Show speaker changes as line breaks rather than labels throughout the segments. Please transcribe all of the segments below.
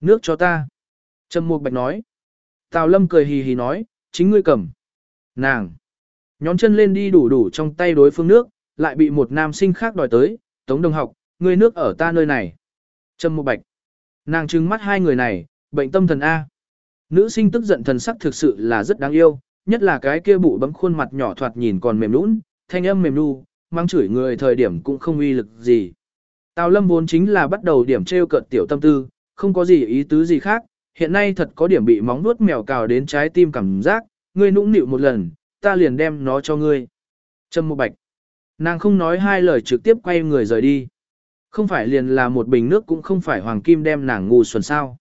Nước cho ta. Trầm Mục Bạch nói. Tào Lâm cười hì hì nói, chính ngươi cầm. Nàng. Nhón chân lên đi đủ đủ trong tay đối phương nước, lại bị một nam sinh khác đòi tới, Tống Đồng học, ngươi nước ở ta nơi này. Trầm Mục Bạch. Nàng trừng mắt hai người này, bệnh tâm thần A. Nữ sinh tức giận thần sắc thực sự là rất đáng yêu, nhất là cái kia bụ bấm khuôn mặt nhỏ thoạt nhìn còn mềm nũng, thanh âm mềm nu, mang chửi người thời điểm cũng không uy lực gì. Tào Lâm vốn chính là bắt đầu điểm trêu cợt tiểu tâm tư, không có gì ý tứ gì khác, hiện nay thật có điểm bị móng vuốt mèo cào đến trái tim cảm giác, ngươi nũng nịu một lần, ta liền đem nó cho ngươi. Trâm Mộ Bạch. Nàng không nói hai lời trực tiếp quay người rời đi. Không phải liền là một bình nước cũng không phải hoàng kim đem nàng ngu xuẩn sao.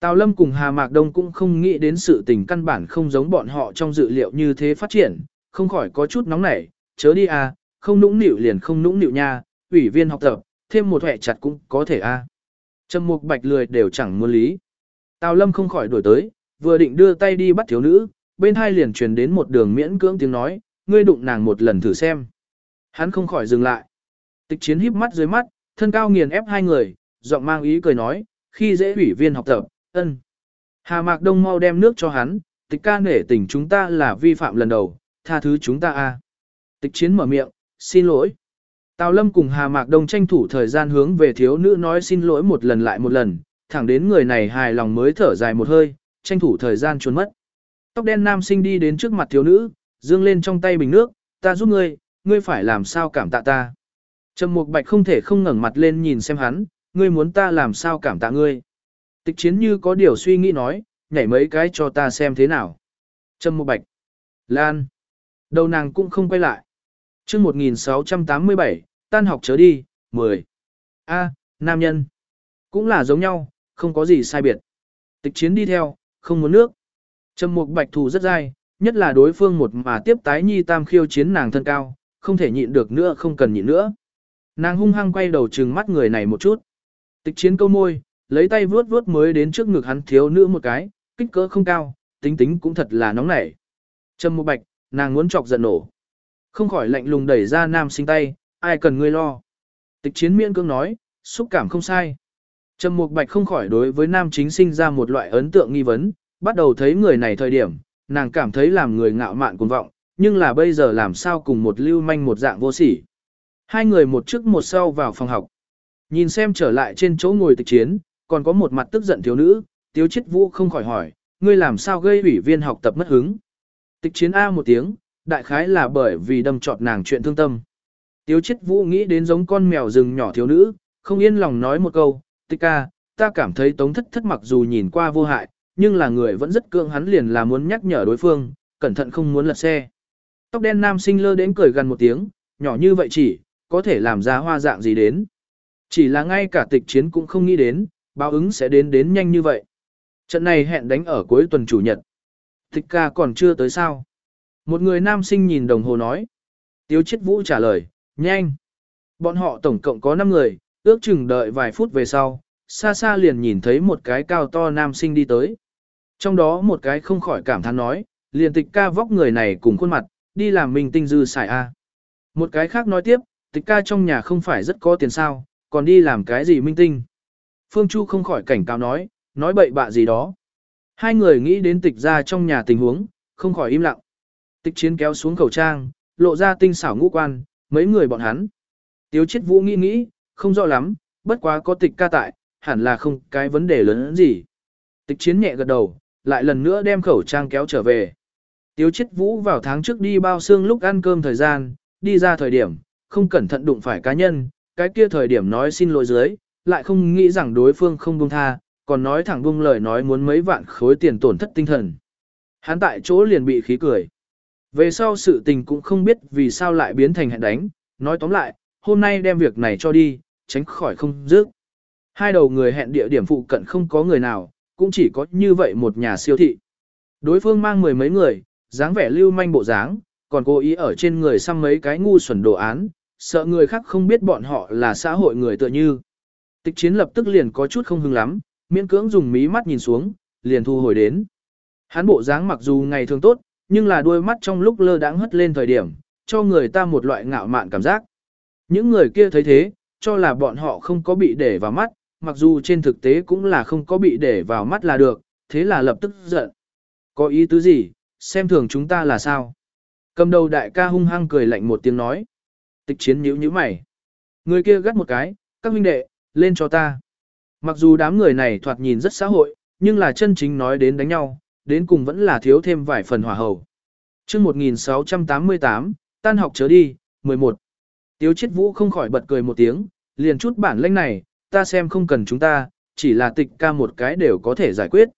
Tào Lâm cùng Hà Mạc Đông cũng không nghĩ đến sự tình căn bản không giống bọn họ trong dự liệu như thế phát triển, không khỏi có chút nóng nảy, chớ đi à, không nũng nịu liền không nũng nịu nha, ủy viên học tập, thêm một hệ chặt cũng có thể a. À. Trầm Mục Bạch lười đều chẳng muốn lý. Tào Lâm không khỏi đuổi tới, vừa định đưa tay đi bắt thiếu nữ, bên hai liền truyền đến một đường miễn cưỡng tiếng nói, ngươi đụng nàng một lần thử xem. Hắn không khỏi dừng lại. Tịch chiến híp mắt dưới mắt, thân cao nghiền ép hai người, giọng mang ý cười nói, khi dễ ủy viên học tập, ân. Hà Mạc Đông mau đem nước cho hắn, tịch ca nể tình chúng ta là vi phạm lần đầu, tha thứ chúng ta a. Tịch chiến mở miệng, xin lỗi. Tào Lâm cùng Hà Mạc Đông tranh thủ thời gian hướng về thiếu nữ nói xin lỗi một lần lại một lần, thẳng đến người này hài lòng mới thở dài một hơi, tranh thủ thời gian trốn mất. Tóc đen nam sinh đi đến trước mặt thiếu nữ, dương lên trong tay bình nước, ta giúp ngươi, ngươi phải làm sao cảm tạ ta. Trầm Mục Bạch không thể không ngẩng mặt lên nhìn xem hắn, ngươi muốn ta làm sao cảm tạ ngươi. Tịch chiến như có điều suy nghĩ nói, nhảy mấy cái cho ta xem thế nào. Trầm Mục Bạch. Lan. Đầu nàng cũng không quay lại. Trước 1687, tan học chớ đi, 10. A, nam nhân. Cũng là giống nhau, không có gì sai biệt. Tịch chiến đi theo, không muốn nước. Trầm mục bạch thù rất dai, nhất là đối phương một mà tiếp tái nhi tam khiêu chiến nàng thân cao, không thể nhịn được nữa không cần nhịn nữa. Nàng hung hăng quay đầu trừng mắt người này một chút. Tịch chiến câu môi, lấy tay vuốt vuốt mới đến trước ngực hắn thiếu nữ một cái, kích cỡ không cao, tính tính cũng thật là nóng nảy. Trầm mục bạch, nàng muốn chọc giận nổ. Không khỏi lạnh lùng đẩy ra nam sinh tay, ai cần ngươi lo. Tịch chiến miễn cưỡng nói, xúc cảm không sai. Trầm Mục Bạch không khỏi đối với nam chính sinh ra một loại ấn tượng nghi vấn, bắt đầu thấy người này thời điểm, nàng cảm thấy làm người ngạo mạn cuồng vọng, nhưng là bây giờ làm sao cùng một lưu manh một dạng vô sỉ. Hai người một trước một sau vào phòng học. Nhìn xem trở lại trên chỗ ngồi tịch chiến, còn có một mặt tức giận thiếu nữ, Tiếu Chiết Vũ không khỏi hỏi, ngươi làm sao gây ủy viên học tập mất hứng? Tịch chiến A một tiếng, đại khái là bởi vì đâm trọt nàng chuyện thương tâm. Tiếu chết vũ nghĩ đến giống con mèo rừng nhỏ thiếu nữ, không yên lòng nói một câu, tích ca, ta cảm thấy tống thất thất mặc dù nhìn qua vô hại, nhưng là người vẫn rất cương hắn liền là muốn nhắc nhở đối phương, cẩn thận không muốn lật xe. Tóc đen nam sinh lơ đến cười gần một tiếng, nhỏ như vậy chỉ, có thể làm ra hoa dạng gì đến. Chỉ là ngay cả tịch chiến cũng không nghĩ đến, báo ứng sẽ đến đến nhanh như vậy. Trận này hẹn đánh ở cuối tuần chủ nhật. Tịch ca còn chưa tới sao. Một người nam sinh nhìn đồng hồ nói. Tiếu chết vũ trả lời, Nhanh! Bọn họ tổng cộng có 5 người, ước chừng đợi vài phút về sau, xa xa liền nhìn thấy một cái cao to nam sinh đi tới. Trong đó một cái không khỏi cảm thán nói, liền tịch ca vóc người này cùng khuôn mặt, đi làm mình tinh dư xài A. Một cái khác nói tiếp, tịch ca trong nhà không phải rất có tiền sao, còn đi làm cái gì minh tinh. Phương Chu không khỏi cảnh cáo nói, nói bậy bạ gì đó. Hai người nghĩ đến tịch ra trong nhà tình huống, không khỏi im lặng. Tịch chiến kéo xuống khẩu trang, lộ ra tinh xảo ngũ quan, mấy người bọn hắn. Tiếu chết vũ nghĩ nghĩ, không rõ lắm, bất quá có tịch ca tại, hẳn là không cái vấn đề lớn gì. Tịch chiến nhẹ gật đầu, lại lần nữa đem khẩu trang kéo trở về. Tiếu chết vũ vào tháng trước đi bao xương lúc ăn cơm thời gian, đi ra thời điểm, không cẩn thận đụng phải cá nhân, cái kia thời điểm nói xin lỗi dưới, lại không nghĩ rằng đối phương không buông tha, còn nói thẳng buông lời nói muốn mấy vạn khối tiền tổn thất tinh thần. Hắn tại chỗ liền bị khí cười. Về sau sự tình cũng không biết vì sao lại biến thành hẹn đánh, nói tóm lại, hôm nay đem việc này cho đi, tránh khỏi không dứt. Hai đầu người hẹn địa điểm phụ cận không có người nào, cũng chỉ có như vậy một nhà siêu thị. Đối phương mang mười mấy người, dáng vẻ lưu manh bộ dáng, còn cố ý ở trên người xăm mấy cái ngu xuẩn đồ án, sợ người khác không biết bọn họ là xã hội người tựa như. Tịch chiến lập tức liền có chút không hưng lắm, miễn cưỡng dùng mí mắt nhìn xuống, liền thu hồi đến. Hắn bộ dáng mặc dù ngày thường tốt, nhưng là đôi mắt trong lúc lơ đãng hất lên thời điểm, cho người ta một loại ngạo mạn cảm giác. Những người kia thấy thế, cho là bọn họ không có bị để vào mắt, mặc dù trên thực tế cũng là không có bị để vào mắt là được, thế là lập tức giận. Có ý tứ gì, xem thường chúng ta là sao? Cầm đầu đại ca hung hăng cười lạnh một tiếng nói. Tịch chiến nhíu nhíu mày. Người kia gắt một cái, các huynh đệ, lên cho ta. Mặc dù đám người này thoạt nhìn rất xã hội, nhưng là chân chính nói đến đánh nhau, đến cùng vẫn là thiếu thêm vài phần hỏa hầu. chương 1688, tan học chớ đi, 11. Tiếu chết vũ không khỏi bật cười một tiếng, liền chút bản lĩnh này, ta xem không cần chúng ta, chỉ là tịch ca một cái đều có thể giải quyết.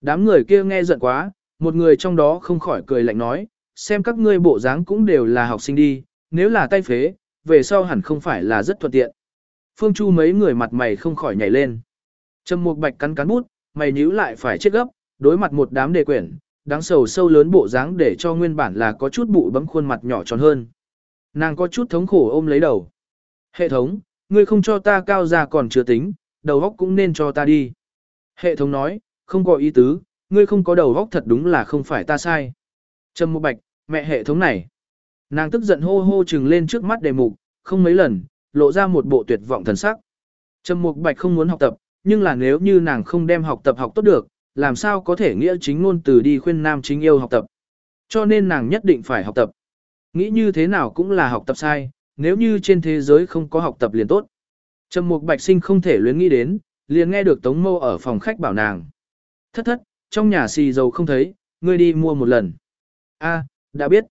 Đám người kia nghe giận quá, một người trong đó không khỏi cười lạnh nói, xem các ngươi bộ dáng cũng đều là học sinh đi, nếu là tay phế, về sau hẳn không phải là rất thuận tiện. Phương Chu mấy người mặt mày không khỏi nhảy lên. Trầm Mục Bạch cắn cắn bút, mày nhíu lại phải chết gấp, đối mặt một đám đề quyển, đáng sầu sâu lớn bộ dáng để cho nguyên bản là có chút bụi bấm khuôn mặt nhỏ tròn hơn. Nàng có chút thống khổ ôm lấy đầu. Hệ thống, ngươi không cho ta cao ra còn chưa tính, đầu góc cũng nên cho ta đi. Hệ thống nói, không có ý tứ, ngươi không có đầu góc thật đúng là không phải ta sai. Trầm một Bạch, mẹ hệ thống này. Nàng tức giận hô hô trừng lên trước mắt đề mục, không mấy lần, lộ ra một bộ tuyệt vọng thần sắc. Trầm Mục Bạch không muốn học tập, nhưng là nếu như nàng không đem học tập học tốt được, làm sao có thể nghĩa chính ngôn từ đi khuyên nam chính yêu học tập. Cho nên nàng nhất định phải học tập. Nghĩ như thế nào cũng là học tập sai, nếu như trên thế giới không có học tập liền tốt. Trầm Mục Bạch Sinh không thể luyến nghĩ đến, liền nghe được Tống Mâu ở phòng khách bảo nàng. Thất thất, trong nhà xì dầu không thấy, ngươi đi mua một lần. A, đã biết.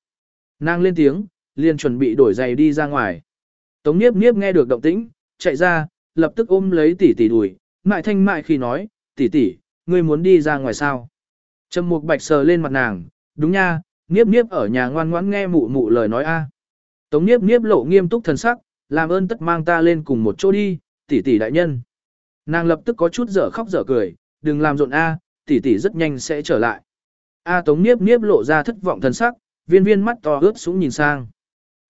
Nàng lên tiếng, liền chuẩn bị đổi giày đi ra ngoài. Tống Niếp Niếp nghe được động tĩnh, chạy ra, lập tức ôm lấy tỷ tỷ đùi, mại thanh mại khi nói, tỷ tỷ, ngươi muốn đi ra ngoài sao? Trầm Mục Bạch sờ lên mặt nàng, đúng nha, Niếp Niếp ở nhà ngoan ngoãn nghe mụ mụ lời nói a. Tống Niếp Niếp lộ nghiêm túc thần sắc, làm ơn tất mang ta lên cùng một chỗ đi, tỷ tỷ đại nhân. Nàng lập tức có chút dở khóc dở cười, đừng làm rộn a, tỷ tỷ rất nhanh sẽ trở lại. A Tống Niếp Niếp lộ ra thất vọng thần sắc, viên viên mắt to ướt sũng nhìn sang.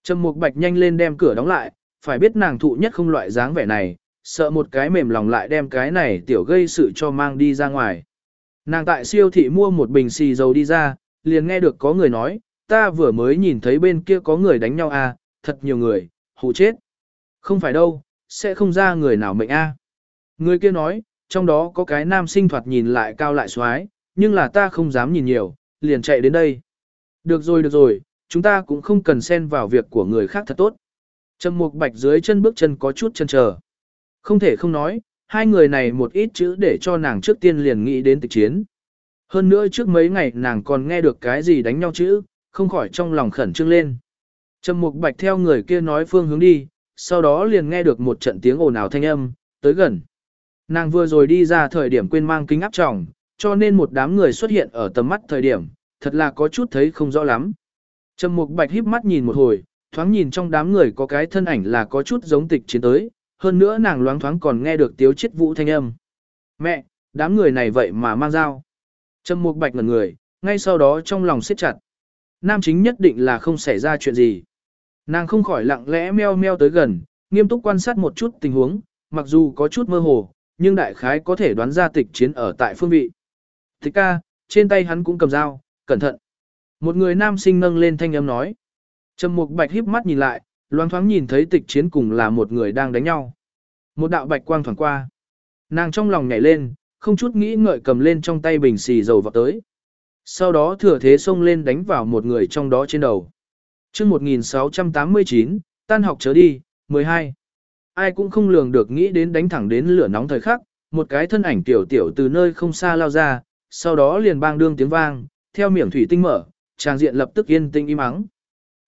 Trầm Mục Bạch nhanh lên đem cửa đóng lại, phải biết nàng thụ nhất không loại dáng vẻ này, sợ một cái mềm lòng lại đem cái này tiểu gây sự cho mang đi ra ngoài. Nàng tại siêu thị mua một bình xì dầu đi ra, liền nghe được có người nói, ta vừa mới nhìn thấy bên kia có người đánh nhau à, thật nhiều người, hù chết. Không phải đâu, sẽ không ra người nào mệnh a. Người kia nói, trong đó có cái nam sinh thoạt nhìn lại cao lại xoái, nhưng là ta không dám nhìn nhiều, liền chạy đến đây. Được rồi được rồi, chúng ta cũng không cần xen vào việc của người khác thật tốt. Trầm Mục Bạch dưới chân bước chân có chút chân chờ. Không thể không nói, hai người này một ít chữ để cho nàng trước tiên liền nghĩ đến tịch chiến. Hơn nữa trước mấy ngày nàng còn nghe được cái gì đánh nhau chữ, không khỏi trong lòng khẩn trương lên. Trầm Mục Bạch theo người kia nói phương hướng đi, sau đó liền nghe được một trận tiếng ồn ào thanh âm, tới gần. Nàng vừa rồi đi ra thời điểm quên mang kính áp tròng, cho nên một đám người xuất hiện ở tầm mắt thời điểm, thật là có chút thấy không rõ lắm. Trầm Mục Bạch híp mắt nhìn một hồi, thoáng nhìn trong đám người có cái thân ảnh là có chút giống tịch chiến tới, hơn nữa nàng loáng thoáng còn nghe được tiếu chết vũ thanh âm. Mẹ, đám người này vậy mà mang dao. Trầm Mục Bạch ngẩn người, ngay sau đó trong lòng siết chặt. Nam chính nhất định là không xảy ra chuyện gì. Nàng không khỏi lặng lẽ meo meo tới gần, nghiêm túc quan sát một chút tình huống, mặc dù có chút mơ hồ, nhưng đại khái có thể đoán ra tịch chiến ở tại phương vị. Tịch ca, trên tay hắn cũng cầm dao, cẩn thận. Một người nam sinh nâng lên thanh âm nói. Trầm Mục Bạch híp mắt nhìn lại, loáng thoáng nhìn thấy tịch chiến cùng là một người đang đánh nhau. Một đạo bạch quang thoảng qua. Nàng trong lòng nhảy lên, không chút nghĩ ngợi cầm lên trong tay bình xì dầu vào tới. Sau đó thừa thế xông lên đánh vào một người trong đó trên đầu. chương 1689, tan học chớ đi, 12. Ai cũng không lường được nghĩ đến đánh thẳng đến lửa nóng thời khắc, một cái thân ảnh tiểu tiểu từ nơi không xa lao ra, sau đó liền bang đương tiếng vang, theo miệng thủy tinh mở, trang diện lập tức yên tĩnh im ắng.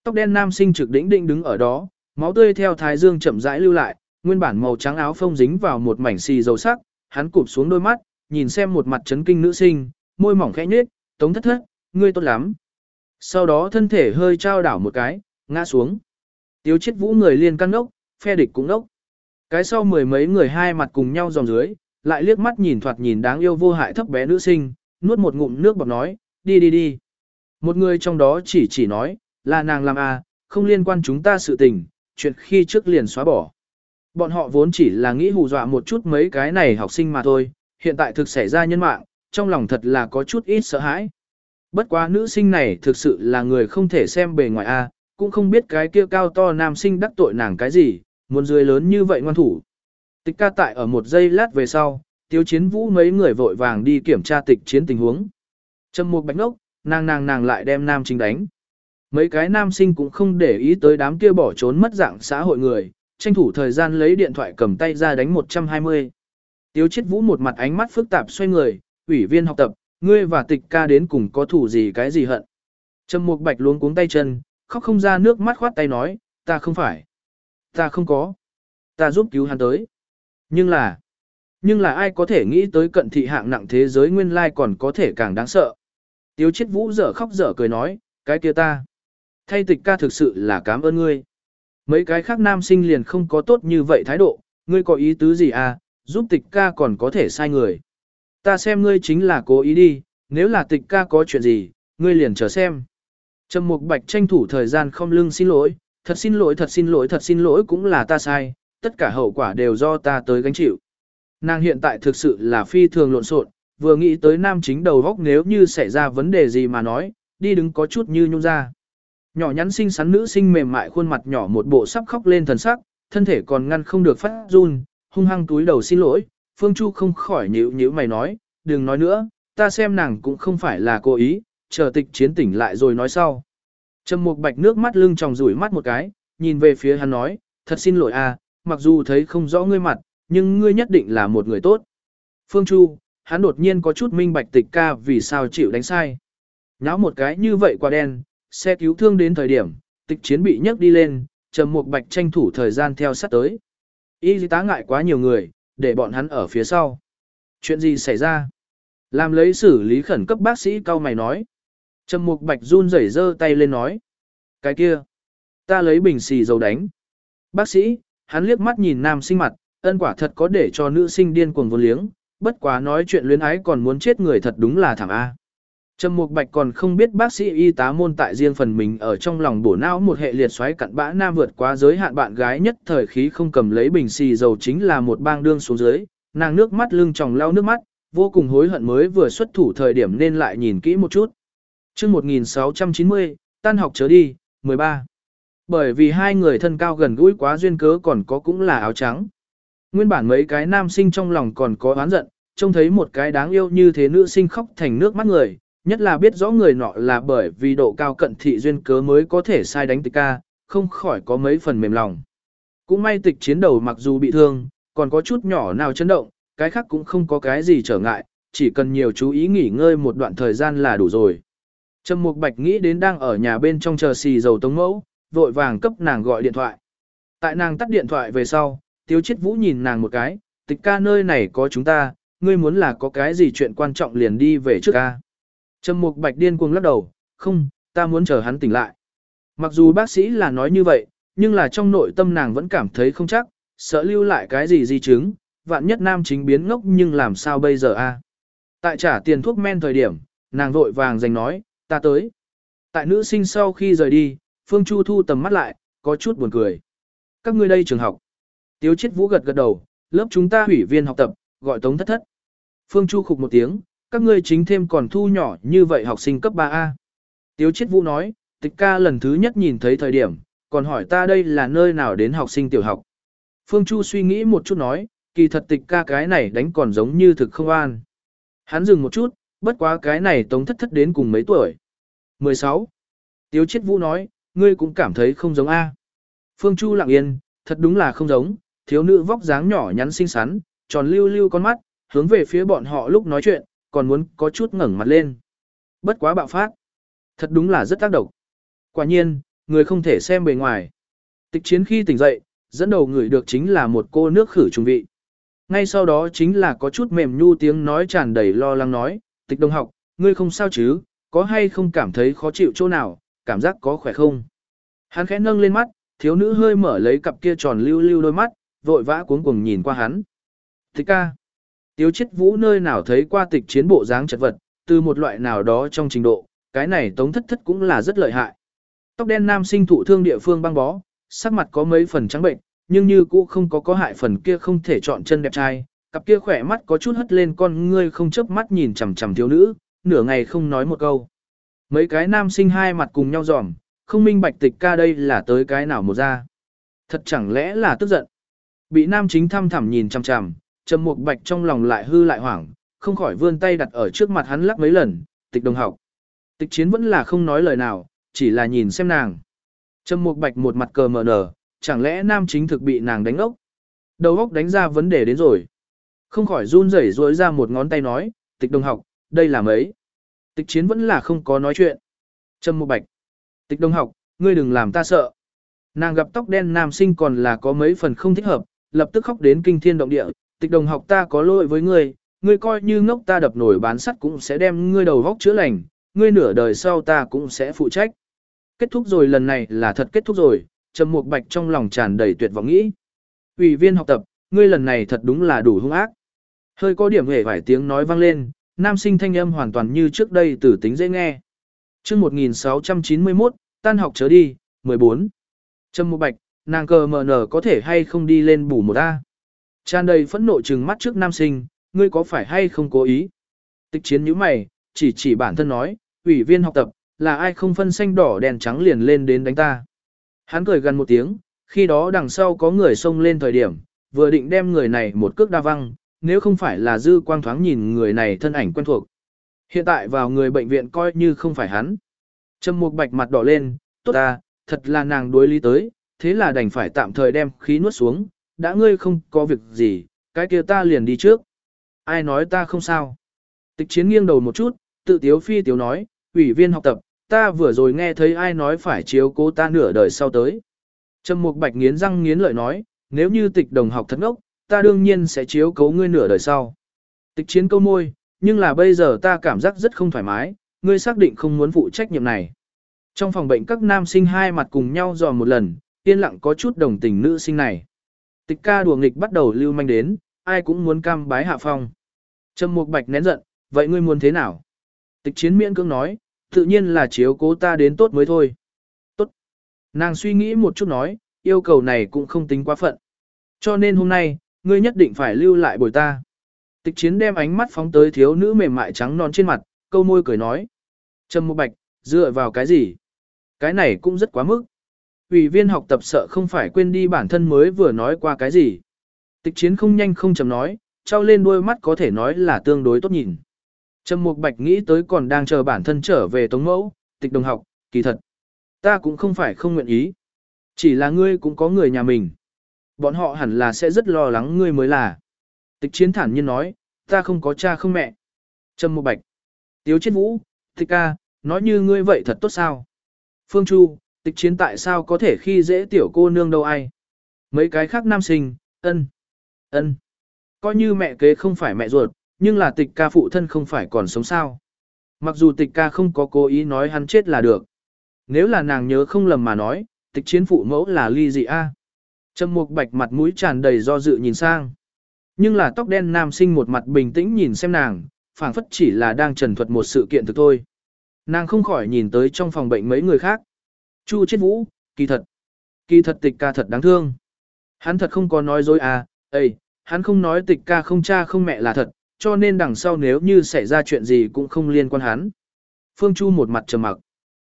Tóc đen nam sinh trực đỉnh định đứng ở đó, máu tươi theo thái dương chậm rãi lưu lại, nguyên bản màu trắng áo phông dính vào một mảnh xì dầu sắc, hắn cụp xuống đôi mắt, nhìn xem một mặt chấn kinh nữ sinh, môi mỏng khẽ nhếch, "Tống Thất Thất, ngươi tốt lắm." Sau đó thân thể hơi trao đảo một cái, ngã xuống. Tiêu chết vũ người liên căn ốc, phe địch cũng ốc. Cái sau mười mấy người hai mặt cùng nhau dòng dưới, lại liếc mắt nhìn thoạt nhìn đáng yêu vô hại thấp bé nữ sinh, nuốt một ngụm nước bọt nói, đi đi đi. Một người trong đó chỉ chỉ nói, là nàng làm à, không liên quan chúng ta sự tình, chuyện khi trước liền xóa bỏ. Bọn họ vốn chỉ là nghĩ hù dọa một chút mấy cái này học sinh mà thôi, hiện tại thực xảy ra nhân mạng, trong lòng thật là có chút ít sợ hãi. Bất quá nữ sinh này thực sự là người không thể xem bề ngoài a, à, cũng không biết cái kia cao to nam sinh đắc tội nàng cái gì, muốn dưới lớn như vậy ngoan thủ. Tịch ca tại ở một giây lát về sau, tiêu chiến vũ mấy người vội vàng đi kiểm tra tịch chiến tình huống. Trầm mục bạch ngốc, nàng nàng nàng lại đem nam chính đánh. Mấy cái nam sinh cũng không để ý tới đám kia bỏ trốn mất dạng xã hội người, tranh thủ thời gian lấy điện thoại cầm tay ra đánh 120. Tiếu chết vũ một mặt ánh mắt phức tạp xoay người, ủy viên học tập, ngươi và tịch ca đến cùng có thủ gì cái gì hận. Trầm mục bạch luống cuống tay chân, khóc không ra nước mắt khoát tay nói, ta không phải. Ta không có. Ta giúp cứu hắn tới. Nhưng là, nhưng là ai có thể nghĩ tới cận thị hạng nặng thế giới nguyên lai còn có thể càng đáng sợ. Tiếu chết vũ dở khóc dở cười nói, cái kia ta. Thay tịch ca thực sự là cảm ơn ngươi. Mấy cái khác nam sinh liền không có tốt như vậy thái độ, ngươi có ý tứ gì à, giúp tịch ca còn có thể sai người. Ta xem ngươi chính là cố ý đi, nếu là tịch ca có chuyện gì, ngươi liền chờ xem. Trầm Mục Bạch tranh thủ thời gian không lưng xin lỗi, thật xin lỗi thật xin lỗi thật xin lỗi cũng là ta sai, tất cả hậu quả đều do ta tới gánh chịu. Nàng hiện tại thực sự là phi thường lộn xộn, vừa nghĩ tới nam chính đầu góc nếu như xảy ra vấn đề gì mà nói, đi đứng có chút như nhung ra. Nhỏ nhắn xinh xắn nữ sinh mềm mại khuôn mặt nhỏ một bộ sắp khóc lên thần sắc, thân thể còn ngăn không được phát run, hung hăng túi đầu xin lỗi, Phương Chu không khỏi nhíu nhíu mày nói, đừng nói nữa, ta xem nàng cũng không phải là cố ý, chờ tịch chiến tỉnh lại rồi nói sau. Trầm Mục Bạch nước mắt lưng tròng rủi mắt một cái, nhìn về phía hắn nói, thật xin lỗi à, mặc dù thấy không rõ ngươi mặt, nhưng ngươi nhất định là một người tốt. Phương Chu, hắn đột nhiên có chút minh bạch tịch ca vì sao chịu đánh sai. Nháo một cái như vậy qua đen, xe cứu thương đến thời điểm, tịch chiến bị nhấc đi lên, Trầm Mục Bạch tranh thủ thời gian theo sát tới. Y tá ngại quá nhiều người, để bọn hắn ở phía sau. Chuyện gì xảy ra? Làm lấy xử lý khẩn cấp bác sĩ cao mày nói. Trầm Mục Bạch run rẩy giơ tay lên nói. Cái kia, ta lấy bình xì dầu đánh. Bác sĩ, hắn liếc mắt nhìn nam sinh mặt, ân quả thật có để cho nữ sinh điên cuồng vô liếng, bất quá nói chuyện luyến ái còn muốn chết người thật đúng là thảm A. Trầm Mục Bạch còn không biết bác sĩ y tá môn tại riêng phần mình ở trong lòng bổ não một hệ liệt xoáy cặn bã nam vượt quá giới hạn bạn gái nhất thời khí không cầm lấy bình xì dầu chính là một bang đương xuống dưới, nàng nước mắt lưng tròng lau nước mắt, vô cùng hối hận mới vừa xuất thủ thời điểm nên lại nhìn kỹ một chút. Chương 1690, tan học chớ đi, 13. Bởi vì hai người thân cao gần gũi quá duyên cớ còn có cũng là áo trắng. Nguyên bản mấy cái nam sinh trong lòng còn có oán giận, trông thấy một cái đáng yêu như thế nữ sinh khóc thành nước mắt người, nhất là biết rõ người nọ là bởi vì độ cao cận thị duyên cớ mới có thể sai đánh tịch ca, không khỏi có mấy phần mềm lòng. Cũng may tịch chiến đầu mặc dù bị thương, còn có chút nhỏ nào chấn động, cái khác cũng không có cái gì trở ngại, chỉ cần nhiều chú ý nghỉ ngơi một đoạn thời gian là đủ rồi. Trầm Mục Bạch nghĩ đến đang ở nhà bên trong chờ xì dầu tống mẫu, vội vàng cấp nàng gọi điện thoại. Tại nàng tắt điện thoại về sau, Tiêu Chiết Vũ nhìn nàng một cái, tịch ca nơi này có chúng ta, ngươi muốn là có cái gì chuyện quan trọng liền đi về trước ca. Trầm Mục Bạch điên cuồng lắc đầu, không, ta muốn chờ hắn tỉnh lại. Mặc dù bác sĩ là nói như vậy, nhưng là trong nội tâm nàng vẫn cảm thấy không chắc, sợ lưu lại cái gì di chứng, vạn nhất nam chính biến ngốc nhưng làm sao bây giờ a? Tại trả tiền thuốc men thời điểm, nàng vội vàng giành nói, ta tới. Tại nữ sinh sau khi rời đi, Phương Chu thu tầm mắt lại, có chút buồn cười. Các ngươi đây trường học. Tiếu Chiết vũ gật gật đầu, lớp chúng ta ủy viên học tập, gọi tống thất thất. Phương Chu khục một tiếng, các ngươi chính thêm còn thu nhỏ như vậy học sinh cấp 3A. Tiếu chiết vũ nói, tịch ca lần thứ nhất nhìn thấy thời điểm, còn hỏi ta đây là nơi nào đến học sinh tiểu học. Phương Chu suy nghĩ một chút nói, kỳ thật tịch ca cái này đánh còn giống như thực không an. Hắn dừng một chút, bất quá cái này tống thất thất đến cùng mấy tuổi. 16. Tiếu chiết vũ nói, ngươi cũng cảm thấy không giống A. Phương Chu lặng yên, thật đúng là không giống, thiếu nữ vóc dáng nhỏ nhắn xinh xắn, tròn lưu lưu con mắt, hướng về phía bọn họ lúc nói chuyện, còn muốn có chút ngẩng mặt lên. Bất quá bạo phát. Thật đúng là rất tác độc. Quả nhiên, người không thể xem bề ngoài. Tịch chiến khi tỉnh dậy, dẫn đầu người được chính là một cô nước khử trùng vị. Ngay sau đó chính là có chút mềm nhu tiếng nói tràn đầy lo lắng nói, tịch đồng học, ngươi không sao chứ, có hay không cảm thấy khó chịu chỗ nào, cảm giác có khỏe không? Hắn khẽ nâng lên mắt, thiếu nữ hơi mở lấy cặp kia tròn lưu lưu đôi mắt, vội vã cuống cuồng nhìn qua hắn. Tịch ca. Tiếu chết vũ nơi nào thấy qua tịch chiến bộ dáng chật vật, từ một loại nào đó trong trình độ, cái này tống thất thất cũng là rất lợi hại. Tóc đen nam sinh thụ thương địa phương băng bó, sắc mặt có mấy phần trắng bệnh, nhưng như cũ không có có hại phần kia không thể chọn chân đẹp trai, cặp kia khỏe mắt có chút hất lên con ngươi không chớp mắt nhìn chằm chằm thiếu nữ, nửa ngày không nói một câu. Mấy cái nam sinh hai mặt cùng nhau giòm, không minh bạch tịch ca đây là tới cái nào một ra. Thật chẳng lẽ là tức giận. Bị nam chính thăm thẳm nhìn chằm chằm, Trầm Mục Bạch trong lòng lại hư lại hoảng, không khỏi vươn tay đặt ở trước mặt hắn lắc mấy lần, tịch đồng học. Tịch chiến vẫn là không nói lời nào, chỉ là nhìn xem nàng. Trầm Mục Bạch một mặt cờ mờ nở, chẳng lẽ nam chính thực bị nàng đánh ốc? Đầu óc đánh ra vấn đề đến rồi. Không khỏi run rẩy rối ra một ngón tay nói, tịch đồng học, đây là mấy. Tịch chiến vẫn là không có nói chuyện. Trầm Mục Bạch. Tịch đồng học, ngươi đừng làm ta sợ. Nàng gặp tóc đen nam sinh còn là có mấy phần không thích hợp, lập tức khóc đến kinh thiên động địa. Tịch đồng học ta có lỗi với ngươi, ngươi coi như ngốc ta đập nổi bán sắt cũng sẽ đem ngươi đầu vóc chữa lành, ngươi nửa đời sau ta cũng sẽ phụ trách. Kết thúc rồi lần này là thật kết thúc rồi, Trầm Mục Bạch trong lòng tràn đầy tuyệt vọng nghĩ. Ủy viên học tập, ngươi lần này thật đúng là đủ hung ác. Hơi có điểm hề vài tiếng nói vang lên, nam sinh thanh âm hoàn toàn như trước đây tử tính dễ nghe. chương 1691, tan học chớ đi, 14. Trầm Mục Bạch, nàng cờ mờ nở có thể hay không đi lên bù một A. Tràn đầy phẫn nộ trừng mắt trước nam sinh, ngươi có phải hay không cố ý? Tịch chiến như mày, chỉ chỉ bản thân nói, ủy viên học tập, là ai không phân xanh đỏ đèn trắng liền lên đến đánh ta. Hắn cười gần một tiếng, khi đó đằng sau có người xông lên thời điểm, vừa định đem người này một cước đa văng, nếu không phải là dư quang thoáng nhìn người này thân ảnh quen thuộc. Hiện tại vào người bệnh viện coi như không phải hắn. Trầm mục bạch mặt đỏ lên, tốt ta, thật là nàng đối lý tới, thế là đành phải tạm thời đem khí nuốt xuống, đã ngươi không có việc gì, cái kia ta liền đi trước. Ai nói ta không sao? Tịch chiến nghiêng đầu một chút, tự tiếu phi tiếu nói, ủy viên học tập, ta vừa rồi nghe thấy ai nói phải chiếu cố ta nửa đời sau tới. Trầm Mục Bạch nghiến răng nghiến lợi nói, nếu như tịch đồng học thật ngốc, ta đương nhiên sẽ chiếu cố ngươi nửa đời sau. Tịch chiến câu môi, nhưng là bây giờ ta cảm giác rất không thoải mái, ngươi xác định không muốn phụ trách nhiệm này. Trong phòng bệnh các nam sinh hai mặt cùng nhau dò một lần, yên lặng có chút đồng tình nữ sinh này. Tịch ca đùa nghịch bắt đầu lưu manh đến, ai cũng muốn cam bái hạ phong. Trầm Mục Bạch nén giận, vậy ngươi muốn thế nào? Tịch chiến miễn cưỡng nói, tự nhiên là chiếu cố ta đến tốt mới thôi. Tốt. Nàng suy nghĩ một chút nói, yêu cầu này cũng không tính quá phận. Cho nên hôm nay, ngươi nhất định phải lưu lại bồi ta. Tịch chiến đem ánh mắt phóng tới thiếu nữ mềm mại trắng non trên mặt, câu môi cười nói. Trầm Mục Bạch, dựa vào cái gì? Cái này cũng rất quá mức. Ủy viên học tập sợ không phải quên đi bản thân mới vừa nói qua cái gì. Tịch chiến không nhanh không chậm nói, trao lên đôi mắt có thể nói là tương đối tốt nhìn. Trầm Mục Bạch nghĩ tới còn đang chờ bản thân trở về Tống Mẫu, tịch đồng học, kỳ thật. Ta cũng không phải không nguyện ý. Chỉ là ngươi cũng có người nhà mình. Bọn họ hẳn là sẽ rất lo lắng ngươi mới là. Tịch chiến thản nhiên nói, ta không có cha không mẹ. Trầm Mục Bạch. Tiếu chết vũ, tịch ca, nói như ngươi vậy thật tốt sao. Phương Chu, tịch chiến tại sao có thể khi dễ tiểu cô nương đâu ai. Mấy cái khác nam sinh, ân, ân. Coi như mẹ kế không phải mẹ ruột, nhưng là tịch ca phụ thân không phải còn sống sao. Mặc dù tịch ca không có cố ý nói hắn chết là được. Nếu là nàng nhớ không lầm mà nói, tịch chiến phụ mẫu là ly dị a. Trầm mục bạch mặt mũi tràn đầy do dự nhìn sang. Nhưng là tóc đen nam sinh một mặt bình tĩnh nhìn xem nàng, phảng phất chỉ là đang trần thuật một sự kiện thực thôi. Nàng không khỏi nhìn tới trong phòng bệnh mấy người khác. Chu chết vũ, kỳ thật. Kỳ thật tịch ca thật đáng thương. Hắn thật không có nói dối à, Ê, hắn không nói tịch ca không cha không mẹ là thật, cho nên đằng sau nếu như xảy ra chuyện gì cũng không liên quan hắn. Phương Chu một mặt trầm mặc.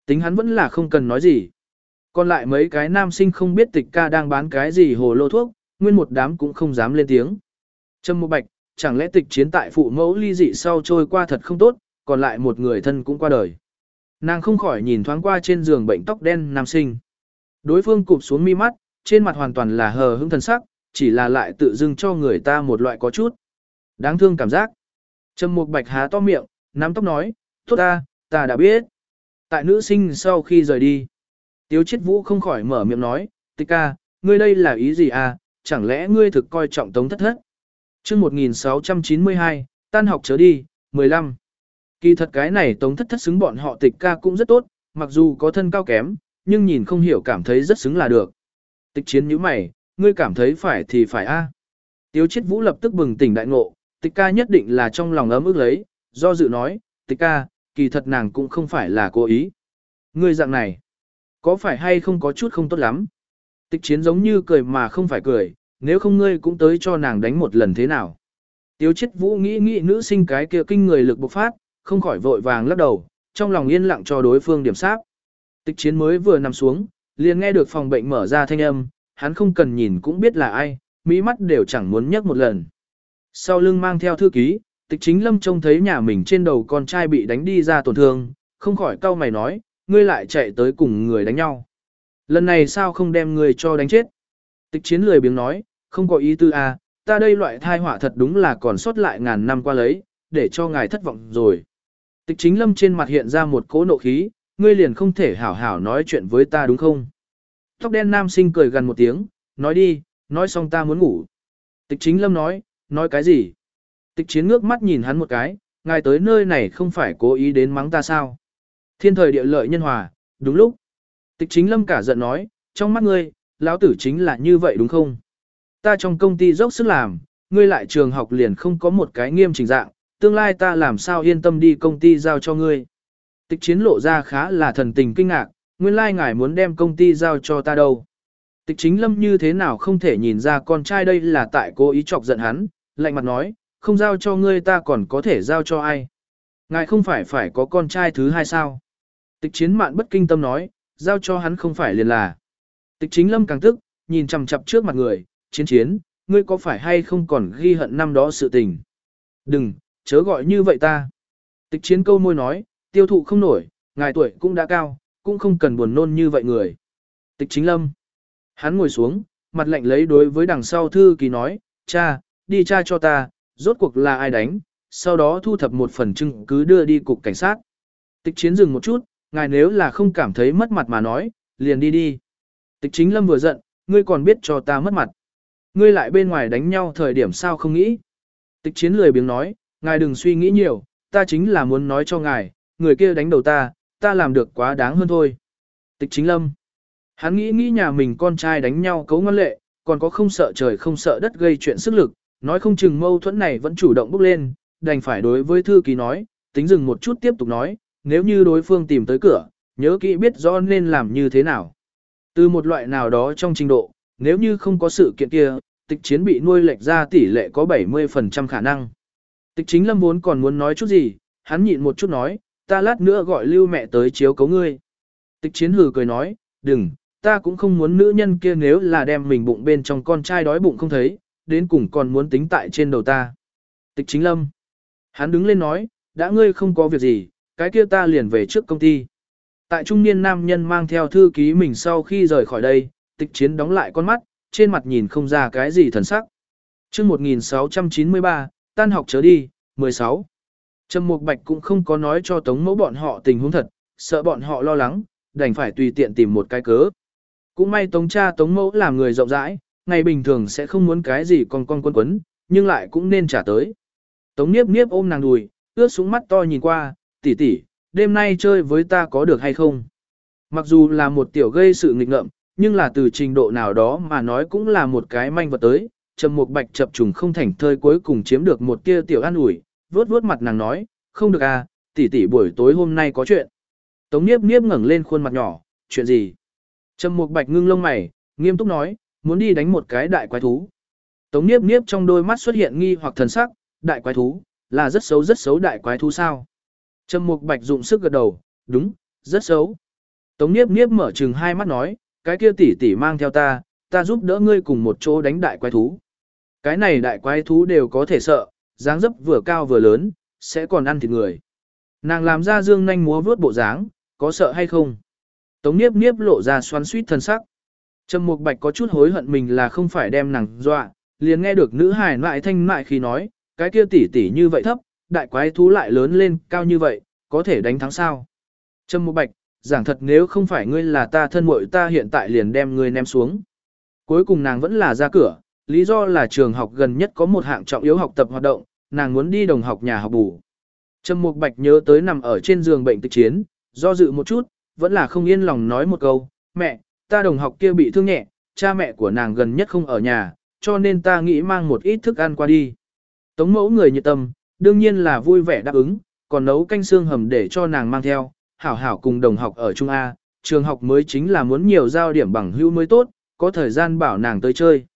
Tính hắn vẫn là không cần nói gì. Còn lại mấy cái nam sinh không biết tịch ca đang bán cái gì hồ lô thuốc, nguyên một đám cũng không dám lên tiếng. Trâm Mộ Bạch, chẳng lẽ tịch chiến tại phụ mẫu ly dị sau trôi qua thật không tốt, còn lại một người thân cũng qua đời. Nàng không khỏi nhìn thoáng qua trên giường bệnh tóc đen nam sinh. Đối phương cụp xuống mi mắt, trên mặt hoàn toàn là hờ hững thần sắc, chỉ là lại tự dưng cho người ta một loại có chút. Đáng thương cảm giác. Trầm Mục Bạch há to miệng, nắm tóc nói, tốt ta, ta đã biết. Tại nữ sinh sau khi rời đi. Tiếu chết vũ không khỏi mở miệng nói, tịch ca, ngươi đây là ý gì à, chẳng lẽ ngươi thực coi trọng tống thất thất. chương 1692, tan học chớ đi, 15. Kỳ thật cái này tống thất thất xứng bọn họ tịch ca cũng rất tốt, mặc dù có thân cao kém, nhưng nhìn không hiểu cảm thấy rất xứng là được. Tịch chiến như mày, ngươi cảm thấy phải thì phải a. Tiếu chết vũ lập tức bừng tỉnh đại ngộ, tịch ca nhất định là trong lòng ấm ức lấy, do dự nói, tịch ca, kỳ thật nàng cũng không phải là cố ý. Ngươi dạng này, có phải hay không có chút không tốt lắm? Tịch chiến giống như cười mà không phải cười, nếu không ngươi cũng tới cho nàng đánh một lần thế nào. Tiếu chết vũ nghĩ nghĩ nữ sinh cái kia kinh người lực bộc phát, không khỏi vội vàng lắc đầu, trong lòng yên lặng cho đối phương điểm sát. Tịch chiến mới vừa nằm xuống, liền nghe được phòng bệnh mở ra thanh âm, hắn không cần nhìn cũng biết là ai, mỹ mắt đều chẳng muốn nhấc một lần. Sau lưng mang theo thư ký, tịch chính lâm trông thấy nhà mình trên đầu con trai bị đánh đi ra tổn thương, không khỏi cau mày nói, ngươi lại chạy tới cùng người đánh nhau. Lần này sao không đem người cho đánh chết? Tịch chiến lười biếng nói, không có ý tư à, ta đây loại thai họa thật đúng là còn sót lại ngàn năm qua lấy, để cho ngài thất vọng rồi. Tịch chính lâm trên mặt hiện ra một cỗ nộ khí, ngươi liền không thể hảo hảo nói chuyện với ta đúng không? Tóc đen nam sinh cười gần một tiếng, nói đi, nói xong ta muốn ngủ. Tịch chính lâm nói, nói cái gì? Tịch chiến ngước mắt nhìn hắn một cái, ngài tới nơi này không phải cố ý đến mắng ta sao? Thiên thời địa lợi nhân hòa, đúng lúc. Tịch chính lâm cả giận nói, trong mắt ngươi, lão tử chính là như vậy đúng không? Ta trong công ty dốc sức làm, ngươi lại trường học liền không có một cái nghiêm trình dạng, tương lai ta làm sao yên tâm đi công ty giao cho ngươi. Tịch chiến lộ ra khá là thần tình kinh ngạc, nguyên lai ngài muốn đem công ty giao cho ta đâu. Tịch chính lâm như thế nào không thể nhìn ra con trai đây là tại cố ý chọc giận hắn, lạnh mặt nói, không giao cho ngươi ta còn có thể giao cho ai. Ngài không phải phải có con trai thứ hai sao. Tịch chiến mạn bất kinh tâm nói, giao cho hắn không phải liền là. Tịch chính lâm càng tức, nhìn chằm chằm trước mặt người, chiến chiến, ngươi có phải hay không còn ghi hận năm đó sự tình. Đừng, chớ gọi như vậy ta. Tịch chiến câu môi nói, tiêu thụ không nổi, ngài tuổi cũng đã cao, cũng không cần buồn nôn như vậy người. Tịch chính lâm. Hắn ngồi xuống, mặt lạnh lấy đối với đằng sau thư ký nói, cha, đi cha cho ta, rốt cuộc là ai đánh, sau đó thu thập một phần chứng cứ đưa đi cục cảnh sát. Tịch chiến dừng một chút, ngài nếu là không cảm thấy mất mặt mà nói, liền đi đi. Tịch chính lâm vừa giận, ngươi còn biết cho ta mất mặt. Ngươi lại bên ngoài đánh nhau thời điểm sao không nghĩ. Tịch chiến lười biếng nói, ngài đừng suy nghĩ nhiều, ta chính là muốn nói cho ngài, người kia đánh đầu ta, ta làm được quá đáng hơn thôi. Tịch chính lâm. Hắn nghĩ nghĩ nhà mình con trai đánh nhau cấu ngoan lệ, còn có không sợ trời không sợ đất gây chuyện sức lực, nói không chừng mâu thuẫn này vẫn chủ động bốc lên, đành phải đối với thư ký nói, tính dừng một chút tiếp tục nói, nếu như đối phương tìm tới cửa, nhớ kỹ biết rõ nên làm như thế nào. Từ một loại nào đó trong trình độ, nếu như không có sự kiện kia, tịch chiến bị nuôi lệch ra tỷ lệ có 70% khả năng. Tịch chính lâm vốn còn muốn nói chút gì, hắn nhịn một chút nói, ta lát nữa gọi lưu mẹ tới chiếu cấu ngươi. Tịch chiến hừ cười nói, đừng, ta cũng không muốn nữ nhân kia nếu là đem mình bụng bên trong con trai đói bụng không thấy, đến cùng còn muốn tính tại trên đầu ta. Tịch chính lâm. Hắn đứng lên nói, đã ngươi không có việc gì, cái kia ta liền về trước công ty. Tại trung niên nam nhân mang theo thư ký mình sau khi rời khỏi đây, tịch chiến đóng lại con mắt, trên mặt nhìn không ra cái gì thần sắc. chương 1693, tan học chớ đi, 16. Trầm Mục Bạch cũng không có nói cho Tống Mẫu bọn họ tình huống thật, sợ bọn họ lo lắng, đành phải tùy tiện tìm một cái cớ. Cũng may Tống cha Tống Mẫu làm người rộng rãi, ngày bình thường sẽ không muốn cái gì con con quấn quấn, nhưng lại cũng nên trả tới. Tống Niếp Niếp ôm nàng đùi, ướt xuống mắt to nhìn qua, tỷ tỷ, đêm nay chơi với ta có được hay không? Mặc dù là một tiểu gây sự nghịch ngợm, nhưng là từ trình độ nào đó mà nói cũng là một cái manh vật tới. Trầm Mục Bạch chập trùng không thành thơi cuối cùng chiếm được một tia tiểu an ủi, vuốt vuốt mặt nàng nói, không được à, tỷ tỷ buổi tối hôm nay có chuyện. Tống Niếp Niếp ngẩng lên khuôn mặt nhỏ, chuyện gì? Trầm Mục Bạch ngưng lông mày, nghiêm túc nói, muốn đi đánh một cái đại quái thú. Tống Niếp Niếp trong đôi mắt xuất hiện nghi hoặc thần sắc, đại quái thú, là rất xấu rất xấu đại quái thú sao? Trầm Mục Bạch dụng sức gật đầu, đúng, rất xấu. Tống Niếp Niếp mở trừng hai mắt nói, cái kia tỷ tỷ mang theo ta, ta giúp đỡ ngươi cùng một chỗ đánh đại quái thú. Cái này đại quái thú đều có thể sợ, dáng dấp vừa cao vừa lớn, sẽ còn ăn thịt người. Nàng làm ra dương nhanh múa vướt bộ dáng, có sợ hay không? Tống Niếp Niếp lộ ra xoắn suýt thân sắc. Trầm Mục Bạch có chút hối hận mình là không phải đem nàng dọa, liền nghe được nữ hài lại thanh mại khi nói, cái kia tỷ tỷ như vậy thấp, đại quái thú lại lớn lên cao như vậy, có thể đánh thắng sao? Trầm Mục Bạch, giảng thật nếu không phải ngươi là ta thân muội ta hiện tại liền đem ngươi ném xuống. Cuối cùng nàng vẫn là ra cửa, lý do là trường học gần nhất có một hạng trọng yếu học tập hoạt động, nàng muốn đi đồng học nhà học bù. Trầm Mục Bạch nhớ tới nằm ở trên giường bệnh tịch chiến, do dự một chút, vẫn là không yên lòng nói một câu, mẹ, ta đồng học kia bị thương nhẹ, cha mẹ của nàng gần nhất không ở nhà, cho nên ta nghĩ mang một ít thức ăn qua đi. Tống mẫu người nhiệt tâm, đương nhiên là vui vẻ đáp ứng, còn nấu canh xương hầm để cho nàng mang theo, hảo hảo cùng đồng học ở Trung A, trường học mới chính là muốn nhiều giao điểm bằng hữu mới tốt, có thời gian bảo nàng tới chơi.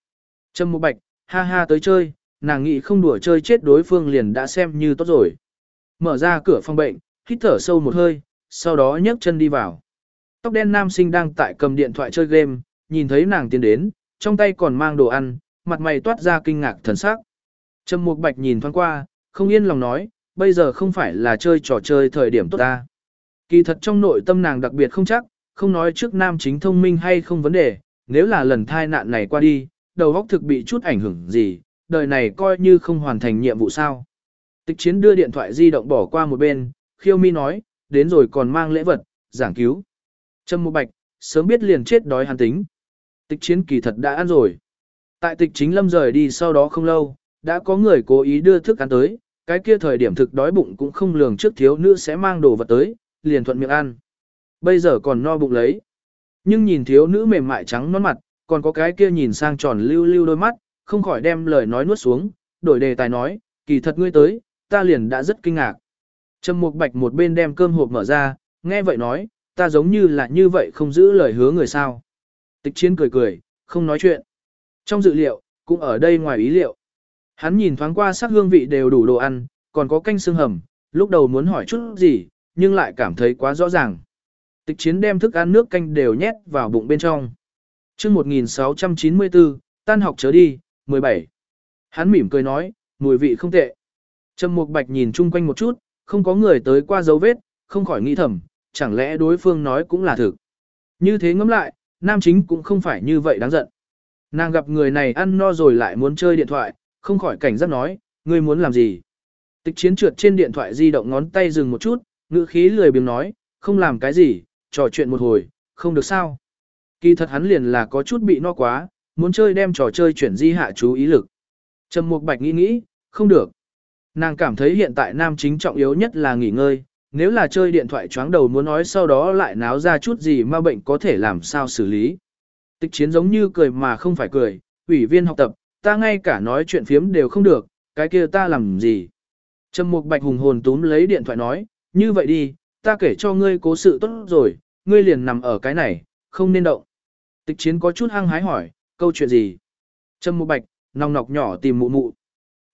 Trâm Mộ Bạch, ha ha tới chơi, nàng nghĩ không đùa chơi chết đối phương liền đã xem như tốt rồi. Mở ra cửa phòng bệnh, hít thở sâu một hơi, sau đó nhấc chân đi vào. Tóc đen nam sinh đang tại cầm điện thoại chơi game, nhìn thấy nàng tiến đến, trong tay còn mang đồ ăn, mặt mày toát ra kinh ngạc thần sắc. Trầm Mục Bạch nhìn thoáng qua, không yên lòng nói, bây giờ không phải là chơi trò chơi thời điểm tốt ta. Kỳ thật trong nội tâm nàng đặc biệt không chắc, không nói trước nam chính thông minh hay không vấn đề, nếu là lần thai nạn này qua đi, đầu óc thực bị chút ảnh hưởng gì, đời này coi như không hoàn thành nhiệm vụ sao. Tịch chiến đưa điện thoại di động bỏ qua một bên, khiêu mi nói, đến rồi còn mang lễ vật, giảng cứu. Trâm Mộ Bạch, sớm biết liền chết đói hàn tính. Tịch chiến kỳ thật đã ăn rồi. Tại tịch chính lâm rời đi sau đó không lâu, đã có người cố ý đưa thức ăn tới, cái kia thời điểm thực đói bụng cũng không lường trước thiếu nữ sẽ mang đồ vật tới, liền thuận miệng ăn. Bây giờ còn no bụng lấy. Nhưng nhìn thiếu nữ mềm mại trắng non mặt, còn có cái kia nhìn sang tròn lưu lưu đôi mắt, không khỏi đem lời nói nuốt xuống, đổi đề tài nói, kỳ thật ngươi tới, ta liền đã rất kinh ngạc. Trầm Mục Bạch một bên đem cơm hộp mở ra, nghe vậy nói, ta giống như là như vậy không giữ lời hứa người sao. Tịch chiến cười cười, không nói chuyện. Trong dự liệu, cũng ở đây ngoài ý liệu. Hắn nhìn thoáng qua sắc hương vị đều đủ đồ ăn, còn có canh xương hầm, lúc đầu muốn hỏi chút gì, nhưng lại cảm thấy quá rõ ràng. Tịch chiến đem thức ăn nước canh đều nhét vào bụng bên trong. chương 1694, tan học chớ đi, 17. Hắn mỉm cười nói, mùi vị không tệ. Trầm Mục Bạch nhìn chung quanh một chút, không có người tới qua dấu vết, không khỏi nghĩ thầm, chẳng lẽ đối phương nói cũng là thực. Như thế ngẫm lại, nam chính cũng không phải như vậy đáng giận. Nàng gặp người này ăn no rồi lại muốn chơi điện thoại, không khỏi cảnh giác nói, ngươi muốn làm gì. Tịch chiến trượt trên điện thoại di động ngón tay dừng một chút, ngữ khí lười biếng nói, không làm cái gì, trò chuyện một hồi, không được sao. Kỳ thật hắn liền là có chút bị no quá, muốn chơi đem trò chơi chuyển di hạ chú ý lực. Trầm Mục Bạch nghĩ nghĩ, không được. Nàng cảm thấy hiện tại nam chính trọng yếu nhất là nghỉ ngơi, nếu là chơi điện thoại choáng đầu muốn nói sau đó lại náo ra chút gì mà bệnh có thể làm sao xử lý. Tịch chiến giống như cười mà không phải cười, ủy viên học tập, ta ngay cả nói chuyện phiếm đều không được, cái kia ta làm gì. Trầm Mục Bạch hùng hồn túm lấy điện thoại nói, như vậy đi, ta kể cho ngươi cố sự tốt rồi, ngươi liền nằm ở cái này, không nên động. Tịch chiến có chút hăng hái hỏi, câu chuyện gì? Trâm Mục Bạch, nòng nọc nhỏ tìm mụ mụ.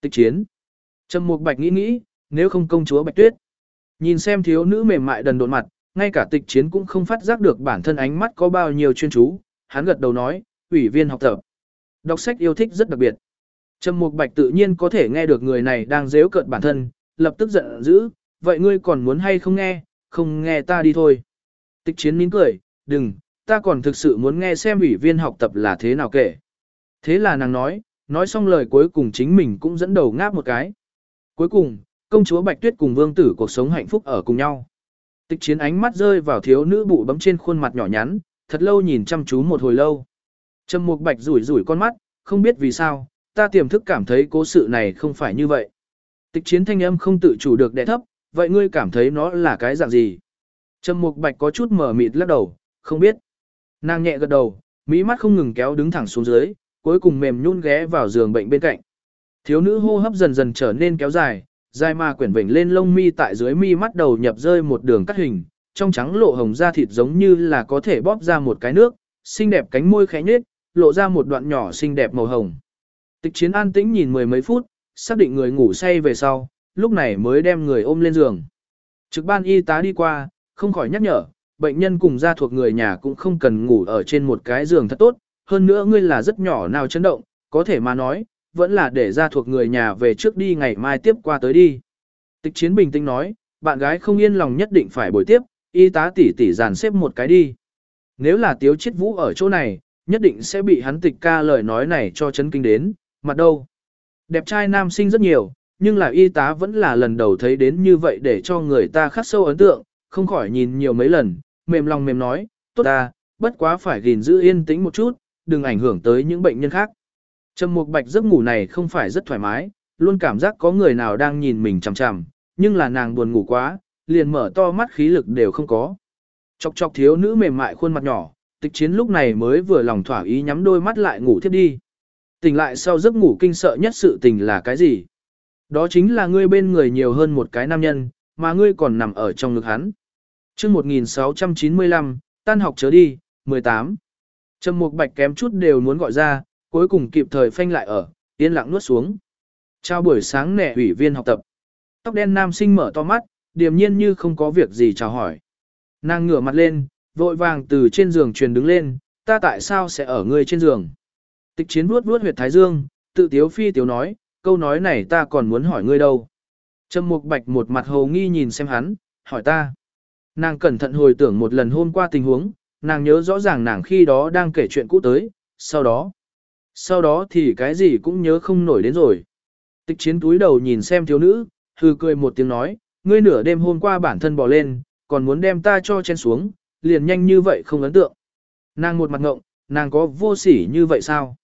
Tịch chiến. Trâm Mục Bạch nghĩ nghĩ, nếu không công chúa Bạch Tuyết. Nhìn xem thiếu nữ mềm mại đần độn mặt, ngay cả tịch chiến cũng không phát giác được bản thân ánh mắt có bao nhiêu chuyên chú, hắn gật đầu nói, ủy viên học tập. Đọc sách yêu thích rất đặc biệt. Trầm Mục Bạch tự nhiên có thể nghe được người này đang giễu cợt bản thân, lập tức giận dữ, vậy ngươi còn muốn hay không nghe, không nghe ta đi thôi. Tịch chiến nín cười, đừng, ta còn thực sự muốn nghe xem ủy viên học tập là thế nào kể. Thế là nàng nói, nói xong lời cuối cùng chính mình cũng dẫn đầu ngáp một cái. Cuối cùng, công chúa Bạch Tuyết cùng vương tử cuộc sống hạnh phúc ở cùng nhau. Tịch chiến ánh mắt rơi vào thiếu nữ bụ bấm trên khuôn mặt nhỏ nhắn, thật lâu nhìn chăm chú một hồi lâu. Trầm Mục Bạch rủi rủi con mắt, không biết vì sao, ta tiềm thức cảm thấy cố sự này không phải như vậy. Tịch chiến thanh âm không tự chủ được đè thấp, vậy ngươi cảm thấy nó là cái dạng gì? Trầm Mục Bạch có chút mở mịt lắc đầu, không biết. Nàng nhẹ gật đầu, mỹ mắt không ngừng kéo đứng thẳng xuống dưới, cuối cùng mềm nhún ghé vào giường bệnh bên cạnh. Thiếu nữ hô hấp dần dần trở nên kéo dài, dài mà quyển vểnh lên lông mi tại dưới mi mắt đầu nhập rơi một đường cắt hình, trong trắng lộ hồng da thịt giống như là có thể bóp ra một cái nước, xinh đẹp cánh môi khẽ nhếch, lộ ra một đoạn nhỏ xinh đẹp màu hồng. Tịch chiến an tĩnh nhìn mười mấy phút, xác định người ngủ say về sau, lúc này mới đem người ôm lên giường. Trực ban y tá đi qua, không khỏi nhắc nhở, bệnh nhân cùng gia thuộc người nhà cũng không cần ngủ ở trên một cái giường thật tốt, hơn nữa ngươi là rất nhỏ nào chấn động, có thể mà nói, vẫn là để gia thuộc người nhà về trước đi ngày mai tiếp qua tới đi. Tịch chiến bình tĩnh nói, bạn gái không yên lòng nhất định phải bồi tiếp, y tá tỷ tỷ dàn xếp một cái đi. Nếu là tiếu chết vũ ở chỗ này, nhất định sẽ bị hắn tịch ca lời nói này cho chấn kinh đến, mặt đâu. Đẹp trai nam sinh rất nhiều, nhưng là y tá vẫn là lần đầu thấy đến như vậy để cho người ta khắc sâu ấn tượng, không khỏi nhìn nhiều mấy lần, mềm lòng mềm nói, tốt ta, bất quá phải gìn giữ yên tĩnh một chút, đừng ảnh hưởng tới những bệnh nhân khác. Trầm Mục Bạch giấc ngủ này không phải rất thoải mái, luôn cảm giác có người nào đang nhìn mình chằm chằm, nhưng là nàng buồn ngủ quá, liền mở to mắt khí lực đều không có. Chọc chọc thiếu nữ mềm mại khuôn mặt nhỏ, tịch chiến lúc này mới vừa lòng thỏa ý nhắm đôi mắt lại ngủ thiếp đi. Tỉnh lại sau giấc ngủ kinh sợ nhất sự tình là cái gì? Đó chính là ngươi bên người nhiều hơn một cái nam nhân, mà ngươi còn nằm ở trong ngực hắn. chương 1695, tan học chớ đi, 18. Trầm Mục Bạch kém chút đều muốn gọi ra, cuối cùng kịp thời phanh lại ở, yên lặng nuốt xuống. Chào buổi sáng nẻ ủy viên học tập. Tóc đen nam sinh mở to mắt, điềm nhiên như không có việc gì chào hỏi. Nàng ngửa mặt lên, vội vàng từ trên giường truyền đứng lên, ta tại sao sẽ ở ngươi trên giường? Tịch chiến vuốt vuốt huyệt thái dương, tự tiếu phi tiếu nói, câu nói này ta còn muốn hỏi ngươi đâu. Trầm Mục Bạch một mặt hồ nghi nhìn xem hắn, hỏi ta. Nàng cẩn thận hồi tưởng một lần hôm qua tình huống, nàng nhớ rõ ràng nàng khi đó đang kể chuyện cũ tới, sau đó. Sau đó thì cái gì cũng nhớ không nổi đến rồi. Tịch chiến túi đầu nhìn xem thiếu nữ, hư cười một tiếng nói, ngươi nửa đêm hôm qua bản thân bỏ lên, còn muốn đem ta cho chen xuống, liền nhanh như vậy không ấn tượng. Nàng một mặt ngộng, nàng có vô sỉ như vậy sao?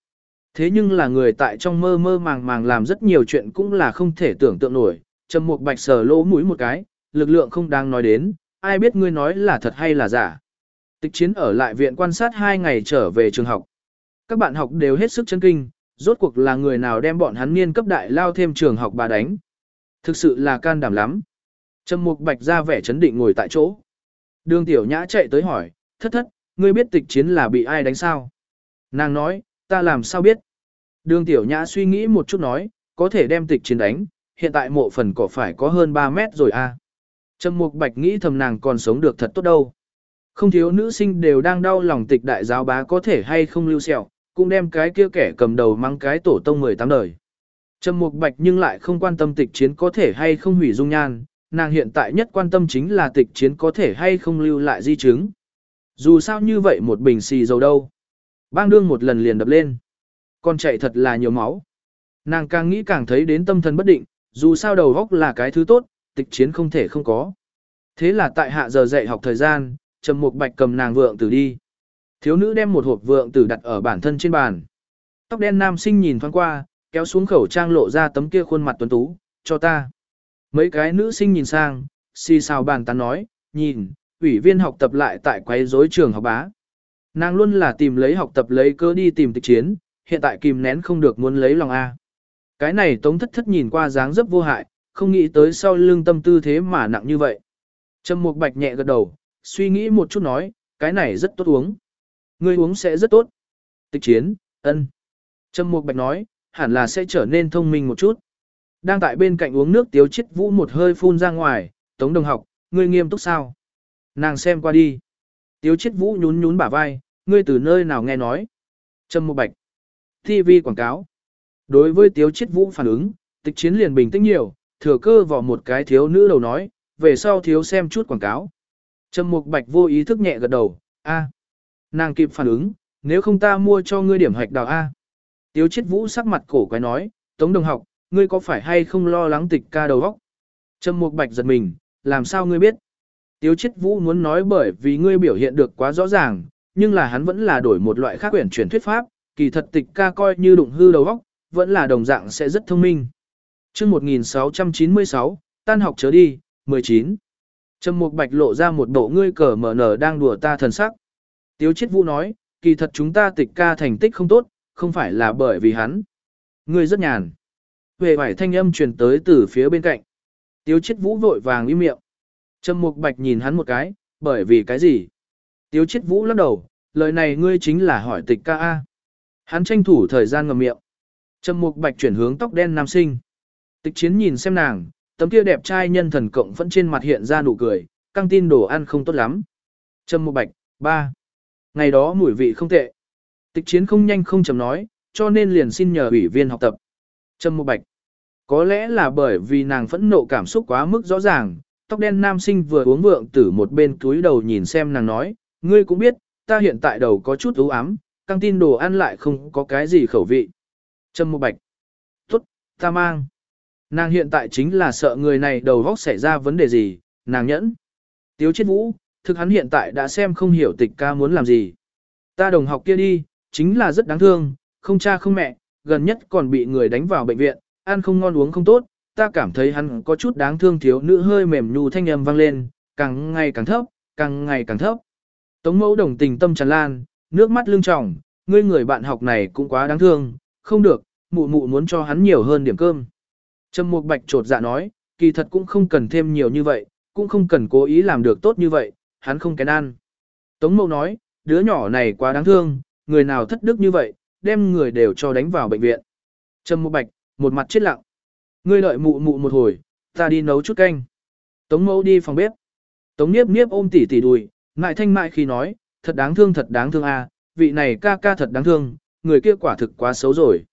Thế nhưng là người tại trong mơ mơ màng màng làm rất nhiều chuyện cũng là không thể tưởng tượng nổi, trầm một bạch sờ lỗ mũi một cái, lực lượng không đáng nói đến, ai biết ngươi nói là thật hay là giả. Tịch chiến ở lại viện quan sát hai ngày trở về trường học. Các bạn học đều hết sức chấn kinh, rốt cuộc là người nào đem bọn hắn niên cấp đại lao thêm trường học bà đánh. Thực sự là can đảm lắm. Trầm Mục Bạch ra vẻ chấn định ngồi tại chỗ. Đường Tiểu Nhã chạy tới hỏi, thất thất, ngươi biết tịch chiến là bị ai đánh sao? Nàng nói, ta làm sao biết? Đường Tiểu Nhã suy nghĩ một chút nói, có thể đem tịch chiến đánh, hiện tại mộ phần cỏ phải có hơn 3 mét rồi à. Trầm Mục Bạch nghĩ thầm nàng còn sống được thật tốt đâu. Không thiếu nữ sinh đều đang đau lòng tịch đại giáo bá có thể hay không lưu sẹo, cũng đem cái kia kẻ cầm đầu mang cái tổ tông 18 đời. Trầm Mục Bạch nhưng lại không quan tâm tịch chiến có thể hay không hủy dung nhan, nàng hiện tại nhất quan tâm chính là tịch chiến có thể hay không lưu lại di chứng. Dù sao như vậy một bình xì dầu đâu. Bang đương một lần liền đập lên. Con chạy thật là nhiều máu. Nàng càng nghĩ càng thấy đến tâm thần bất định, dù sao đầu góc là cái thứ tốt, tịch chiến không thể không có. Thế là tại hạ giờ dạy học thời gian, Trầm Mục Bạch cầm nàng vượng tử đi. Thiếu nữ đem một hộp vượng tử đặt ở bản thân trên bàn. Tóc đen nam sinh nhìn thoáng qua, kéo xuống khẩu trang lộ ra tấm kia khuôn mặt tuấn tú, cho ta. Mấy cái nữ sinh nhìn sang, xì xào bàn tán nói, nhìn, ủy viên học tập lại tại quấy rối trường học bá. Nàng luôn là tìm lấy học tập lấy cơ đi tìm tịch chiến, hiện tại kìm nén không được muốn lấy lòng A. Cái này tống thất thất nhìn qua dáng dấp vô hại, không nghĩ tới sau lưng tâm tư thế mà nặng như vậy. Trầm Mục Bạch nhẹ gật đầu, suy nghĩ một chút nói, cái này rất tốt uống. Ngươi uống sẽ rất tốt. Tịch chiến, ân. Trầm Mục Bạch nói, hẳn là sẽ trở nên thông minh một chút. Đang tại bên cạnh uống nước tiếu chết vũ một hơi phun ra ngoài, tống đồng học, ngươi nghiêm túc sao? Nàng xem qua đi. Tiếu chết vũ nhún nhún bả vai, ngươi từ nơi nào nghe nói? Trầm Mục Bạch. TV quảng cáo. Đối với tiếu Chiết vũ phản ứng, tịch chiến liền bình tĩnh nhiều, thừa cơ vào một cái thiếu nữ đầu nói, về sau thiếu xem chút quảng cáo. Trầm Mục Bạch vô ý thức nhẹ gật đầu, a. Nàng kịp phản ứng, nếu không ta mua cho ngươi điểm hạch đào a. Tiếu Chiết Vũ sắc mặt cổ quái nói, "Tống Đồng học, ngươi có phải hay không lo lắng tịch ca đầu óc?" Trầm Mục Bạch giật mình, "Làm sao ngươi biết?" Tiếu Chiết Vũ muốn nói bởi vì ngươi biểu hiện được quá rõ ràng, nhưng là hắn vẫn là đổi một loại khác quyển chuyển thuyết pháp, kỳ thật tịch ca coi như đụng hư đầu óc, vẫn là đồng dạng sẽ rất thông minh. Chương 1696, tan học chớ đi, 19. Trầm Mục Bạch lộ ra một bộ ngươi cờ mở nở đang đùa ta thần sắc. Tiếu Chiết Vũ nói, kỳ thật chúng ta tịch ca thành tích không tốt, không phải là bởi vì hắn. Ngươi rất nhàn. Về vải thanh âm truyền tới từ phía bên cạnh. Tiếu Chiết Vũ vội vàng im miệng. Trầm Mục Bạch nhìn hắn một cái, bởi vì cái gì? Tiếu Chiết Vũ lắc đầu, lời này ngươi chính là hỏi tịch ca a. Hắn tranh thủ thời gian ngậm miệng. Trầm Mục Bạch chuyển hướng tóc đen nam sinh. Tịch Chiến nhìn xem nàng, tấm kia đẹp trai nhân thần cộng vẫn trên mặt hiện ra nụ cười, căng tin đồ ăn không tốt lắm. Trầm Mục Bạch, ba. Ngày đó mùi vị không tệ. Tịch Chiến không nhanh không chậm nói, cho nên liền xin nhờ ủy viên học tập. Trầm Mục Bạch. Có lẽ là bởi vì nàng phẫn nộ cảm xúc quá mức rõ ràng, tóc đen nam sinh vừa uống vượng tử một bên túi đầu nhìn xem nàng nói, ngươi cũng biết, ta hiện tại đầu có chút u ám, căng tin đồ ăn lại không có cái gì khẩu vị. Trâm Mộ Bạch. Tốt, ta mang. Nàng hiện tại chính là sợ người này đầu góc xảy ra vấn đề gì, nàng nhẫn. Tiếu chết vũ, thực hắn hiện tại đã xem không hiểu tịch ca muốn làm gì. Ta đồng học kia đi, chính là rất đáng thương, không cha không mẹ, gần nhất còn bị người đánh vào bệnh viện, ăn không ngon uống không tốt, ta cảm thấy hắn có chút đáng thương thiếu nữ hơi mềm nhu thanh âm vang lên, càng ngày càng thấp, càng ngày càng thấp. Tống mẫu đồng tình tâm tràn lan, nước mắt lưng tròng, ngươi người bạn học này cũng quá đáng thương, không được, mụ mụ muốn cho hắn nhiều hơn điểm cơm. Trầm Mục Bạch trột dạ nói, kỳ thật cũng không cần thêm nhiều như vậy, cũng không cần cố ý làm được tốt như vậy, hắn không kén ăn. Tống Mậu nói, đứa nhỏ này quá đáng thương, người nào thất đức như vậy, đem người đều cho đánh vào bệnh viện. Trầm Mục Bạch, một mặt chết lặng. Ngươi đợi mụ mụ một hồi, ta đi nấu chút canh. Tống Mậu đi phòng bếp. Tống Niếp Niếp ôm tỉ tỉ đùi, ngại thanh mại khi nói, thật đáng thương thật đáng thương a, vị này ca ca thật đáng thương, người kia quả thực quá xấu rồi.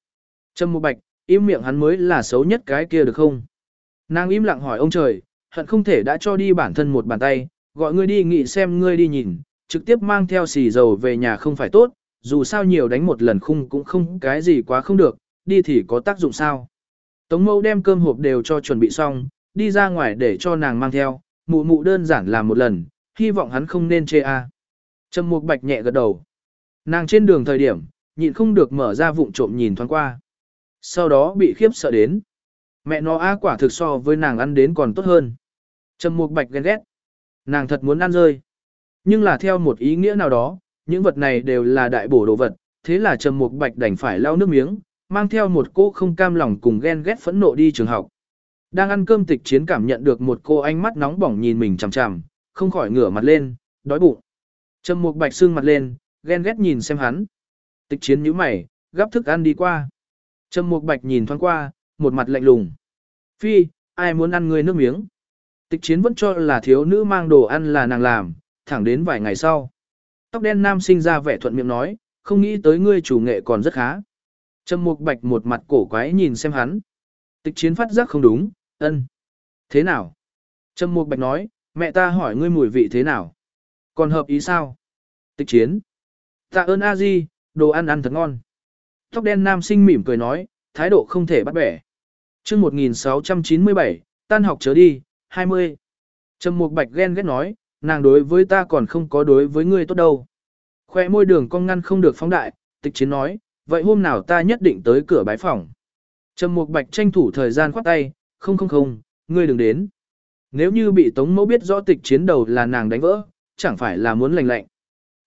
Trâm Mục Bạch, im miệng hắn mới là xấu nhất cái kia được không? Nàng im lặng hỏi ông trời, hận không thể đã cho đi bản thân một bàn tay, gọi ngươi đi nghị xem ngươi đi nhìn, trực tiếp mang theo xì dầu về nhà không phải tốt, dù sao nhiều đánh một lần khung cũng không cái gì quá không được, đi thì có tác dụng sao. Tống mẫu đem cơm hộp đều cho chuẩn bị xong, đi ra ngoài để cho nàng mang theo, mụ mụ đơn giản làm một lần, hy vọng hắn không nên chê a. À. Trầm Mục Bạch nhẹ gật đầu. Nàng trên đường thời điểm, nhịn không được mở ra vụng trộm nhìn thoáng qua. Sau đó bị khiếp sợ đến. Mẹ nó á quả thực so với nàng ăn đến còn tốt hơn. Trầm Mục Bạch ghen ghét. Nàng thật muốn ăn rơi. Nhưng là theo một ý nghĩa nào đó, những vật này đều là đại bổ đồ vật, thế là Trầm Mục Bạch đành phải lau nước miếng, mang theo một cô không cam lòng cùng ghen ghét phẫn nộ đi trường học. Đang ăn cơm tịch chiến cảm nhận được một cô ánh mắt nóng bỏng nhìn mình chằm chằm, không khỏi ngửa mặt lên, đói bụng. Trầm Mục Bạch xương mặt lên, ghen ghét nhìn xem hắn. Tịch chiến nhíu mày, gắp thức ăn đi qua. Trầm Mục Bạch nhìn thoáng qua, một mặt lạnh lùng. Phi, ai muốn ăn ngươi nước miếng? Tịch chiến vẫn cho là thiếu nữ mang đồ ăn là nàng làm, thẳng đến vài ngày sau. Tóc đen nam sinh ra vẻ thuận miệng nói, không nghĩ tới ngươi chủ nghệ còn rất khá. Trầm Mục Bạch một mặt cổ quái nhìn xem hắn. Tịch chiến phát giác không đúng, ân. Thế nào? Trầm Mục Bạch nói, mẹ ta hỏi ngươi mùi vị thế nào? Còn hợp ý sao? Tịch chiến. Tạ ơn a di, đồ ăn ăn thật ngon. Tóc đen nam sinh mỉm cười nói, thái độ không thể bắt bẻ. chương 1697, tan học chớ đi, 20. Trầm Mục Bạch ghen ghét nói, nàng đối với ta còn không có đối với ngươi tốt đâu. Khoe môi đường cong ngăn không được phóng đại, tịch chiến nói, vậy hôm nào ta nhất định tới cửa bái phòng. Trầm Mục Bạch tranh thủ thời gian khoát tay, không không không, ngươi đừng đến. Nếu như bị Tống Mẫu biết rõ tịch chiến đầu là nàng đánh vỡ, chẳng phải là muốn lành lạnh.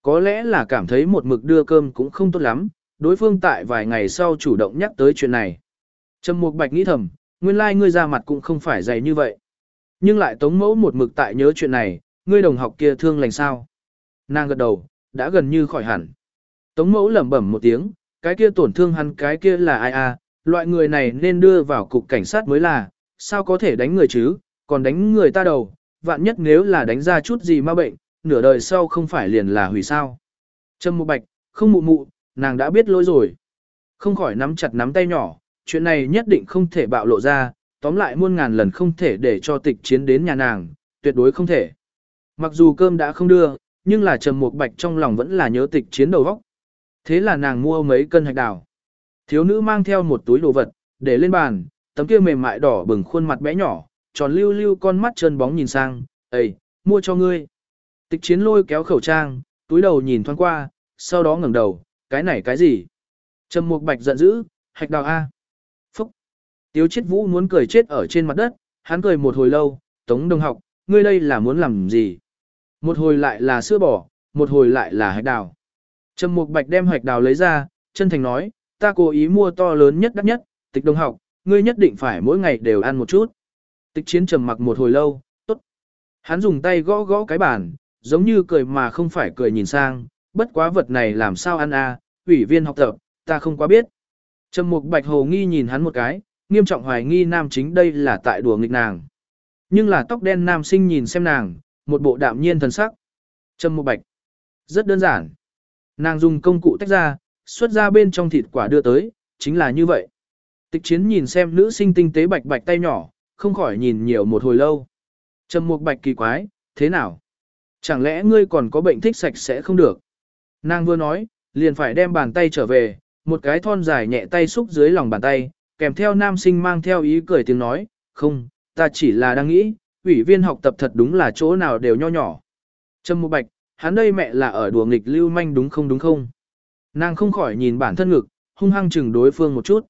Có lẽ là cảm thấy một mực đưa cơm cũng không tốt lắm, đối phương tại vài ngày sau chủ động nhắc tới chuyện này. Trầm Mục Bạch nghĩ thầm, nguyên lai like ngươi ra mặt cũng không phải dày như vậy. Nhưng lại Tống Mẫu một mực tại nhớ chuyện này, ngươi đồng học kia thương lành sao? Nàng gật đầu, đã gần như khỏi hẳn. Tống Mẫu lẩm bẩm một tiếng, cái kia tổn thương hắn cái kia là ai à, loại người này nên đưa vào cục cảnh sát mới là, sao có thể đánh người chứ, còn đánh người ta đầu, vạn nhất nếu là đánh ra chút gì ma bệnh, nửa đời sau không phải liền là hủy sao. Trâm Mộ Bạch, không mụ mụ, nàng đã biết lỗi rồi. Không khỏi nắm chặt nắm tay nhỏ, chuyện này nhất định không thể bạo lộ ra, tóm lại muôn ngàn lần không thể để cho tịch chiến đến nhà nàng, tuyệt đối không thể. Mặc dù cơm đã không đưa, nhưng là Trầm Mục Bạch trong lòng vẫn là nhớ tịch chiến đầu vóc. Thế là nàng mua mấy cân hạch đào. Thiếu nữ mang theo một túi đồ vật, để lên bàn, tấm kia mềm mại đỏ bừng khuôn mặt bé nhỏ, tròn lưu lưu con mắt trơn bóng nhìn sang, "Ê, mua cho ngươi." Tịch Chiến lôi kéo khẩu trang, túi đầu nhìn thoáng qua, sau đó ngẩng đầu, "Cái này cái gì?" Trầm Mục Bạch giận dữ, "Hạch đào a." Phúc. Tiếu chết Vũ muốn cười chết ở trên mặt đất, hắn cười một hồi lâu, "Tống Đồng học, ngươi đây là muốn làm gì?" Một hồi lại là sữa bò, một hồi lại là hạch đào. Trầm Mục Bạch đem hạch đào lấy ra, chân thành nói, ta cố ý mua to lớn nhất đắt nhất, tịch đồng học, ngươi nhất định phải mỗi ngày đều ăn một chút. Tịch chiến trầm mặc một hồi lâu, tốt. Hắn dùng tay gõ gõ cái bàn, giống như cười mà không phải cười nhìn sang, bất quá vật này làm sao ăn à, ủy viên học tập, ta không quá biết. Trầm Mục Bạch Hồ nghi nhìn hắn một cái, nghiêm trọng hoài nghi nam chính đây là tại đùa nghịch nàng. Nhưng là tóc đen nam sinh nhìn xem nàng, một bộ đạm nhiên thần sắc. Trầm Mục Bạch. Rất đơn giản. Nàng dùng công cụ tách ra, xuất ra bên trong thịt quả đưa tới, chính là như vậy. Tịch chiến nhìn xem nữ sinh tinh tế bạch bạch tay nhỏ, không khỏi nhìn nhiều một hồi lâu. Trầm mục bạch kỳ quái, thế nào? Chẳng lẽ ngươi còn có bệnh thích sạch sẽ không được? Nàng vừa nói, liền phải đem bàn tay trở về, một cái thon dài nhẹ tay xúc dưới lòng bàn tay, kèm theo nam sinh mang theo ý cười tiếng nói, không, ta chỉ là đang nghĩ, ủy viên học tập thật đúng là chỗ nào đều nho nhỏ. Trầm mục bạch, hắn đây mẹ là ở đùa nghịch lưu manh đúng không đúng không? Nàng không khỏi nhìn bản thân ngực, hung hăng chừng đối phương một chút.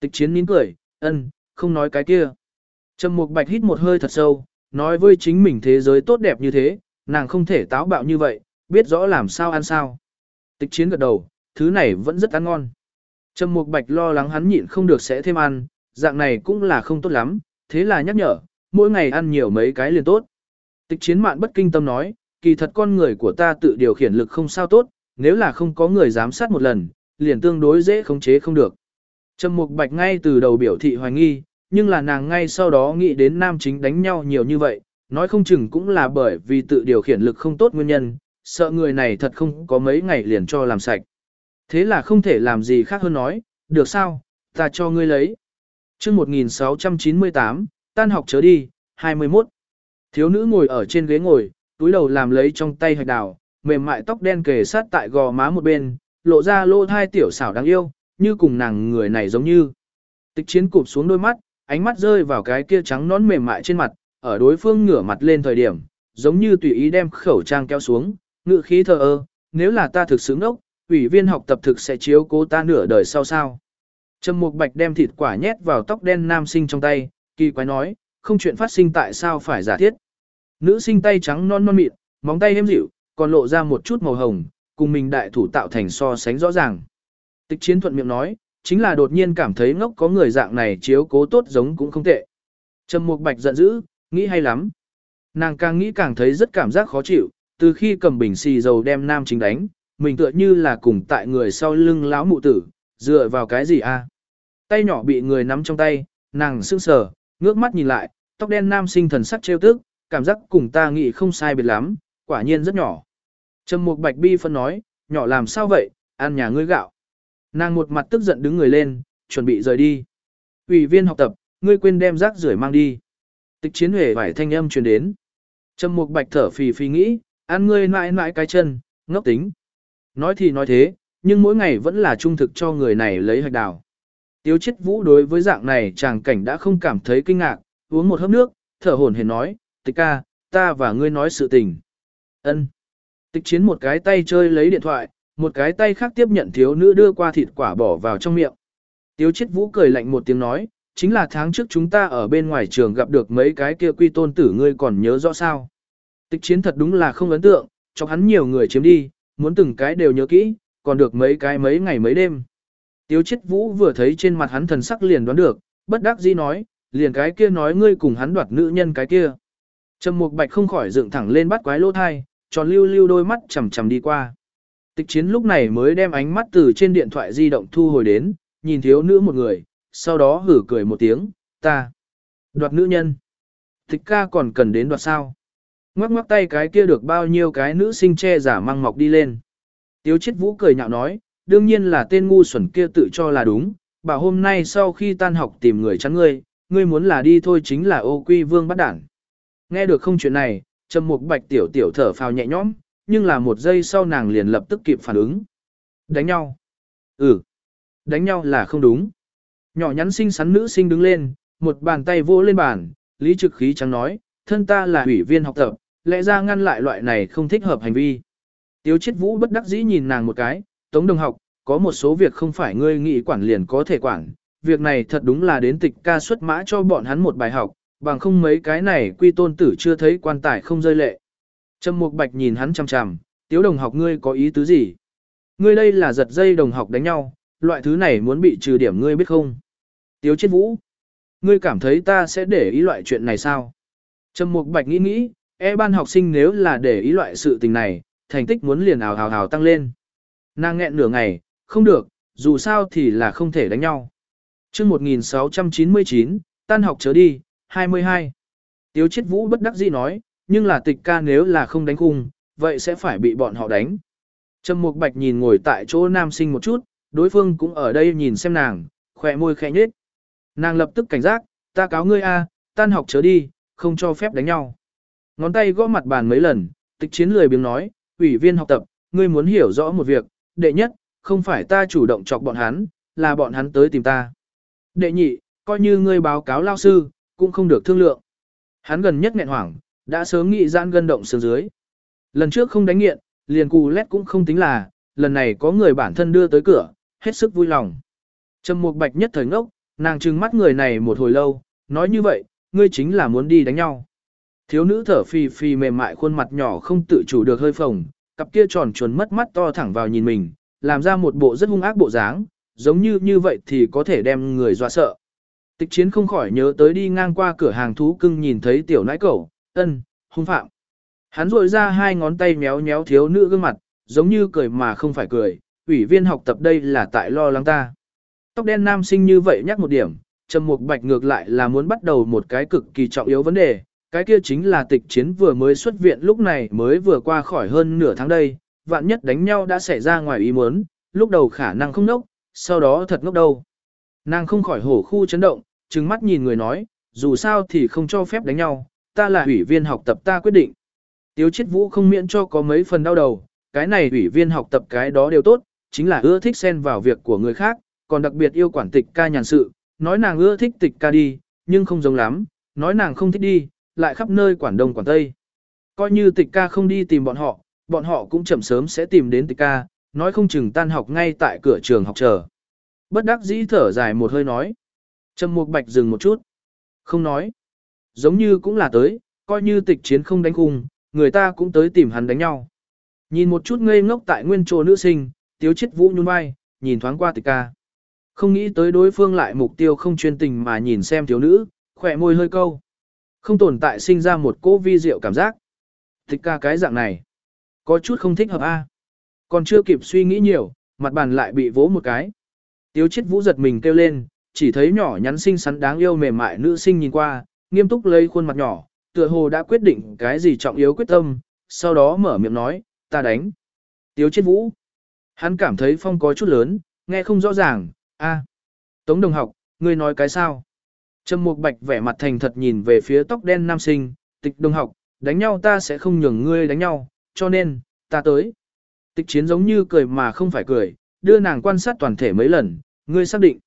Tịch chiến nín cười, ân, không nói cái kia. Trầm Mục Bạch hít một hơi thật sâu, nói với chính mình thế giới tốt đẹp như thế, nàng không thể táo bạo như vậy, biết rõ làm sao ăn sao. Tịch chiến gật đầu, thứ này vẫn rất ăn ngon. Trầm Mục Bạch lo lắng hắn nhịn không được sẽ thêm ăn, dạng này cũng là không tốt lắm, thế là nhắc nhở, mỗi ngày ăn nhiều mấy cái liền tốt. Tịch chiến mạn bất kinh tâm nói, kỳ thật con người của ta tự điều khiển lực không sao tốt, nếu là không có người giám sát một lần, liền tương đối dễ khống chế không được. Trầm Mục Bạch ngay từ đầu biểu thị hoài nghi, nhưng là nàng ngay sau đó nghĩ đến nam chính đánh nhau nhiều như vậy, nói không chừng cũng là bởi vì tự điều khiển lực không tốt nguyên nhân, sợ người này thật không có mấy ngày liền cho làm sạch. Thế là không thể làm gì khác hơn nói, được sao, ta cho ngươi lấy. chương 1698, tan học chớ đi, 21. Thiếu nữ ngồi ở trên ghế ngồi, túi đầu làm lấy trong tay hạch đào, mềm mại tóc đen kề sát tại gò má một bên, lộ ra lô thai tiểu xảo đáng yêu, như cùng nàng người này giống như. Tịch chiến cụp xuống đôi mắt, ánh mắt rơi vào cái kia trắng nón mềm mại trên mặt, ở đối phương ngửa mặt lên thời điểm, giống như tùy ý đem khẩu trang kéo xuống, ngự khí thờ ơ, nếu là ta thực xứng ốc, ủy viên học tập thực sẽ chiếu cố ta nửa đời sau sao. Trầm Mục Bạch đem thịt quả nhét vào tóc đen nam sinh trong tay, kỳ quái nói, không chuyện phát sinh tại sao phải giả thiết. Nữ sinh tay trắng non non mịn, móng tay êm dịu, còn lộ ra một chút màu hồng, cùng mình đại thủ tạo thành so sánh rõ ràng. Tịch chiến thuận miệng nói, chính là đột nhiên cảm thấy ngốc có người dạng này chiếu cố tốt giống cũng không tệ. Trầm Mục Bạch giận dữ, nghĩ hay lắm. Nàng càng nghĩ càng thấy rất cảm giác khó chịu, từ khi cầm bình xì dầu đem nam chính đánh, mình tựa như là cùng tại người sau lưng lão mụ tử, dựa vào cái gì a? Tay nhỏ bị người nắm trong tay, nàng sững sờ, ngước mắt nhìn lại, tóc đen nam sinh thần sắc trêu tức, cảm giác cùng ta nghĩ không sai biệt lắm, quả nhiên rất nhỏ. Trầm Mục Bạch bi phân nói, nhỏ làm sao vậy, ăn nhà ngươi gạo. Nàng một mặt tức giận đứng người lên, chuẩn bị rời đi. Ủy viên học tập, ngươi quên đem rác rưởi mang đi. Tịch chiến huệ vải thanh âm truyền đến. Trầm Mục Bạch thở phì phì nghĩ, ăn ngươi mãi mãi cái chân, ngốc tính. Nói thì nói thế, nhưng mỗi ngày vẫn là trung thực cho người này lấy hạch đào. Tiếu chết vũ đối với dạng này chàng cảnh đã không cảm thấy kinh ngạc, uống một hớp nước, thở hổn hển nói, tịch ca, ta và ngươi nói sự tình. ân Tịch chiến một cái tay chơi lấy điện thoại, một cái tay khác tiếp nhận thiếu nữ đưa qua thịt quả bỏ vào trong miệng. Tiếu chết vũ cười lạnh một tiếng nói, chính là tháng trước chúng ta ở bên ngoài trường gặp được mấy cái kia quy tôn tử ngươi còn nhớ rõ sao. Tịch chiến thật đúng là không ấn tượng, cho hắn nhiều người chiếm đi, muốn từng cái đều nhớ kỹ, còn được mấy cái mấy ngày mấy đêm. Tiếu chết vũ vừa thấy trên mặt hắn thần sắc liền đoán được, bất đắc dĩ nói, liền cái kia nói ngươi cùng hắn đoạt nữ nhân cái kia. Trầm Mục Bạch không khỏi dựng thẳng lên bắt quái lỗ thai, tròn lưu lưu đôi mắt chầm chầm đi qua. Tịch chiến lúc này mới đem ánh mắt từ trên điện thoại di động thu hồi đến, nhìn thiếu nữ một người, sau đó hử cười một tiếng, ta. Đoạt nữ nhân. Tịch ca còn cần đến đoạt sao. Ngoắc ngoắc tay cái kia được bao nhiêu cái nữ sinh che giả mang mọc đi lên. Tiếu chết vũ cười nhạo nói, đương nhiên là tên ngu xuẩn kia tự cho là đúng, bảo hôm nay sau khi tan học tìm người chắn ngươi, ngươi muốn là đi thôi chính là ô quy vương bắt đảng. Nghe được không chuyện này, trầm mục bạch tiểu tiểu thở phào nhẹ nhõm, nhưng là một giây sau nàng liền lập tức kịp phản ứng. Đánh nhau. Ừ. Đánh nhau là không đúng. Nhỏ nhắn xinh xắn nữ sinh đứng lên, một bàn tay vô lên bàn, lý trực khí trắng nói, thân ta là ủy viên học tập, lẽ ra ngăn lại loại này không thích hợp hành vi. Tiếu Chiết vũ bất đắc dĩ nhìn nàng một cái, tống đồng học, có một số việc không phải ngươi nghĩ quản liền có thể quản, việc này thật đúng là đến tịch ca xuất mã cho bọn hắn một bài học, bằng không mấy cái này quy tôn tử chưa thấy quan tài không rơi lệ. Trầm Mục Bạch nhìn hắn chằm chằm, "Tiếu đồng học ngươi có ý tứ gì? Ngươi đây là giật dây đồng học đánh nhau, loại thứ này muốn bị trừ điểm ngươi biết không?" Tiếu chết Vũ, "Ngươi cảm thấy ta sẽ để ý loại chuyện này sao?" Trầm Mục Bạch nghĩ nghĩ, e ban học sinh nếu là để ý loại sự tình này, thành tích muốn liền ào hào hào tăng lên. Nàng nghẹn nửa ngày, không được, dù sao thì là không thể đánh nhau. Trước 1699, tan học chớ đi, 22. Tiếu chết vũ bất đắc dĩ nói, nhưng là tịch ca nếu là không đánh khung, vậy sẽ phải bị bọn họ đánh. Trầm Mục Bạch nhìn ngồi tại chỗ nam sinh một chút, đối phương cũng ở đây nhìn xem nàng, khỏe môi khẽ nhếch. Nàng lập tức cảnh giác, ta cáo ngươi a, tan học chớ đi, không cho phép đánh nhau. Ngón tay gõ mặt bàn mấy lần, tịch chiến lười biếng nói, ủy viên học tập, ngươi muốn hiểu rõ một việc, đệ nhất, không phải ta chủ động chọc bọn hắn, là bọn hắn tới tìm ta. Đệ nhị, coi như ngươi báo cáo lao sư, cũng không được thương lượng. Hắn gần nhất nghẹn hoảng, đã sớm nghĩ giãn gân động xương dưới. Lần trước không đánh nghiện, liền cù lét cũng không tính là, lần này có người bản thân đưa tới cửa, hết sức vui lòng. Trầm Mục Bạch nhất thời ngốc, nàng trừng mắt người này một hồi lâu, nói như vậy, ngươi chính là muốn đi đánh nhau. Thiếu nữ thở phì phì mềm mại khuôn mặt nhỏ không tự chủ được hơi phồng, cặp kia tròn chuồn mất mắt to thẳng vào nhìn mình, làm ra một bộ rất hung ác bộ dáng, giống như như vậy thì có thể đem người dọa sợ. Tịch chiến không khỏi nhớ tới đi ngang qua cửa hàng thú cưng nhìn thấy tiểu nãi cẩu, ân, hung phạm. Hắn rội ra hai ngón tay méo méo thiếu nữ gương mặt, giống như cười mà không phải cười, ủy viên học tập đây là tại lo lắng ta. Tóc đen nam sinh như vậy nhắc một điểm, trầm mục bạch ngược lại là muốn bắt đầu một cái cực kỳ trọng yếu vấn đề, cái kia chính là tịch chiến vừa mới xuất viện lúc này mới vừa qua khỏi hơn nửa tháng đây, vạn nhất đánh nhau đã xảy ra ngoài ý muốn, lúc đầu khả năng không nốc, sau đó thật ngốc đâu. Nàng không khỏi hổ khu chấn động, trừng mắt nhìn người nói, dù sao thì không cho phép đánh nhau, ta là ủy viên học tập ta quyết định. Tiếu chết vũ không miễn cho có mấy phần đau đầu, cái này ủy viên học tập cái đó đều tốt, chính là ưa thích xen vào việc của người khác, còn đặc biệt yêu quản tịch ca nhàn sự, nói nàng ưa thích tịch ca đi, nhưng không giống lắm, nói nàng không thích đi, lại khắp nơi quản đông quản tây. Coi như tịch ca không đi tìm bọn họ, bọn họ cũng chậm sớm sẽ tìm đến tịch ca, nói không chừng tan học ngay tại cửa trường học chờ. Bất đắc dĩ thở dài một hơi nói. Trầm Mục Bạch dừng một chút. Không nói. Giống như cũng là tới, coi như tịch chiến không đánh khung, người ta cũng tới tìm hắn đánh nhau. Nhìn một chút ngây ngốc tại nguyên chỗ nữ sinh, tiếu chết vũ nhún vai, nhìn thoáng qua tịch ca. Không nghĩ tới đối phương lại mục tiêu không chuyên tình mà nhìn xem thiếu nữ, khỏe môi hơi câu. Không tồn tại sinh ra một cô vi diệu cảm giác. Tịch ca cái dạng này. Có chút không thích hợp a Còn chưa kịp suy nghĩ nhiều, mặt bàn lại bị vỗ một cái. Tiếu chết vũ giật mình kêu lên, chỉ thấy nhỏ nhắn xinh xắn đáng yêu mềm mại nữ sinh nhìn qua, nghiêm túc lấy khuôn mặt nhỏ, tựa hồ đã quyết định cái gì trọng yếu quyết tâm, sau đó mở miệng nói, ta đánh. Tiếu chết vũ. Hắn cảm thấy phong có chút lớn, nghe không rõ ràng, a Tống đồng học, ngươi nói cái sao? Trầm Mục Bạch vẻ mặt thành thật nhìn về phía tóc đen nam sinh, tịch đồng học, đánh nhau ta sẽ không nhường ngươi đánh nhau, cho nên, ta tới. Tịch chiến giống như cười mà không phải cười, đưa nàng quan sát toàn thể mấy lần, ngươi xác định.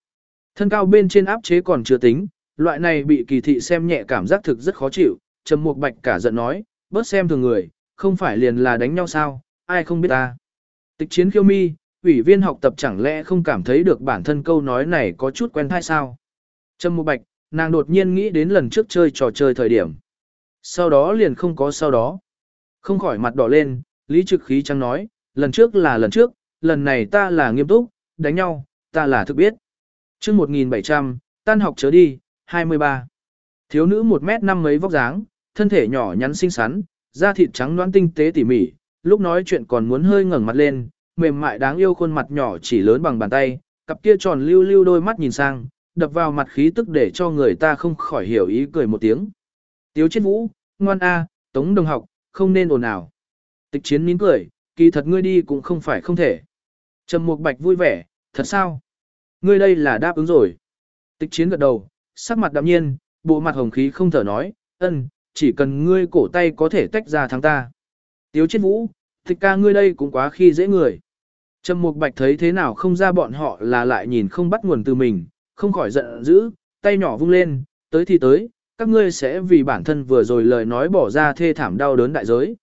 Thân cao bên trên áp chế còn chưa tính, loại này bị kỳ thị xem nhẹ cảm giác thực rất khó chịu, Trầm Mục Bạch cả giận nói, bớt xem thường người, không phải liền là đánh nhau sao, ai không biết ta. Tịch chiến khiêu mi, ủy viên học tập chẳng lẽ không cảm thấy được bản thân câu nói này có chút quen thai sao. Trâm Mục Bạch, nàng đột nhiên nghĩ đến lần trước chơi trò chơi thời điểm. Sau đó liền không có sau đó. Không khỏi mặt đỏ lên, Lý Trực Khí trắng nói, lần trước là lần trước, lần này ta là nghiêm túc, đánh nhau, ta là thực biết. chương 1700, tan học chớ đi, 23. Thiếu nữ 1 mét năm mấy vóc dáng, thân thể nhỏ nhắn xinh xắn, da thịt trắng đoán tinh tế tỉ mỉ, lúc nói chuyện còn muốn hơi ngẩng mặt lên, mềm mại đáng yêu khuôn mặt nhỏ chỉ lớn bằng bàn tay, cặp kia tròn lưu lưu đôi mắt nhìn sang, đập vào mặt khí tức để cho người ta không khỏi hiểu ý cười một tiếng. Tiếu chết vũ, ngoan a, tống đồng học, không nên ồn ào. Tịch chiến nín cười, kỳ thật ngươi đi cũng không phải không thể. Trầm Mục Bạch vui vẻ, thật sao? Ngươi đây là đáp ứng rồi. Tịch chiến gật đầu, sắc mặt đạm nhiên, bộ mặt hồng khí không thở nói, ân, chỉ cần ngươi cổ tay có thể tách ra thắng ta. Tiếu chết vũ, tịch ca ngươi đây cũng quá khi dễ người. Trầm Mục Bạch thấy thế nào không ra bọn họ là lại nhìn không bắt nguồn từ mình, không khỏi giận dữ, tay nhỏ vung lên, tới thì tới, các ngươi sẽ vì bản thân vừa rồi lời nói bỏ ra thê thảm đau đớn đại giới.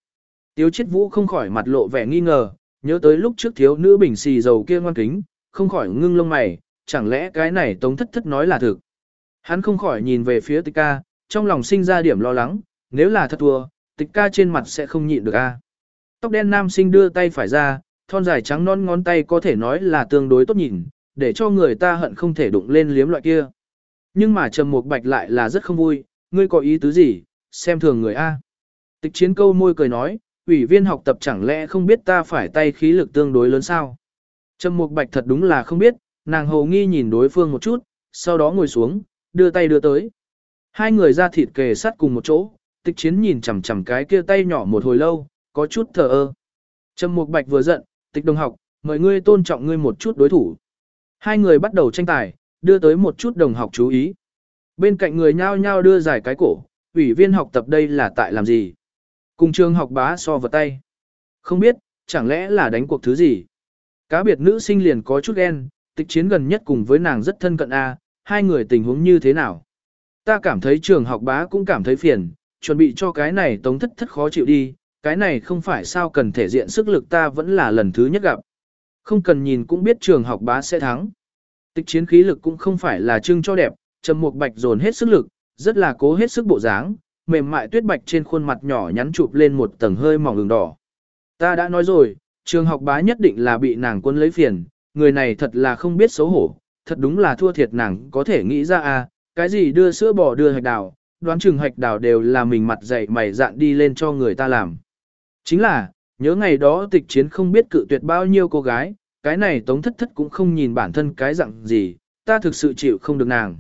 Tiếu chết vũ không khỏi mặt lộ vẻ nghi ngờ, nhớ tới lúc trước thiếu nữ bình xì dầu kia ngoan kính, không khỏi ngưng lông mày, chẳng lẽ cái này tống thất thất nói là thực. Hắn không khỏi nhìn về phía tịch ca, trong lòng sinh ra điểm lo lắng, nếu là thật thua, tịch ca trên mặt sẽ không nhịn được a. Tóc đen nam sinh đưa tay phải ra, thon dài trắng non ngón tay có thể nói là tương đối tốt nhìn, để cho người ta hận không thể đụng lên liếm loại kia. Nhưng mà Trầm Mục Bạch lại là rất không vui, ngươi có ý tứ gì, xem thường người A. Tịch chiến câu môi cười nói, ủy viên học tập chẳng lẽ không biết ta phải tay khí lực tương đối lớn sao. Trầm Mục Bạch thật đúng là không biết, nàng hầu nghi nhìn đối phương một chút, sau đó ngồi xuống, đưa tay đưa tới. Hai người ra thịt kề sát cùng một chỗ, tịch chiến nhìn chằm chằm cái kia tay nhỏ một hồi lâu, có chút thờ ơ. Trầm Mục Bạch vừa giận, tịch đồng học, mời ngươi tôn trọng ngươi một chút đối thủ. Hai người bắt đầu tranh tài, đưa tới một chút đồng học chú ý. Bên cạnh người nhao nhao đưa giải cái cổ, ủy viên học tập đây là tại làm gì? Cùng trường học bá so vật tay. Không biết, chẳng lẽ là đánh cuộc thứ gì? Cá biệt nữ sinh liền có chút ghen, tịch chiến gần nhất cùng với nàng rất thân cận A, hai người tình huống như thế nào? Ta cảm thấy trường học bá cũng cảm thấy phiền, chuẩn bị cho cái này tống thất thất khó chịu đi, cái này không phải sao cần thể diện sức lực ta vẫn là lần thứ nhất gặp. Không cần nhìn cũng biết trường học bá sẽ thắng. Tịch chiến khí lực cũng không phải là trưng cho đẹp, Trầm Mục Bạch dồn hết sức lực, rất là cố hết sức bộ dáng, mềm mại tuyết bạch trên khuôn mặt nhỏ nhắn chụp lên một tầng hơi mỏng đường đỏ. Ta đã nói rồi, trường học bá nhất định là bị nàng quân lấy phiền, người này thật là không biết xấu hổ, thật đúng là thua thiệt nàng có thể nghĩ ra à, cái gì đưa sữa bò đưa hạch đào, đoán chừng hạch đào đều là mình mặt dày mày dạn đi lên cho người ta làm. Chính là, nhớ ngày đó tịch chiến không biết cự tuyệt bao nhiêu cô gái, cái này tống thất thất cũng không nhìn bản thân cái dạng gì, ta thực sự chịu không được nàng.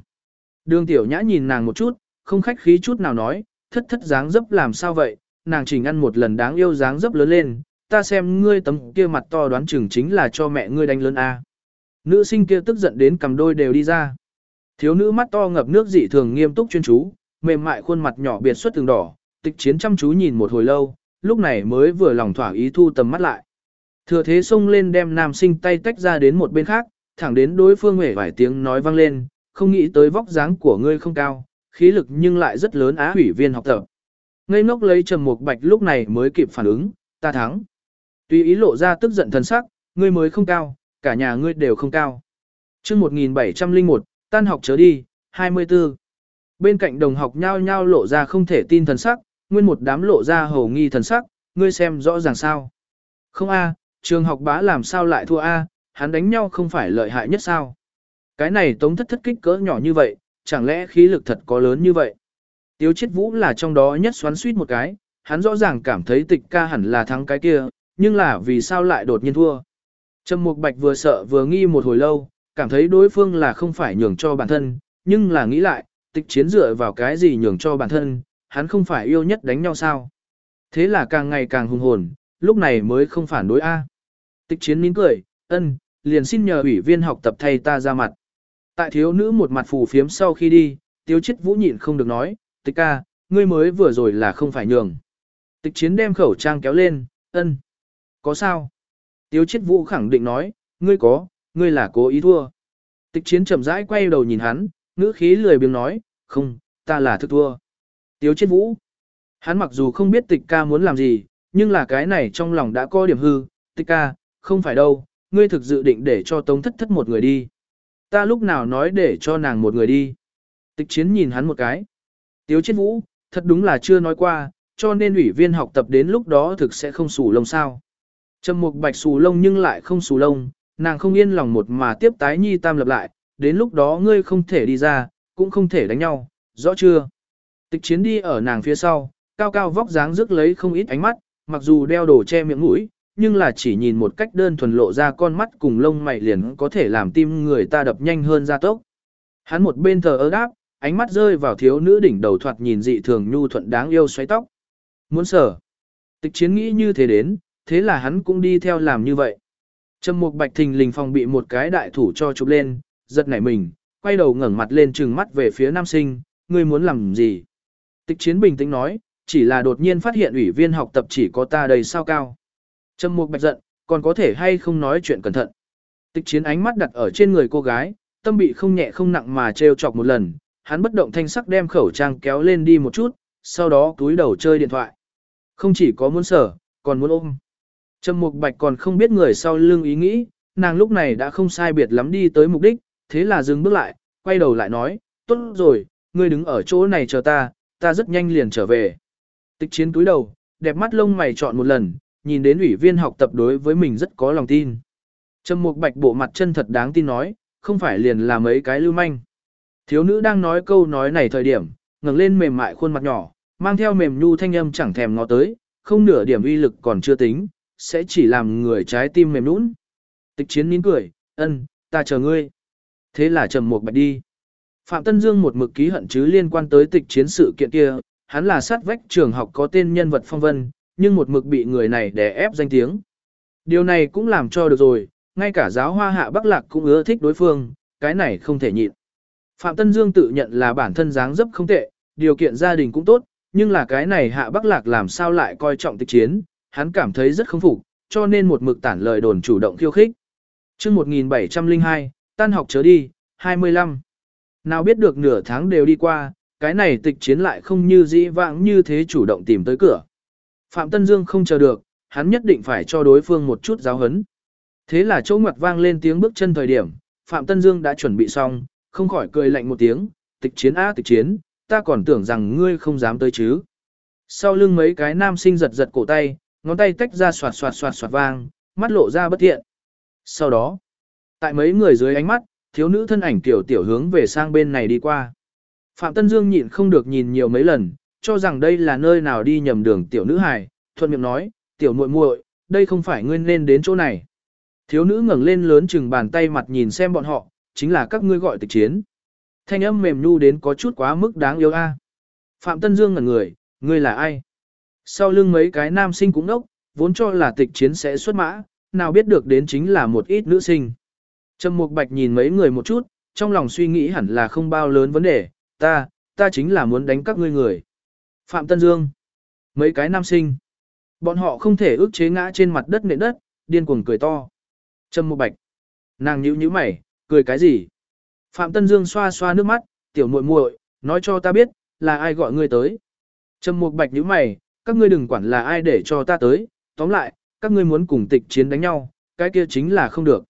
Đường tiểu nhã nhìn nàng một chút, không khách khí chút nào nói, thất thất dáng dấp làm sao vậy, nàng chỉ ăn một lần đáng yêu dáng dấp lớn lên, ta xem ngươi tấm kia mặt to đoán chừng chính là cho mẹ ngươi đánh lớn a. Nữ sinh kia tức giận đến cầm đôi đều đi ra. Thiếu nữ mắt to ngập nước dị thường nghiêm túc chuyên chú, mềm mại khuôn mặt nhỏ biệt xuất từng đỏ, tịch chiến chăm chú nhìn một hồi lâu, lúc này mới vừa lòng thỏa ý thu tầm mắt lại. Thừa thế xông lên đem nam sinh tay tách ra đến một bên khác, thẳng đến đối phương hề vài tiếng nói vang lên, không nghĩ tới vóc dáng của ngươi không cao, khí lực nhưng lại rất lớn á hủy viên học tập. Ngây ngốc lấy trầm một bạch lúc này mới kịp phản ứng, ta thắng. Tuy ý lộ ra tức giận thần sắc, ngươi mới không cao, cả nhà ngươi đều không cao. chương 1701, tan học chớ đi, 24. Bên cạnh đồng học nhao nhao lộ ra không thể tin thần sắc, nguyên một đám lộ ra hầu nghi thần sắc, ngươi xem rõ ràng sao. Không a, trường học bá làm sao lại thua a, hắn đánh nhau không phải lợi hại nhất sao. Cái này tống thất thất kích cỡ nhỏ như vậy, chẳng lẽ khí lực thật có lớn như vậy. Tiếu chết vũ là trong đó nhất xoắn suýt một cái, hắn rõ ràng cảm thấy tịch ca hẳn là thắng cái kia, nhưng là vì sao lại đột nhiên thua. Trầm Mục Bạch vừa sợ vừa nghi một hồi lâu, cảm thấy đối phương là không phải nhường cho bản thân, nhưng là nghĩ lại, tịch chiến dựa vào cái gì nhường cho bản thân, hắn không phải yêu nhất đánh nhau sao. Thế là càng ngày càng hùng hồn, lúc này mới không phản đối A. Tịch chiến nín cười, ân, liền xin nhờ ủy viên học tập thay ta ra mặt. Tại thiếu nữ một mặt phù phiếm sau khi đi, tiêu chết vũ nhịn không được nói, tịch ca, ngươi mới vừa rồi là không phải nhường. Tịch chiến đem khẩu trang kéo lên, ân. Có sao? Tiêu chết vũ khẳng định nói, ngươi có, ngươi là cố ý thua. Tịch chiến chậm rãi quay đầu nhìn hắn, ngữ khí lười biếng nói, không, ta là thức thua. Tiếu chết vũ. Hắn mặc dù không biết tịch ca muốn làm gì, nhưng là cái này trong lòng đã có điểm hư, tịch ca, không phải đâu, ngươi thực dự định để cho tống thất thất một người đi. Ta lúc nào nói để cho nàng một người đi. Tịch chiến nhìn hắn một cái. Tiếu chết vũ, thật đúng là chưa nói qua, cho nên ủy viên học tập đến lúc đó thực sẽ không xù lông sao. Trầm mục bạch xù lông nhưng lại không xù lông, nàng không yên lòng một mà tiếp tái nhi tam lập lại, đến lúc đó ngươi không thể đi ra, cũng không thể đánh nhau, rõ chưa? Tịch chiến đi ở nàng phía sau, cao cao vóc dáng rước lấy không ít ánh mắt, mặc dù đeo đồ che miệng mũi, nhưng là chỉ nhìn một cách đơn thuần lộ ra con mắt cùng lông mày liền có thể làm tim người ta đập nhanh hơn ra tốc. Hắn một bên thờ ơ đáp, ánh mắt rơi vào thiếu nữ đỉnh đầu thoạt nhìn dị thường nhu thuận đáng yêu xoáy tóc. Muốn sở. Tịch chiến nghĩ như thế đến, thế là hắn cũng đi theo làm như vậy. Trầm mục bạch thình lình phòng bị một cái đại thủ cho chụp lên, giật nảy mình, quay đầu ngẩng mặt lên trừng mắt về phía nam sinh, ngươi muốn làm gì? Tịch chiến bình tĩnh nói, chỉ là đột nhiên phát hiện ủy viên học tập chỉ có ta đầy sao cao. Trầm mục bạch giận, còn có thể hay không nói chuyện cẩn thận. Tịch chiến ánh mắt đặt ở trên người cô gái, tâm bị không nhẹ không nặng mà trêu chọc một lần, hắn bất động thanh sắc đem khẩu trang kéo lên đi một chút, sau đó túi đầu chơi điện thoại. Không chỉ có muốn sở, còn muốn ôm. Trầm Mục Bạch còn không biết người sau lưng ý nghĩ, nàng lúc này đã không sai biệt lắm đi tới mục đích, thế là dừng bước lại, quay đầu lại nói, tốt rồi, ngươi đứng ở chỗ này chờ ta, ta rất nhanh liền trở về. Tịch chiến túi đầu, đẹp mắt lông mày chọn một lần, nhìn đến ủy viên học tập đối với mình rất có lòng tin. Trầm Mục Bạch bộ mặt chân thật đáng tin nói, không phải liền là mấy cái lưu manh. Thiếu nữ đang nói câu nói này thời điểm, ngẩng lên mềm mại khuôn mặt nhỏ, mang theo mềm nhu thanh âm chẳng thèm ngó tới, không nửa điểm uy lực còn chưa tính, sẽ chỉ làm người trái tim mềm nũng. Tịch chiến nín cười, ân, ta chờ ngươi. Thế là trầm một bạch đi. Phạm Tân Dương một mực ký hận chứ liên quan tới tịch chiến sự kiện kia, hắn là sát vách trường học có tên nhân vật phong vân, nhưng một mực bị người này đè ép danh tiếng. Điều này cũng làm cho được rồi, ngay cả giáo hoa hạ Bắc Lạc cũng ưa thích đối phương, cái này không thể nhịn. Phạm Tân Dương tự nhận là bản thân dáng dấp không tệ, điều kiện gia đình cũng tốt, nhưng là cái này hạ Bắc Lạc làm sao lại coi trọng tịch chiến, hắn cảm thấy rất không phục, cho nên một mực tản lời đồn chủ động khiêu khích. Chương 1702, tan học chớ đi, 25. Nào biết được nửa tháng đều đi qua, cái này tịch chiến lại không như dĩ vãng như thế chủ động tìm tới cửa. Phạm Tân Dương không chờ được, hắn nhất định phải cho đối phương một chút giáo hấn. Thế là chỗ ngoặt vang lên tiếng bước chân thời điểm, Phạm Tân Dương đã chuẩn bị xong, không khỏi cười lạnh một tiếng, tịch chiến á tịch chiến, ta còn tưởng rằng ngươi không dám tới chứ. Sau lưng mấy cái nam sinh giật giật cổ tay, ngón tay tách ra soạt soạt soạt soạt vang, mắt lộ ra bất thiện. Sau đó, tại mấy người dưới ánh mắt, thiếu nữ thân ảnh tiểu tiểu hướng về sang bên này đi qua. Phạm Tân Dương nhịn không được nhìn nhiều mấy lần, cho rằng đây là nơi nào đi nhầm đường tiểu nữ hài, thuận miệng nói, tiểu muội muội, đây không phải ngươi nên đến chỗ này. Thiếu nữ ngẩng lên lớn chừng bàn tay mặt nhìn xem bọn họ, chính là các ngươi gọi tịch chiến. Thanh âm mềm nhu đến có chút quá mức đáng yêu a. Phạm Tân Dương ngẩn người, ngươi là ai? Sau lưng mấy cái nam sinh cũng đốc, vốn cho là tịch chiến sẽ xuất mã, nào biết được đến chính là một ít nữ sinh. Trầm Mục Bạch nhìn mấy người một chút, trong lòng suy nghĩ hẳn là không bao lớn vấn đề, ta, ta chính là muốn đánh các ngươi người. Phạm Tân Dương, mấy cái nam sinh, bọn họ không thể ức chế ngã trên mặt đất nền đất, điên cuồng cười to. Trầm Mục Bạch, nàng nhíu nhíu mày, cười cái gì? Phạm Tân Dương xoa xoa nước mắt, tiểu muội muội, nói cho ta biết, là ai gọi ngươi tới. Trầm Mục Bạch nhíu mày, các ngươi đừng quản là ai để cho ta tới, tóm lại, các ngươi muốn cùng tịch chiến đánh nhau, cái kia chính là không được.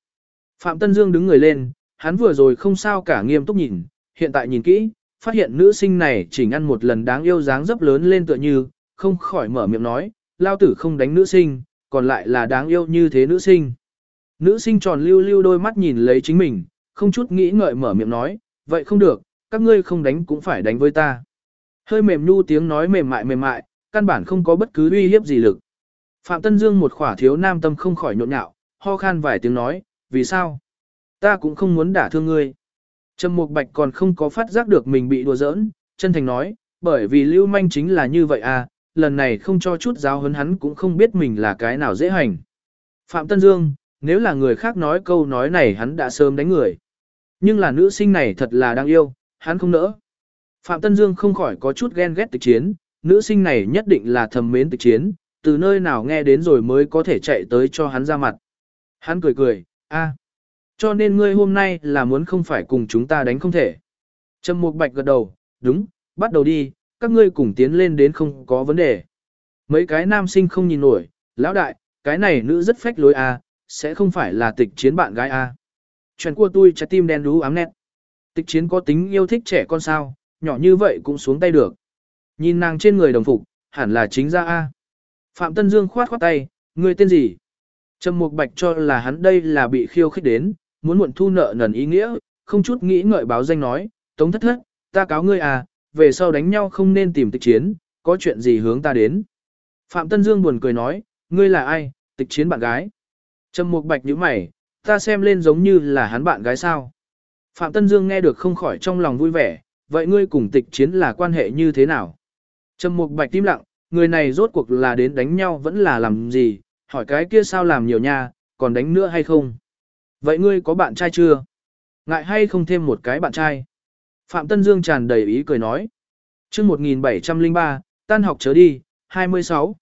Phạm Tân Dương đứng người lên, hắn vừa rồi không sao cả nghiêm túc nhìn, hiện tại nhìn kỹ, phát hiện nữ sinh này chỉ ăn một lần đáng yêu dáng dấp lớn lên tựa như, không khỏi mở miệng nói, lao tử không đánh nữ sinh, còn lại là đáng yêu như thế nữ sinh. Nữ sinh tròn lưu lưu đôi mắt nhìn lấy chính mình, không chút nghĩ ngợi mở miệng nói, vậy không được, các ngươi không đánh cũng phải đánh với ta. Hơi mềm nhu tiếng nói mềm mại mềm mại, căn bản không có bất cứ uy hiếp gì lực. Phạm Tân Dương một khỏa thiếu nam tâm không khỏi nhộn nhạo, ho khan vài tiếng nói, vì sao? Ta cũng không muốn đả thương ngươi. Trầm Mục Bạch còn không có phát giác được mình bị đùa giỡn, chân thành nói, bởi vì lưu manh chính là như vậy à, lần này không cho chút giáo hấn hắn cũng không biết mình là cái nào dễ hành. Phạm Tân Dương, nếu là người khác nói câu nói này hắn đã sớm đánh người. Nhưng là nữ sinh này thật là đáng yêu, hắn không nỡ. Phạm Tân Dương không khỏi có chút ghen ghét tịch chiến, nữ sinh này nhất định là thầm mến tịch chiến, từ nơi nào nghe đến rồi mới có thể chạy tới cho hắn ra mặt. Hắn cười cười, a, cho nên ngươi hôm nay là muốn không phải cùng chúng ta đánh không thể. Trầm Mục Bạch gật đầu, đúng, bắt đầu đi, các ngươi cùng tiến lên đến không có vấn đề. Mấy cái nam sinh không nhìn nổi, lão đại, cái này nữ rất phách lối a, sẽ không phải là tịch chiến bạn gái a. Chuyện của tôi trái tim đen đú ám nét. Tịch chiến có tính yêu thích trẻ con sao, nhỏ như vậy cũng xuống tay được. Nhìn nàng trên người đồng phục, hẳn là chính ra a. Phạm Tân Dương khoát khoát tay, ngươi tên gì? Trầm Mục Bạch cho là hắn đây là bị khiêu khích đến, muốn muộn thu nợ nần ý nghĩa, không chút nghĩ ngợi báo danh nói, Tống thất thất, ta cáo ngươi à, về sau đánh nhau không nên tìm tịch chiến, có chuyện gì hướng ta đến. Phạm Tân Dương buồn cười nói, ngươi là ai, tịch chiến bạn gái. Trầm Mục Bạch nhíu mày, ta xem lên giống như là hắn bạn gái sao. Phạm Tân Dương nghe được không khỏi trong lòng vui vẻ, vậy ngươi cùng tịch chiến là quan hệ như thế nào? Trầm Mục Bạch tim lặng, người này rốt cuộc là đến đánh nhau vẫn là làm gì, hỏi cái kia sao làm nhiều nha, còn đánh nữa hay không? Vậy ngươi có bạn trai chưa? Ngại hay không thêm một cái bạn trai? Phạm Tân Dương tràn đầy ý cười nói. chương 1703, tan học chớ đi, 26.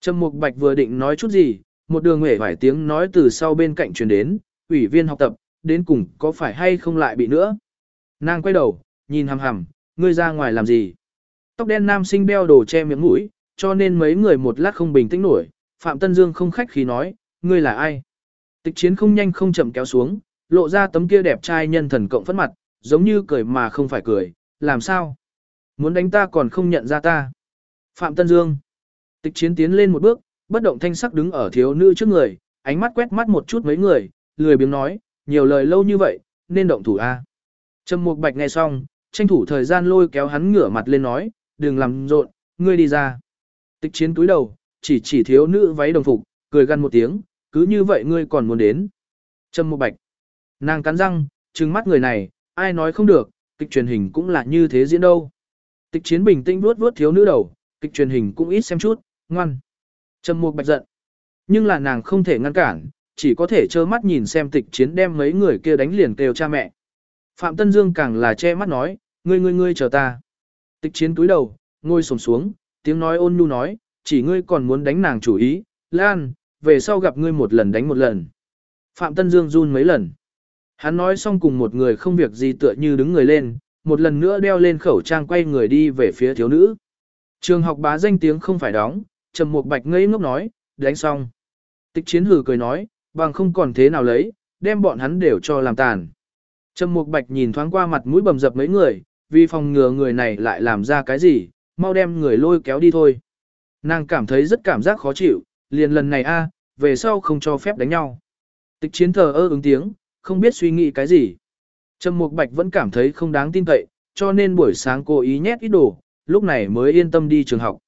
Trầm Mục Bạch vừa định nói chút gì, một đường hể vài tiếng nói từ sau bên cạnh truyền đến, ủy viên học tập, đến cùng có phải hay không lại bị nữa. Nàng quay đầu, nhìn hằm hằm, ngươi ra ngoài làm gì? Tóc đen nam sinh đeo đồ che miệng mũi, cho nên mấy người một lát không bình tĩnh nổi, Phạm Tân Dương không khách khí nói, ngươi là ai? Tịch chiến không nhanh không chậm kéo xuống, lộ ra tấm kia đẹp trai nhân thần cộng phất mặt, giống như cười mà không phải cười, làm sao? Muốn đánh ta còn không nhận ra ta. Phạm Tân Dương. Tịch chiến tiến lên một bước, bất động thanh sắc đứng ở thiếu nữ trước người, ánh mắt quét mắt một chút mấy người, lười biếng nói, nhiều lời lâu như vậy, nên động thủ a. Trầm Mục Bạch nghe xong, tranh thủ thời gian lôi kéo hắn ngửa mặt lên nói, đừng làm rộn, ngươi đi ra. Tịch chiến túi đầu, chỉ chỉ thiếu nữ váy đồng phục, cười gằn một tiếng, cứ như vậy ngươi còn muốn đến. Trâm Mộ Bạch. Nàng cắn răng, trừng mắt người này, ai nói không được, kịch truyền hình cũng là như thế diễn đâu. Tịch chiến bình tĩnh vuốt vuốt thiếu nữ đầu, kịch truyền hình cũng ít xem chút, ngoan. Trầm Mục Bạch giận. Nhưng là nàng không thể ngăn cản, chỉ có thể trơ mắt nhìn xem tịch chiến đem mấy người kia đánh liền kêu cha mẹ. Phạm Tân Dương càng là che mắt nói, ngươi ngươi ngươi chờ ta. Tịch chiến túi đầu, ngồi xổm xuống, tiếng nói ôn nhu nói, chỉ ngươi còn muốn đánh nàng chủ ý, Lan, về sau gặp ngươi một lần đánh một lần. Phạm Tân Dương run mấy lần. Hắn nói xong cùng một người không việc gì tựa như đứng người lên, một lần nữa đeo lên khẩu trang quay người đi về phía thiếu nữ. Trường học bá danh tiếng không phải đóng, Trầm Mục Bạch ngây ngốc nói, đánh xong. Tịch chiến hử cười nói, bằng không còn thế nào lấy, đem bọn hắn đều cho làm tàn. Trầm Mục Bạch nhìn thoáng qua mặt mũi bầm dập mấy người, vì phòng ngừa người này lại làm ra cái gì, mau đem người lôi kéo đi thôi. Nàng cảm thấy rất cảm giác khó chịu, liền lần này a, về sau không cho phép đánh nhau. Tịch chiến thờ ơ ứng tiếng, không biết suy nghĩ cái gì. Trầm Mục Bạch vẫn cảm thấy không đáng tin cậy, cho nên buổi sáng cô ý nhét ít đồ, lúc này mới yên tâm đi trường học.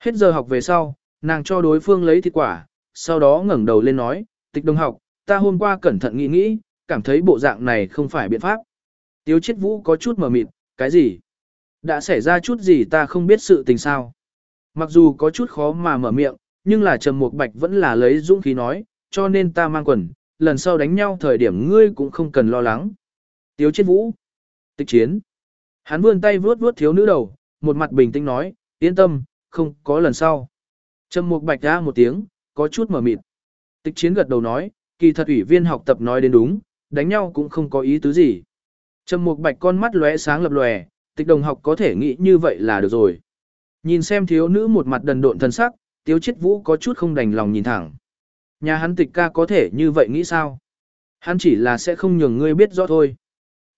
Hết giờ học về sau, nàng cho đối phương lấy thịt quả, sau đó ngẩng đầu lên nói, tịch đồng học, ta hôm qua cẩn thận nghĩ nghĩ, cảm thấy bộ dạng này không phải biện pháp. Tiếu chết vũ có chút mờ mịt, cái gì? Đã xảy ra chút gì ta không biết sự tình sao? Mặc dù có chút khó mà mở miệng, nhưng là Trầm Mục Bạch vẫn là lấy dũng khí nói, cho nên ta mang quần, lần sau đánh nhau thời điểm ngươi cũng không cần lo lắng. Tiếu chết vũ. Tịch chiến. Hắn vươn tay vuốt vuốt thiếu nữ đầu, một mặt bình tĩnh nói, yên tâm, không có lần sau. Trầm Mục Bạch ra một tiếng, có chút mở mịt. Tịch chiến gật đầu nói, kỳ thật ủy viên học tập nói đến đúng, đánh nhau cũng không có ý tứ gì. Trầm Mục Bạch con mắt lóe sáng lập lòe, tịch đồng học có thể nghĩ như vậy là được rồi. Nhìn xem thiếu nữ một mặt đần độn thân sắc, Tiếu Chiết Vũ có chút không đành lòng nhìn thẳng. Nhà hắn tịch ca có thể như vậy nghĩ sao? Hắn chỉ là sẽ không nhường ngươi biết rõ thôi.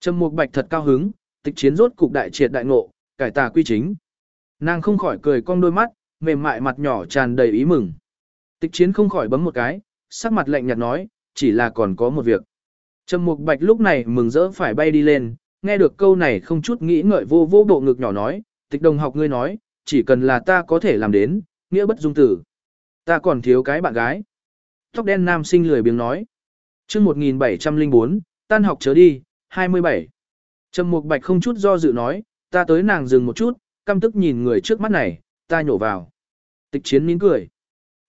Trầm Mục Bạch thật cao hứng, tịch chiến rốt cục đại triệt đại ngộ, cải tà quy chính. Nàng không khỏi cười cong đôi mắt, mềm mại mặt nhỏ tràn đầy ý mừng. Tịch chiến không khỏi bấm một cái, sắc mặt lạnh nhạt nói, chỉ là còn có một việc. Trầm Mục Bạch lúc này mừng rỡ phải bay đi lên, nghe được câu này không chút nghĩ ngợi vô vô bộ ngực nhỏ nói, tịch đồng học ngươi nói, chỉ cần là ta có thể làm đến, nghĩa bất dung tử. Ta còn thiếu cái bạn gái. Tóc đen nam sinh lười biếng nói. chương 1704, tan học chớ đi, 27. Trầm Mục Bạch không chút do dự nói, ta tới nàng dừng một chút, căm tức nhìn người trước mắt này, ta nhổ vào. Tịch chiến nín cười.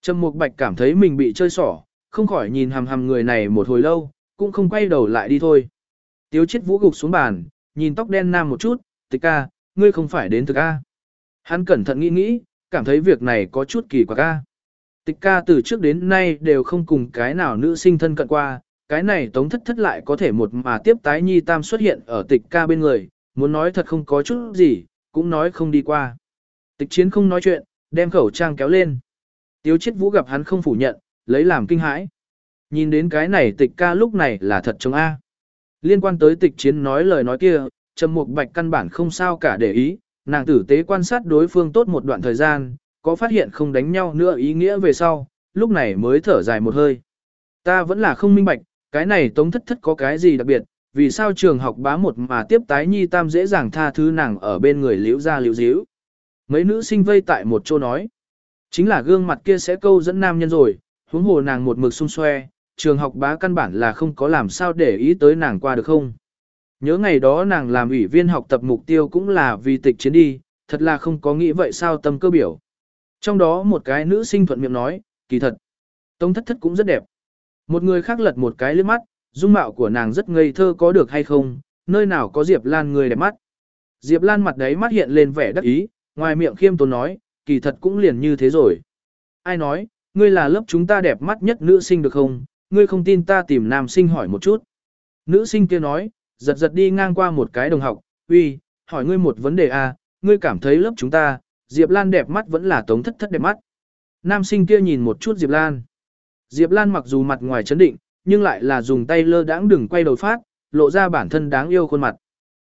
Trầm Mục Bạch cảm thấy mình bị chơi xỏ, không khỏi nhìn hằm hằm người này một hồi lâu, cũng không quay đầu lại đi thôi. Tiếu chết vũ gục xuống bàn, nhìn tóc đen nam một chút, tịch ca, ngươi không phải đến thực A. Hắn cẩn thận nghĩ nghĩ, cảm thấy việc này có chút kỳ quặc ca. Tịch ca từ trước đến nay đều không cùng cái nào nữ sinh thân cận qua, cái này tống thất thất lại có thể một mà tiếp tái nhi tam xuất hiện ở tịch ca bên người, muốn nói thật không có chút gì, cũng nói không đi qua. Tịch chiến không nói chuyện, đem khẩu trang kéo lên. Tiếu chết vũ gặp hắn không phủ nhận, lấy làm kinh hãi. Nhìn đến cái này tịch ca lúc này là thật chống A. Liên quan tới tịch chiến nói lời nói kia, Trầm Mục Bạch căn bản không sao cả để ý, nàng tử tế quan sát đối phương tốt một đoạn thời gian, có phát hiện không đánh nhau nữa ý nghĩa về sau, lúc này mới thở dài một hơi. Ta vẫn là không minh bạch, cái này tống thất thất có cái gì đặc biệt, vì sao trường học bá một mà tiếp tái nhi tam dễ dàng tha thứ nàng ở bên người liễu ra liễu díu. Mấy nữ sinh vây tại một chỗ nói, chính là gương mặt kia sẽ câu dẫn nam nhân rồi, huống hồ nàng một mực xung xoe, trường học bá căn bản là không có làm sao để ý tới nàng qua được không. Nhớ ngày đó nàng làm ủy viên học tập mục tiêu cũng là vì tịch chiến đi, thật là không có nghĩ vậy sao tâm cơ biểu. Trong đó một cái nữ sinh thuận miệng nói, kỳ thật, tông thất thất cũng rất đẹp. Một người khác lật một cái lướt mắt, dung mạo của nàng rất ngây thơ có được hay không, nơi nào có Diệp Lan người đẹp mắt. Diệp Lan mặt đấy mắt hiện lên vẻ đắc ý, ngoài miệng khiêm tốn nói, kỳ thật cũng liền như thế rồi. Ai nói, ngươi là lớp chúng ta đẹp mắt nhất nữ sinh được không, ngươi không tin ta tìm nam sinh hỏi một chút. Nữ sinh kia nói, giật giật đi ngang qua một cái đồng học, uy, hỏi ngươi một vấn đề a, à, ngươi cảm thấy lớp chúng ta, Diệp Lan đẹp mắt vẫn là tống thất thất đẹp mắt. Nam sinh kia nhìn một chút Diệp Lan. Diệp Lan mặc dù mặt ngoài chấn định, nhưng lại là dùng tay lơ đãng đừng quay đầu phát, lộ ra bản thân đáng yêu khuôn mặt.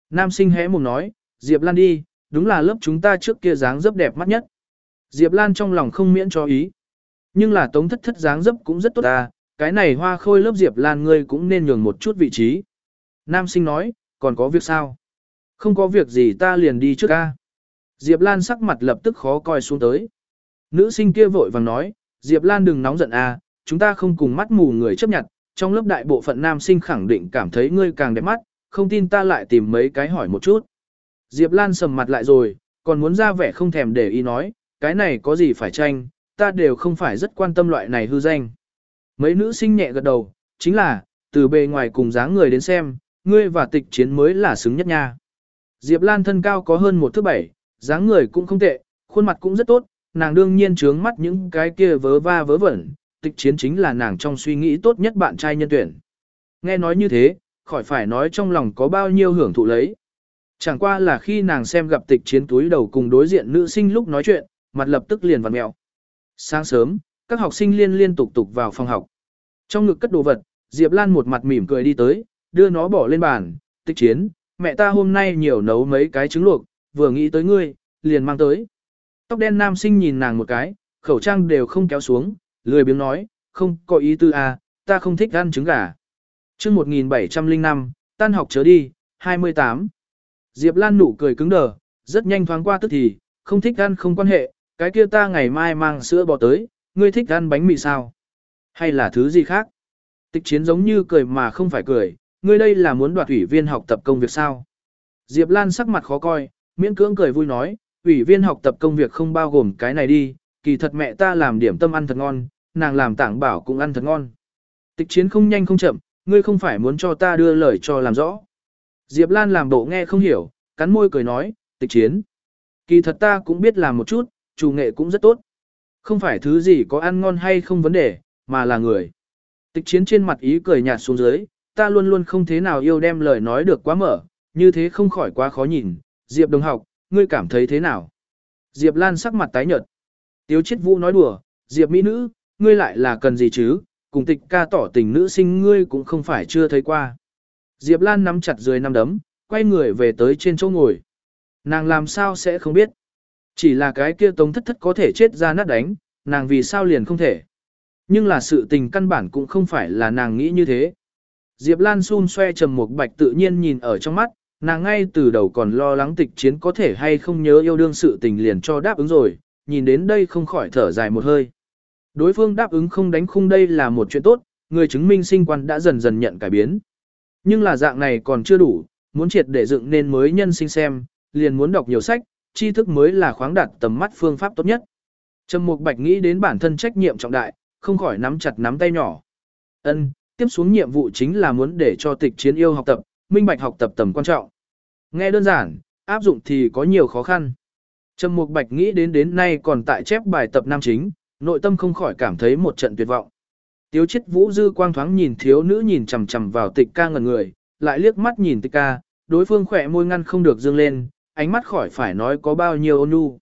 Nam sinh hé mồm nói, Diệp Lan đi, đúng là lớp chúng ta trước kia dáng dấp đẹp mắt nhất. Diệp Lan trong lòng không miễn cho ý. Nhưng là tống thất thất dáng dấp cũng rất tốt ta, cái này hoa khôi lớp Diệp Lan ngươi cũng nên nhường một chút vị trí. Nam sinh nói, còn có việc sao? Không có việc gì ta liền đi trước ca. Diệp Lan sắc mặt lập tức khó coi xuống tới. Nữ sinh kia vội vàng nói, Diệp Lan đừng nóng giận a, chúng ta không cùng mắt mù người chấp nhận, trong lớp đại bộ phận nam sinh khẳng định cảm thấy ngươi càng đẹp mắt, không tin ta lại tìm mấy cái hỏi một chút. Diệp Lan sầm mặt lại rồi, còn muốn ra vẻ không thèm để ý nói, cái này có gì phải tranh, ta đều không phải rất quan tâm loại này hư danh. Mấy nữ sinh nhẹ gật đầu, chính là, từ bề ngoài cùng dáng người đến xem, ngươi và tịch chiến mới là xứng nhất nha. Diệp Lan thân cao có hơn một thước bảy, dáng người cũng không tệ, khuôn mặt cũng rất tốt, nàng đương nhiên trướng mắt những cái kia vớ va vớ vẩn, tịch chiến chính là nàng trong suy nghĩ tốt nhất bạn trai nhân tuyển. Nghe nói như thế, khỏi phải nói trong lòng có bao nhiêu hưởng thụ lấy. Chẳng qua là khi nàng xem gặp tịch chiến túi đầu cùng đối diện nữ sinh lúc nói chuyện, mặt lập tức liền vặn mèo. Sáng sớm, các học sinh liên liên tục tục vào phòng học. Trong ngực cất đồ vật, Diệp Lan một mặt mỉm cười đi tới, đưa nó bỏ lên bàn, tịch chiến, mẹ ta hôm nay nhiều nấu mấy cái trứng luộc, vừa nghĩ tới ngươi, liền mang tới. Tóc đen nam sinh nhìn nàng một cái, khẩu trang đều không kéo xuống, lười biếng nói, không có ý tư à, ta không thích ăn trứng gà. chương 1705, tan học chớ đi, 28. Diệp Lan nụ cười cứng đờ, rất nhanh thoáng qua tức thì, không thích ăn không quan hệ, cái kia ta ngày mai mang sữa bò tới, ngươi thích ăn bánh mì sao? Hay là thứ gì khác? Tịch chiến giống như cười mà không phải cười, ngươi đây là muốn đoạt ủy viên học tập công việc sao? Diệp Lan sắc mặt khó coi, miễn cưỡng cười vui nói, ủy viên học tập công việc không bao gồm cái này đi, kỳ thật mẹ ta làm điểm tâm ăn thật ngon, nàng làm tảng bảo cũng ăn thật ngon. Tịch chiến không nhanh không chậm, ngươi không phải muốn cho ta đưa lời cho làm rõ. Diệp Lan làm bộ nghe không hiểu, cắn môi cười nói, tịch chiến. Kỳ thật ta cũng biết làm một chút, chủ nghệ cũng rất tốt. Không phải thứ gì có ăn ngon hay không vấn đề, mà là người. Tịch chiến trên mặt ý cười nhạt xuống dưới, ta luôn luôn không thế nào yêu đem lời nói được quá mở, như thế không khỏi quá khó nhìn. Diệp đồng học, ngươi cảm thấy thế nào? Diệp Lan sắc mặt tái nhợt. Tiếu chết vũ nói đùa, Diệp mỹ nữ, ngươi lại là cần gì chứ, cùng tịch ca tỏ tình nữ sinh ngươi cũng không phải chưa thấy qua. Diệp Lan nắm chặt dưới năm đấm, quay người về tới trên chỗ ngồi. Nàng làm sao sẽ không biết. Chỉ là cái kia tống thất thất có thể chết ra nát đánh, nàng vì sao liền không thể. Nhưng là sự tình căn bản cũng không phải là nàng nghĩ như thế. Diệp Lan xun xoe trầm một bạch tự nhiên nhìn ở trong mắt, nàng ngay từ đầu còn lo lắng tịch chiến có thể hay không nhớ yêu đương sự tình liền cho đáp ứng rồi, nhìn đến đây không khỏi thở dài một hơi. Đối phương đáp ứng không đánh khung đây là một chuyện tốt, người chứng minh sinh quan đã dần dần nhận cải biến. Nhưng là dạng này còn chưa đủ, muốn triệt để dựng nên mới nhân sinh xem, liền muốn đọc nhiều sách, tri thức mới là khoáng đạt tầm mắt phương pháp tốt nhất. Trầm Mục Bạch nghĩ đến bản thân trách nhiệm trọng đại, không khỏi nắm chặt nắm tay nhỏ. Ân, tiếp xuống nhiệm vụ chính là muốn để cho tịch chiến yêu học tập, minh bạch học tập tầm quan trọng. Nghe đơn giản, áp dụng thì có nhiều khó khăn. Trầm Mục Bạch nghĩ đến đến nay còn tại chép bài tập nam chính, nội tâm không khỏi cảm thấy một trận tuyệt vọng. Tiếu chết vũ dư quang thoáng nhìn thiếu nữ nhìn chằm chằm vào tịch ca ngẩn người, lại liếc mắt nhìn tịch ca, đối phương khỏe môi ngăn không được dương lên, ánh mắt khỏi phải nói có bao nhiêu ôn nhu.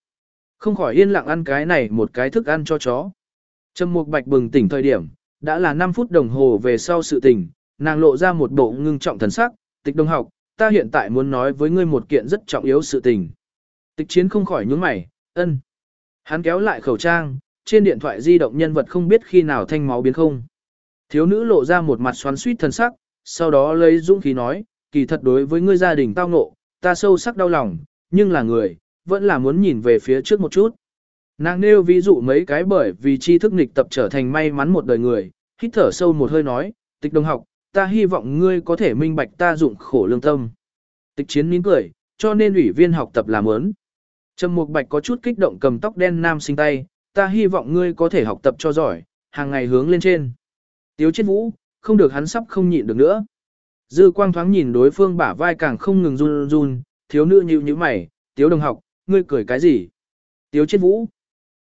Không khỏi yên lặng ăn cái này một cái thức ăn cho chó. Trầm Mục Bạch bừng tỉnh thời điểm, đã là 5 phút đồng hồ về sau sự tình, nàng lộ ra một bộ ngưng trọng thần sắc, tịch đồng học, ta hiện tại muốn nói với ngươi một kiện rất trọng yếu sự tình. Tịch chiến không khỏi nhướng mày, ân. Hắn kéo lại khẩu trang, trên điện thoại di động nhân vật không biết khi nào thanh máu biến không. Thiếu nữ lộ ra một mặt xoắn suýt thần sắc, sau đó lấy dũng khí nói, kỳ thật đối với ngươi gia đình tao ngộ, ta sâu sắc đau lòng, nhưng là người, vẫn là muốn nhìn về phía trước một chút. Nàng nêu ví dụ mấy cái bởi vì tri thức nghịch tập trở thành may mắn một đời người, hít thở sâu một hơi nói, tịch đồng học, ta hy vọng ngươi có thể minh bạch ta dụng khổ lương tâm. Tịch chiến nín cười, cho nên ủy viên học tập làm ớn. Trầm Mục Bạch có chút kích động cầm tóc đen nam sinh tay, ta hy vọng ngươi có thể học tập cho giỏi, hàng ngày hướng lên trên. Tiếu chết vũ, không được hắn sắp không nhịn được nữa. Dư quang thoáng nhìn đối phương bả vai càng không ngừng run run, thiếu nữ nhíu nhíu mày, tiếu đồng học, ngươi cười cái gì? Tiếu chết vũ,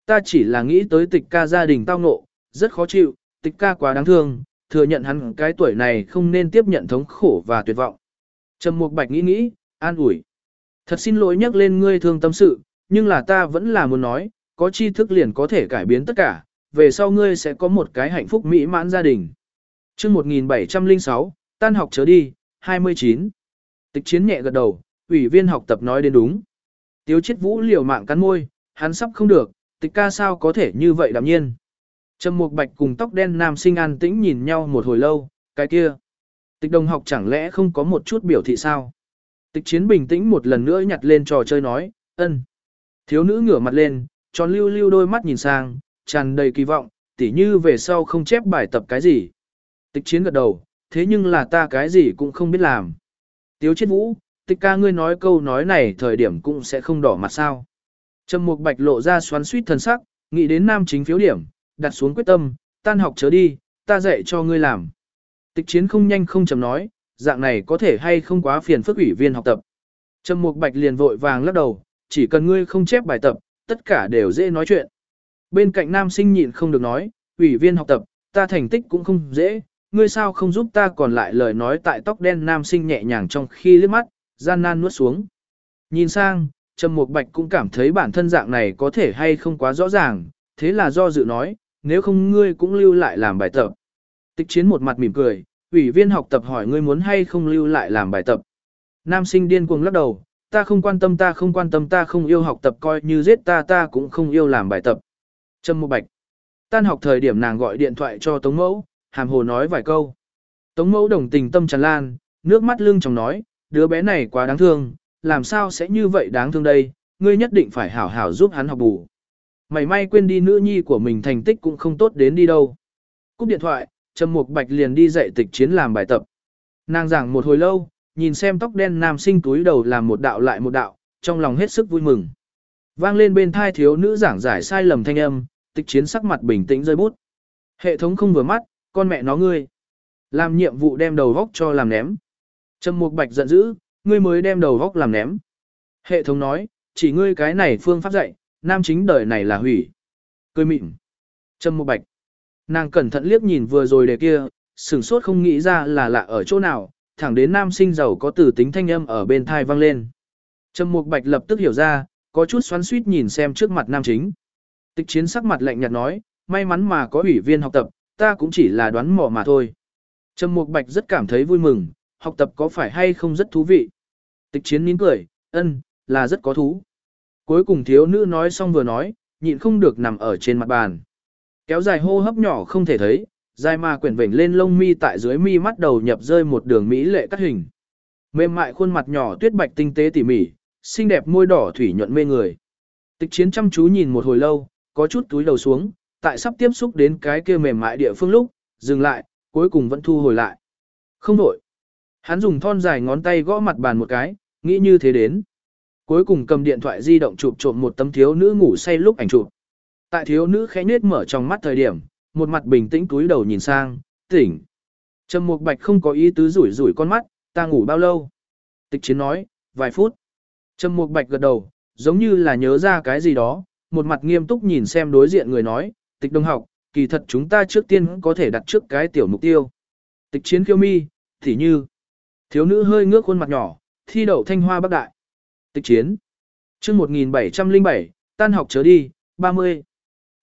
ta chỉ là nghĩ tới tịch ca gia đình tao ngộ, rất khó chịu, tịch ca quá đáng thương, thừa nhận hắn cái tuổi này không nên tiếp nhận thống khổ và tuyệt vọng. Trầm Mục Bạch nghĩ nghĩ, an ủi. Thật xin lỗi nhắc lên ngươi thương tâm sự, nhưng là ta vẫn là muốn nói, có tri thức liền có thể cải biến tất cả, về sau ngươi sẽ có một cái hạnh phúc mỹ mãn gia đình. Chương 1706, tan học chớ đi, 29. Tịch chiến nhẹ gật đầu, ủy viên học tập nói đến đúng. Tiếu chết vũ liều mạng cắn môi, hắn sắp không được, tịch ca sao có thể như vậy đạm nhiên. Trầm Mục Bạch cùng tóc đen nam sinh an tĩnh nhìn nhau một hồi lâu, cái kia. Tịch đồng học chẳng lẽ không có một chút biểu thị sao? Tịch chiến bình tĩnh một lần nữa nhặt lên trò chơi nói, ân. Thiếu nữ ngửa mặt lên, tròn lưu lưu đôi mắt nhìn sang, tràn đầy kỳ vọng, tỉ như về sau không chép bài tập cái gì. Tịch chiến gật đầu, thế nhưng là ta cái gì cũng không biết làm. Tiếu chết vũ, tịch ca ngươi nói câu nói này thời điểm cũng sẽ không đỏ mặt sao. Trầm mục bạch lộ ra xoắn suýt thần sắc, nghĩ đến nam chính phiếu điểm, đặt xuống quyết tâm, tan học chớ đi, ta dạy cho ngươi làm. Tịch chiến không nhanh không chậm nói, dạng này có thể hay không quá phiền phức ủy viên học tập. Trầm mục bạch liền vội vàng lắc đầu, chỉ cần ngươi không chép bài tập, tất cả đều dễ nói chuyện. Bên cạnh nam sinh nhịn không được nói, ủy viên học tập, ta thành tích cũng không dễ, ngươi sao không giúp ta còn lại lời nói tại tóc đen nam sinh nhẹ nhàng trong khi liếc mắt, gian nan nuốt xuống. Nhìn sang, Trầm Mục Bạch cũng cảm thấy bản thân dạng này có thể hay không quá rõ ràng, thế là do dự nói, nếu không ngươi cũng lưu lại làm bài tập. Tịch chiến một mặt mỉm cười, ủy viên học tập hỏi ngươi muốn hay không lưu lại làm bài tập. Nam sinh điên cuồng lắc đầu, ta không quan tâm ta không quan tâm ta không yêu học tập coi như giết ta ta cũng không yêu làm bài tập. Trâm Mục Bạch. Tan học thời điểm nàng gọi điện thoại cho Tống Mẫu, hàm hồ nói vài câu. Tống Mẫu đồng tình tâm tràn lan, nước mắt lưng trong nói, đứa bé này quá đáng thương, làm sao sẽ như vậy đáng thương đây, ngươi nhất định phải hảo hảo giúp hắn học bù. Mày may quên đi nữ nhi của mình thành tích cũng không tốt đến đi đâu. Cúp điện thoại, Trầm Mục Bạch liền đi dạy tịch chiến làm bài tập. Nàng giảng một hồi lâu, nhìn xem tóc đen nam sinh túi đầu làm một đạo lại một đạo, trong lòng hết sức vui mừng. Vang lên bên thai thiếu nữ giảng giải sai lầm thanh âm, Tịch chiến sắc mặt bình tĩnh rơi bút. Hệ thống không vừa mắt, con mẹ nó ngươi. Làm nhiệm vụ đem đầu góc cho làm ném. Trầm Mục Bạch giận dữ, ngươi mới đem đầu góc làm ném. Hệ thống nói, chỉ ngươi cái này phương pháp dạy, nam chính đời này là hủy. Cười mịn. Trầm Mục Bạch. Nàng cẩn thận liếc nhìn vừa rồi đề kia, sửng sốt không nghĩ ra là lạ ở chỗ nào, thẳng đến nam sinh giàu có từ tính thanh âm ở bên thai vang lên. Trầm Mục Bạch lập tức hiểu ra, có chút xoắn xuýt nhìn xem trước mặt nam chính. Tịch chiến sắc mặt lạnh nhạt nói, may mắn mà có ủy viên học tập, ta cũng chỉ là đoán mò mà thôi. Trầm Mục Bạch rất cảm thấy vui mừng, học tập có phải hay không rất thú vị. Tịch chiến nín cười, ân, là rất có thú. Cuối cùng thiếu nữ nói xong vừa nói, nhịn không được nằm ở trên mặt bàn. Kéo dài hô hấp nhỏ không thể thấy, dài mà quyển vểnh lên lông mi tại dưới mi mắt đầu nhập rơi một đường mỹ lệ cắt hình. Mềm mại khuôn mặt nhỏ tuyết bạch tinh tế tỉ mỉ, xinh đẹp môi đỏ thủy nhuận mê người. Tịch chiến chăm chú nhìn một hồi lâu, có chút túi đầu xuống, tại sắp tiếp xúc đến cái kia mềm mại địa phương lúc, dừng lại, cuối cùng vẫn thu hồi lại. Không đổi. Hắn dùng thon dài ngón tay gõ mặt bàn một cái, nghĩ như thế đến. Cuối cùng cầm điện thoại di động chụp trộm một tấm thiếu nữ ngủ say lúc ảnh chụp. Tại thiếu nữ khẽ nết mở trong mắt thời điểm, một mặt bình tĩnh túi đầu nhìn sang, tỉnh. Trầm Mục Bạch không có ý tứ rủi rủi con mắt, ta ngủ bao lâu? Tịch Chiến nói, vài phút. Trầm Mục Bạch gật đầu, giống như là nhớ ra cái gì đó, một mặt nghiêm túc nhìn xem đối diện người nói, tịch đông học, kỳ thật chúng ta trước tiên có thể đặt trước cái tiểu mục tiêu. Tịch chiến khiêu mi, thì như, thiếu nữ hơi ngước khuôn mặt nhỏ, thi đậu thanh hoa bắc đại. Tịch chiến, chương 1707, tan học chớ đi, 30.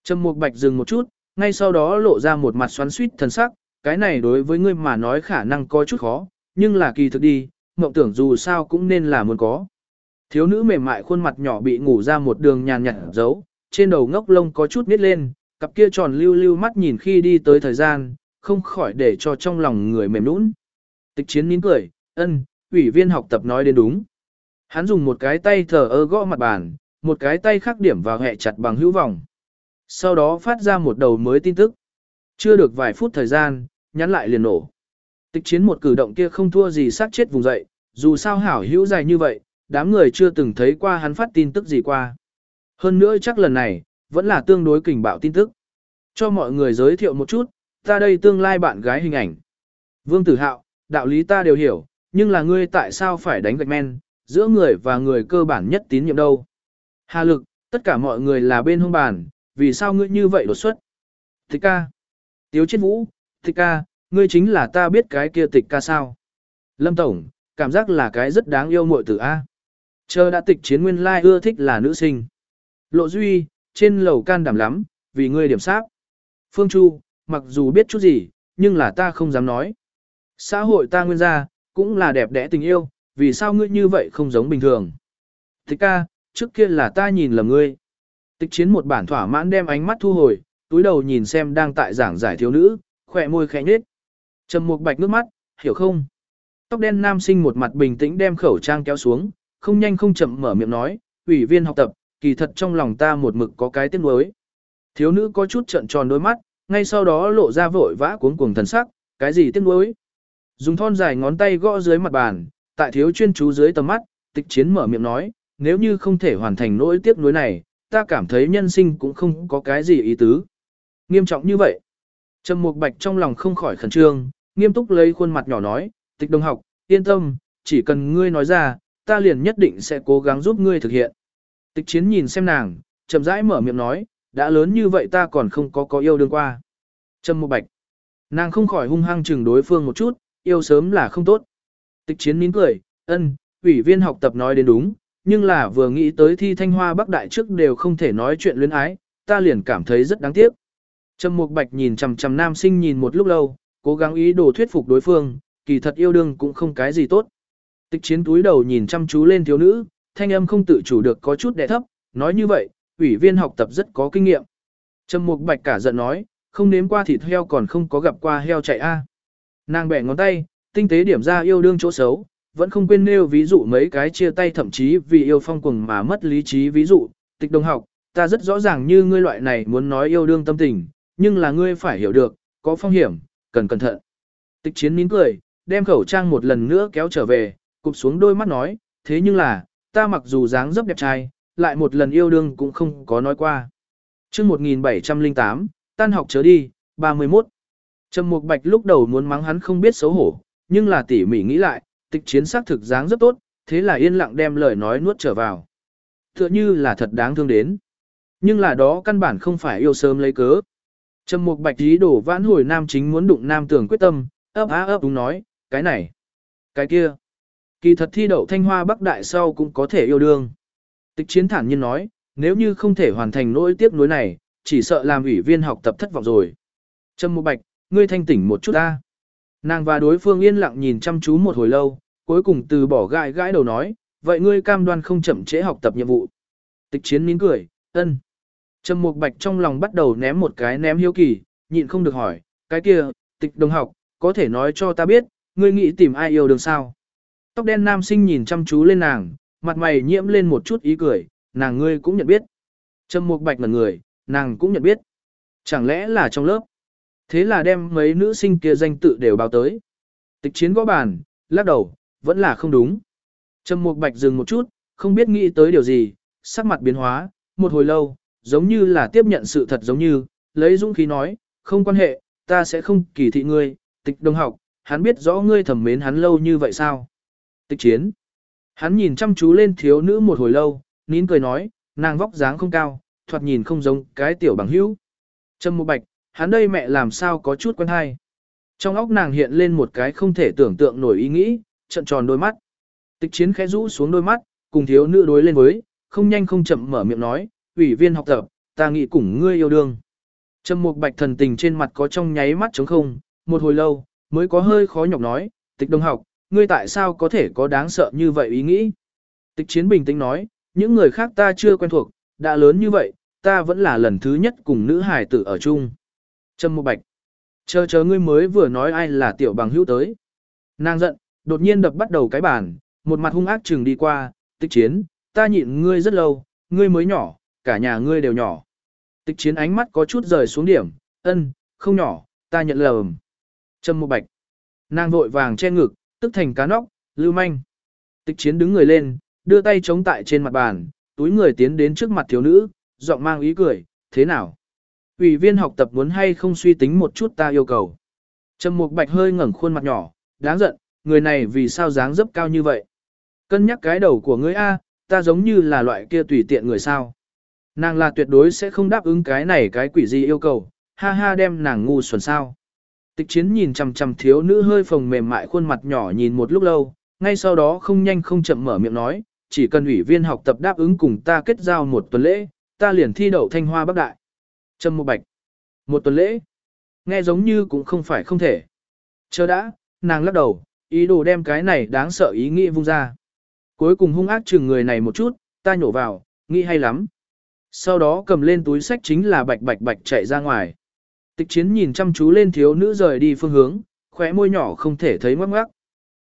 Trầm Mục Bạch dừng một chút, ngay sau đó lộ ra một mặt xoắn xuýt thần sắc, cái này đối với ngươi mà nói khả năng có chút khó, nhưng là kỳ thực đi, mộng tưởng dù sao cũng nên là muốn có. Thiếu nữ mềm mại khuôn mặt nhỏ bị ngủ ra một đường nhàn nhạt giấu, trên đầu ngốc lông có chút nít lên, cặp kia tròn lưu lưu mắt nhìn khi đi tới thời gian, không khỏi để cho trong lòng người mềm nũng. Tịch chiến nín cười, ân, ủy viên học tập nói đến đúng. Hắn dùng một cái tay thờ ơ gõ mặt bàn, một cái tay khác điểm vào hẹ chặt bằng hữu vọng. Sau đó phát ra một đầu mới tin tức. Chưa được vài phút thời gian, nhắn lại liền nổ. Tịch chiến một cử động kia không thua gì sát chết vùng dậy, dù sao hảo hữu dài như vậy, đám người chưa từng thấy qua hắn phát tin tức gì qua. Hơn nữa chắc lần này, vẫn là tương đối kình bạo tin tức. Cho mọi người giới thiệu một chút, ta đây tương lai bạn gái hình ảnh. Vương Tử Hạo, đạo lý ta đều hiểu, nhưng là ngươi tại sao phải đánh gạch men, giữa người và người cơ bản nhất tín nhiệm đâu. Hà lực, tất cả mọi người là bên hông bàn, vì sao ngươi như vậy đột xuất? Thích ca. Tiếu chết vũ, thích ca, ngươi chính là ta biết cái kia tịch ca sao? Lâm Tổng, cảm giác là cái rất đáng yêu muội tử A. Chờ đã tịch chiến nguyên lai ưa thích là nữ sinh. Lộ Duy, trên lầu can đảm lắm, vì ngươi điểm sát. Phương Chu, mặc dù biết chút gì, nhưng là ta không dám nói. Xã hội ta nguyên gia, cũng là đẹp đẽ tình yêu, vì sao ngươi như vậy không giống bình thường. Tịch ca, trước kia là ta nhìn lầm ngươi. Tịch chiến một bản thỏa mãn đem ánh mắt thu hồi, túi đầu nhìn xem đang tại giảng giải thiếu nữ, khỏe môi khẽ nhếch. Trầm một bạch nước mắt, hiểu không? Tóc đen nam sinh một mặt bình tĩnh đem khẩu trang kéo xuống, không nhanh không chậm mở miệng nói, ủy viên học tập, kỳ thật trong lòng ta một mực có cái tiếc nuối. Thiếu nữ có chút trợn tròn đôi mắt, ngay sau đó lộ ra vội vã cuống cuồng thần sắc, cái gì tiếc nuối? Dùng thon dài ngón tay gõ dưới mặt bàn, tại thiếu chuyên chú dưới tầm mắt, tịch chiến mở miệng nói, nếu như không thể hoàn thành nỗi tiếc nuối này, ta cảm thấy nhân sinh cũng không có cái gì ý tứ. Nghiêm trọng như vậy. Trầm Mục Bạch trong lòng không khỏi khẩn trương, nghiêm túc lấy khuôn mặt nhỏ nói, tịch đồng học, yên tâm, chỉ cần ngươi nói ra, ta liền nhất định sẽ cố gắng giúp ngươi thực hiện. Tịch chiến nhìn xem nàng, chậm rãi mở miệng nói, đã lớn như vậy ta còn không có có yêu đương qua. Trầm Mục Bạch. Nàng không khỏi hung hăng chừng đối phương một chút, yêu sớm là không tốt. Tịch chiến nín cười, ân, ủy viên học tập nói đến đúng, nhưng là vừa nghĩ tới thi thanh hoa bắc đại trước đều không thể nói chuyện luyến ái, ta liền cảm thấy rất đáng tiếc. Trầm Mục Bạch nhìn chằm chằm nam sinh nhìn một lúc lâu, cố gắng ý đồ thuyết phục đối phương, kỳ thật yêu đương cũng không cái gì tốt. Tịch chiến túi đầu nhìn chăm chú lên thiếu nữ, thanh âm không tự chủ được có chút đè thấp, nói như vậy, ủy viên học tập rất có kinh nghiệm. Trầm Mục Bạch cả giận nói, không nếm qua thịt heo còn không có gặp qua heo chạy a. Nàng bẻ ngón tay, tinh tế điểm ra yêu đương chỗ xấu, vẫn không quên nêu ví dụ mấy cái chia tay thậm chí vì yêu phong cuồng mà mất lý trí ví dụ, tịch đồng học, ta rất rõ ràng như ngươi loại này muốn nói yêu đương tâm tình, nhưng là ngươi phải hiểu được, có phong hiểm, cần cẩn thận. Tịch chiến nín cười, đem khẩu trang một lần nữa kéo trở về, cụp xuống đôi mắt nói, thế nhưng là, ta mặc dù dáng dấp đẹp trai, lại một lần yêu đương cũng không có nói qua. chương 1708, tan học chớ đi, 31. Trầm Mục Bạch lúc đầu muốn mắng hắn không biết xấu hổ, nhưng là tỉ mỉ nghĩ lại, tịch chiến xác thực dáng rất tốt, thế là yên lặng đem lời nói nuốt trở vào. Tựa như là thật đáng thương đến. Nhưng là đó căn bản không phải yêu sớm lấy cớ. Trầm Mục Bạch ý đổ vãn hồi nam chính muốn đụng nam tưởng quyết tâm, ấp á ấp đúng nói, cái này, cái kia. Kỳ thật thi đậu thanh hoa bắc đại sau cũng có thể yêu đương. Tịch chiến thản nhiên nói, nếu như không thể hoàn thành nỗi tiếc nuối này, chỉ sợ làm ủy viên học tập thất vọng rồi. Trầm Mục Bạch, ngươi thanh tỉnh một chút ta. Nàng và đối phương yên lặng nhìn chăm chú một hồi lâu, cuối cùng từ bỏ gãi gãi đầu nói, vậy ngươi cam đoan không chậm trễ học tập nhiệm vụ. Tịch chiến nín cười, ân. Trầm Mục Bạch trong lòng bắt đầu ném một cái ném hiếu kỳ, nhịn không được hỏi, cái kia, tịch đồng học, có thể nói cho ta biết, ngươi nghĩ tìm ai yêu đường sao? Tóc đen nam sinh nhìn chăm chú lên nàng, mặt mày nhiễm lên một chút ý cười, nàng ngươi cũng nhận biết. Trầm Mục Bạch ngẩn người, nàng cũng nhận biết. Chẳng lẽ là trong lớp? Thế là đem mấy nữ sinh kia danh tự đều báo tới. Tịch chiến gõ bàn, lắc đầu, vẫn là không đúng. Trầm Mục Bạch dừng một chút, không biết nghĩ tới điều gì, sắc mặt biến hóa, một hồi lâu, giống như là tiếp nhận sự thật giống như, lấy dũng khí nói, không quan hệ, ta sẽ không kỳ thị ngươi, tịch đồng học, hắn biết rõ ngươi thầm mến hắn lâu như vậy sao? Tịch chiến. Hắn nhìn chăm chú lên thiếu nữ một hồi lâu, nín cười nói, nàng vóc dáng không cao, thoạt nhìn không giống cái tiểu bằng hữu. Trầm Mục Bạch, hắn đây mẹ làm sao có chút quen hay. Trong óc nàng hiện lên một cái không thể tưởng tượng nổi ý nghĩ, trận tròn đôi mắt. Tịch chiến khẽ rũ xuống đôi mắt, cùng thiếu nữ đối lên với, không nhanh không chậm mở miệng nói, ủy viên học tập, ta nghĩ cùng ngươi yêu đương. Trầm Mục Bạch thần tình trên mặt có trong nháy mắt trống không, một hồi lâu, mới có hơi khó nhọc nói, tịch đồng học, ngươi tại sao có thể có đáng sợ như vậy ý nghĩ? Tịch chiến bình tĩnh nói, những người khác ta chưa quen thuộc, đã lớn như vậy, ta vẫn là lần thứ nhất cùng nữ hải tử ở chung. Trâm Mục Bạch, chờ chờ ngươi mới vừa nói ai là tiểu bằng hữu tới. Nàng giận, đột nhiên đập bắt đầu cái bàn, một mặt hung ác chừng đi qua, tịch chiến, ta nhịn ngươi rất lâu, ngươi mới nhỏ, cả nhà ngươi đều nhỏ. Tịch chiến ánh mắt có chút rời xuống điểm, ân, không nhỏ, ta nhận lầm. Trâm Mục bạch. Nàng vội vàng che ngực, tức thành cá nóc, lưu manh. Tịch chiến đứng người lên, đưa tay chống tại trên mặt bàn, túi người tiến đến trước mặt thiếu nữ, giọng mang ý cười, thế nào? Ủy viên học tập muốn hay không suy tính một chút ta yêu cầu. Trầm Mục Bạch hơi ngẩng khuôn mặt nhỏ, đáng giận, người này vì sao dáng dấp cao như vậy? Cân nhắc cái đầu của ngươi a, ta giống như là loại kia tùy tiện người sao? Nàng là tuyệt đối sẽ không đáp ứng cái này cái quỷ gì yêu cầu, ha ha đem nàng ngu xuẩn sao. Tịch chiến nhìn chằm chằm thiếu nữ hơi phồng mềm mại khuôn mặt nhỏ nhìn một lúc lâu, ngay sau đó không nhanh không chậm mở miệng nói, chỉ cần ủy viên học tập đáp ứng cùng ta kết giao một tuần lễ, ta liền thi đậu thanh hoa bắc đại. Trâm một bạch. Một tuần lễ. Nghe giống như cũng không phải không thể. Chờ đã, nàng lắc đầu, ý đồ đem cái này đáng sợ ý nghĩ vung ra. Cuối cùng hung ác chừng người này một chút, ta nhổ vào, nghĩ hay lắm. Sau đó cầm lên túi sách chính là bạch bạch bạch chạy ra ngoài. Tịch chiến nhìn chăm chú lên thiếu nữ rời đi phương hướng, khóe môi nhỏ không thể thấy ngoắc ngoắc.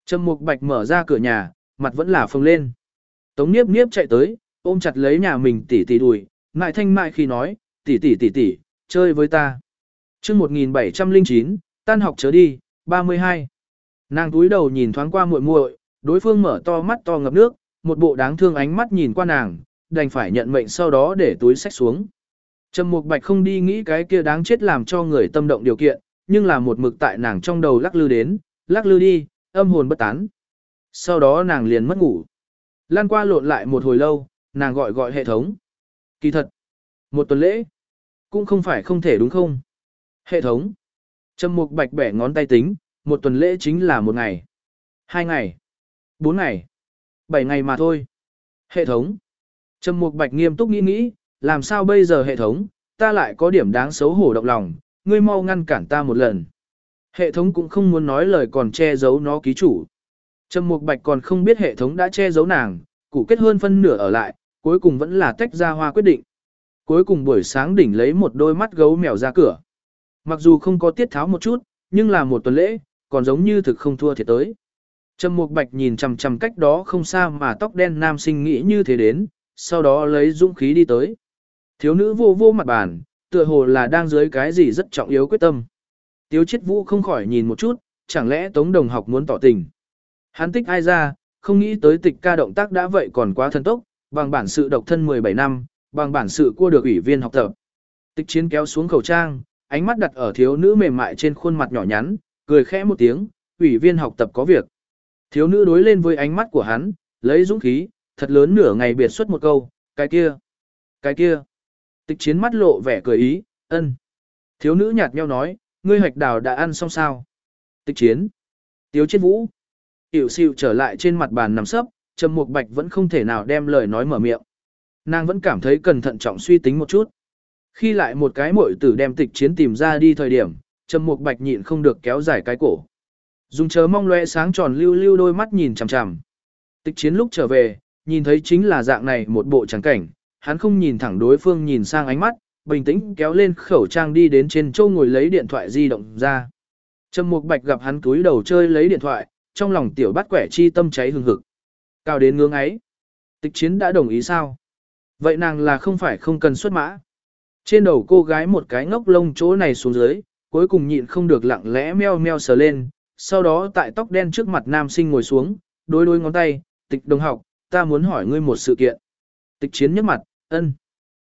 Trầm mục bạch mở ra cửa nhà, mặt vẫn là phồng lên. Tống niếp niếp chạy tới, ôm chặt lấy nhà mình tỉ tỉ đùi, ngại thanh mại khi nói, tỉ tỉ tỉ tỉ, chơi với ta. chương 1709, tan học chớ đi, 32. Nàng túi đầu nhìn thoáng qua muội muội, đối phương mở to mắt to ngập nước, một bộ đáng thương ánh mắt nhìn qua nàng, đành phải nhận mệnh sau đó để túi sách xuống. Trầm Mục Bạch không đi nghĩ cái kia đáng chết làm cho người tâm động điều kiện, nhưng là một mực tại nàng trong đầu lắc lư đến, lắc lư đi, âm hồn bất tán. Sau đó nàng liền mất ngủ. Lan qua lộn lại một hồi lâu, nàng gọi gọi hệ thống. Kỳ thật, một tuần lễ, cũng không phải không thể đúng không? Hệ thống. Trầm Mục Bạch bẻ ngón tay tính, một tuần lễ chính là một ngày, hai ngày, bốn ngày, bảy ngày mà thôi. Hệ thống. Trầm Mục Bạch nghiêm túc nghĩ nghĩ, làm sao bây giờ hệ thống, ta lại có điểm đáng xấu hổ động lòng, ngươi mau ngăn cản ta một lần. Hệ thống cũng không muốn nói lời còn che giấu nó ký chủ. Trầm Mục Bạch còn không biết hệ thống đã che giấu nàng, cụ kết hơn phân nửa ở lại, cuối cùng vẫn là tách ra hoa quyết định. Cuối cùng buổi sáng đỉnh lấy một đôi mắt gấu mèo ra cửa. Mặc dù không có tiết tháo một chút, nhưng là một tuần lễ, còn giống như thực không thua thiệt tới. Trầm Mục Bạch nhìn chằm chằm cách đó không xa mà tóc đen nam sinh nghĩ như thế đến, sau đó lấy dũng khí đi tới. Thiếu nữ vô vô mặt bàn, tựa hồ là đang dưới cái gì rất trọng yếu quyết tâm. Tiếu Chiết vũ không khỏi nhìn một chút, chẳng lẽ Tống Đồng học muốn tỏ tình. Hắn tích ai ra, không nghĩ tới tịch ca động tác đã vậy còn quá thân tốc, bằng bản sự độc thân 17 năm, bằng bản sự cua được ủy viên học tập. Tịch chiến kéo xuống khẩu trang, ánh mắt đặt ở thiếu nữ mềm mại trên khuôn mặt nhỏ nhắn, cười khẽ một tiếng, ủy viên học tập có việc. Thiếu nữ đối lên với ánh mắt của hắn, lấy dũng khí, thật lớn nửa ngày biệt xuất một câu, cái kia, cái kia. Tịch chiến mắt lộ vẻ cười ý, ân. Thiếu nữ nhạt nheo nói, ngươi hoạch đào đã ăn xong sao? Tịch chiến. Tiếu chết vũ. Tiểu siêu trở lại trên mặt bàn nằm sấp, Trầm Mục Bạch vẫn không thể nào đem lời nói mở miệng. Nàng vẫn cảm thấy cần thận trọng suy tính một chút. Khi lại một cái muội tử đem tịch chiến tìm ra đi thời điểm, Trầm Mục Bạch nhịn không được kéo dài cái cổ. Dùng chớ mong loe sáng tròn lưu lưu đôi mắt nhìn chằm chằm. Tịch chiến lúc trở về, nhìn thấy chính là dạng này một bộ trắng cảnh, hắn không nhìn thẳng đối phương nhìn sang ánh mắt, bình tĩnh kéo lên khẩu trang đi đến trên châu ngồi lấy điện thoại di động ra. Trầm Mục Bạch gặp hắn túi đầu chơi lấy điện thoại, trong lòng tiểu bắt quẻ chi tâm cháy hừng hực. Cao đến ngưỡng ấy. Tịch chiến đã đồng ý sao? Vậy nàng là không phải không cần xuất mã. Trên đầu cô gái một cái ngốc lông chỗ này xuống dưới, cuối cùng nhịn không được lặng lẽ meo meo sờ lên, sau đó tại tóc đen trước mặt nam sinh ngồi xuống, đối đối ngón tay, tịch đồng học, ta muốn hỏi ngươi một sự kiện. Tịch chiến nhấc mặt, ân.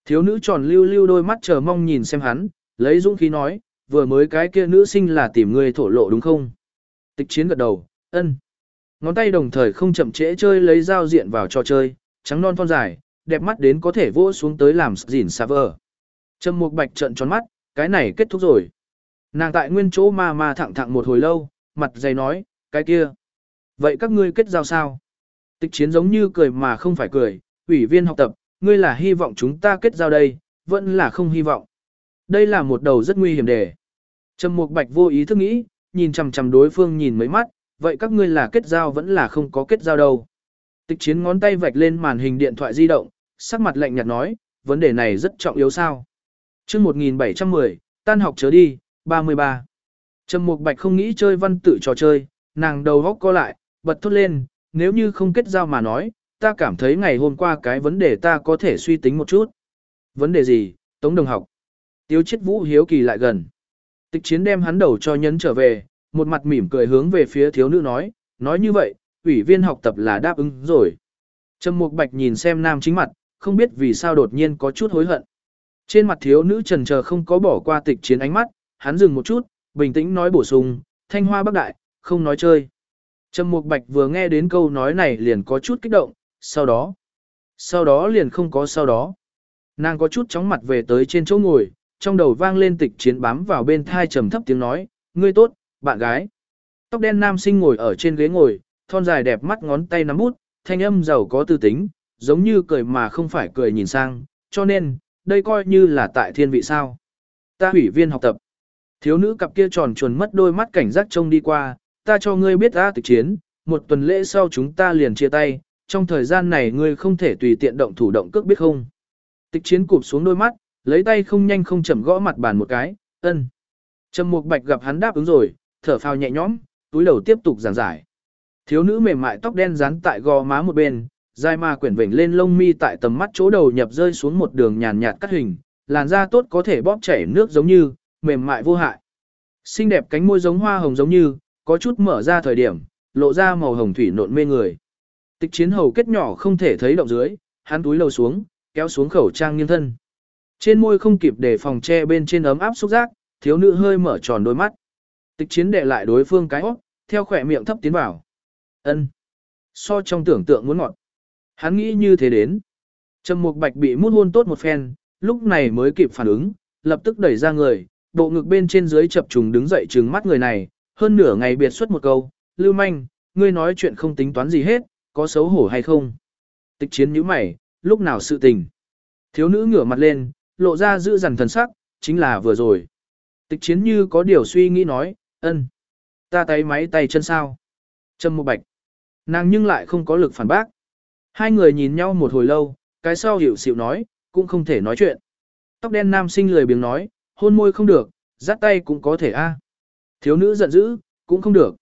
Thiếu nữ tròn lưu lưu đôi mắt chờ mong nhìn xem hắn, lấy dũng khí nói, vừa mới cái kia nữ sinh là tìm ngươi thổ lộ đúng không? Tịch chiến gật đầu, ân. Ngón tay đồng thời không chậm trễ chơi lấy dao diện vào trò chơi, trắng non phong dài, đẹp mắt đến có thể vỗ xuống tới làm gìn server. Trầm Mục Bạch trợn tròn mắt, cái này kết thúc rồi. Nàng tại nguyên chỗ ma ma thẳng thẳng một hồi lâu, mặt dày nói, cái kia. Vậy các ngươi kết giao sao? Tịch chiến giống như cười mà không phải cười, ủy viên học tập, ngươi là hy vọng chúng ta kết giao đây, vẫn là không hy vọng. Đây là một đầu rất nguy hiểm đề. Trầm Mục Bạch vô ý thức nghĩ, nhìn chằm chằm đối phương nhìn mấy mắt, vậy các ngươi là kết giao vẫn là không có kết giao đâu. Tịch chiến ngón tay vạch lên màn hình điện thoại di động, sắc mặt lạnh nhạt nói, vấn đề này rất trọng yếu sao. chương 1710, tan học chớ đi, 33. Trầm Mục Bạch không nghĩ chơi văn tự trò chơi, nàng đầu góc co lại, bật thốt lên, nếu như không kết giao mà nói, ta cảm thấy ngày hôm qua cái vấn đề ta có thể suy tính một chút. Vấn đề gì, Tống Đồng học? Tiêu chết vũ hiếu kỳ lại gần. Tịch chiến đem hắn đầu cho nhấn trở về, một mặt mỉm cười hướng về phía thiếu nữ nói, nói như vậy, ủy viên học tập là đáp ứng rồi. Trầm Mục Bạch nhìn xem nam chính mặt, không biết vì sao đột nhiên có chút hối hận. Trên mặt thiếu nữ trần chờ không có bỏ qua tịch chiến ánh mắt, hắn dừng một chút, bình tĩnh nói bổ sung, thanh hoa bắc đại, không nói chơi. Trầm Mục Bạch vừa nghe đến câu nói này liền có chút kích động, sau đó, sau đó liền không có sau đó. Nàng có chút chóng mặt về tới trên chỗ ngồi, trong đầu vang lên tịch chiến bám vào bên thai trầm thấp tiếng nói, ngươi tốt, bạn gái. Tóc đen nam sinh ngồi ở trên ghế ngồi, thon dài đẹp mắt ngón tay nắm bút, thanh âm giàu có tư tính, giống như cười mà không phải cười nhìn sang, cho nên, đây coi như là tại thiên vị sao. Ta hủy viên học tập. Thiếu nữ cặp kia tròn chuồn mất đôi mắt cảnh giác trông đi qua, ta cho ngươi biết ta tịch chiến, một tuần lễ sau chúng ta liền chia tay, trong thời gian này ngươi không thể tùy tiện động thủ động cước biết không. Tịch chiến cụp xuống đôi mắt, lấy tay không nhanh không chậm gõ mặt bàn một cái, ân. Trầm Mục Bạch gặp hắn đáp ứng rồi, thở phào nhẹ nhõm, túi đầu tiếp tục giảng giải. Thiếu nữ mềm mại tóc đen dán tại gò má một bên, dài ma quyển vểnh lên lông mi tại tầm mắt chỗ đầu nhập rơi xuống một đường nhàn nhạt cắt hình, làn da tốt có thể bóp chảy nước giống như, mềm mại vô hại. Xinh đẹp cánh môi giống hoa hồng giống như, có chút mở ra thời điểm, lộ ra màu hồng thủy nộn mê người. Tịch chiến hầu kết nhỏ không thể thấy động dưới, hắn túi lầu xuống, kéo xuống khẩu trang nghiêng thân. Trên môi không kịp để phòng che bên trên ấm áp xúc giác, thiếu nữ hơi mở tròn đôi mắt. Tịch chiến đệ lại đối phương cái óc, theo khỏe miệng thấp tiến vào. Ân, So trong tưởng tượng muốn ngọt. Hắn nghĩ như thế đến. Trầm Mục Bạch bị mút hôn tốt một phen, lúc này mới kịp phản ứng, lập tức đẩy ra người, bộ ngực bên trên dưới chập trùng đứng dậy trừng mắt người này, hơn nửa ngày biệt xuất một câu, "Lưu manh, ngươi nói chuyện không tính toán gì hết, có xấu hổ hay không?" Tịch chiến nhíu mày, lúc nào sự tình? Thiếu nữ ngửa mặt lên, lộ ra giữ dằn thần sắc, chính là vừa rồi. Tịch chiến như có điều suy nghĩ nói, ân, ta tay máy tay chân sao? Trâm mục bạch. Nàng nhưng lại không có lực phản bác. Hai người nhìn nhau một hồi lâu, cái sau hiểu xịu nói, cũng không thể nói chuyện. Tóc đen nam sinh lười biếng nói, hôn môi không được, dắt tay cũng có thể a. À. Thiếu nữ giận dữ, cũng không được.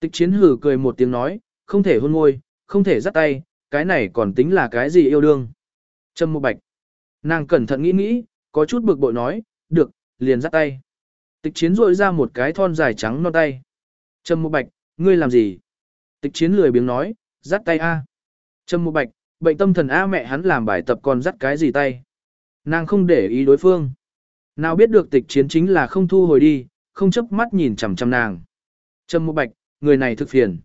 Tịch chiến hử cười một tiếng nói, không thể hôn môi, không thể dắt tay, cái này còn tính là cái gì yêu đương. Trâm một bạch. Nàng cẩn thận nghĩ nghĩ, có chút bực bội nói, được, liền dắt tay. Tịch chiến rội ra một cái thon dài trắng non tay. Trâm một bạch, ngươi làm gì? Tịch chiến lười biếng nói, dắt tay A. Trâm một bạch, bệnh tâm thần A mẹ hắn làm bài tập còn dắt cái gì tay? Nàng không để ý đối phương. Nào biết được tịch chiến chính là không thu hồi đi, không chấp mắt nhìn chằm chằm nàng. Trâm Mục Bạch, người này thực phiền.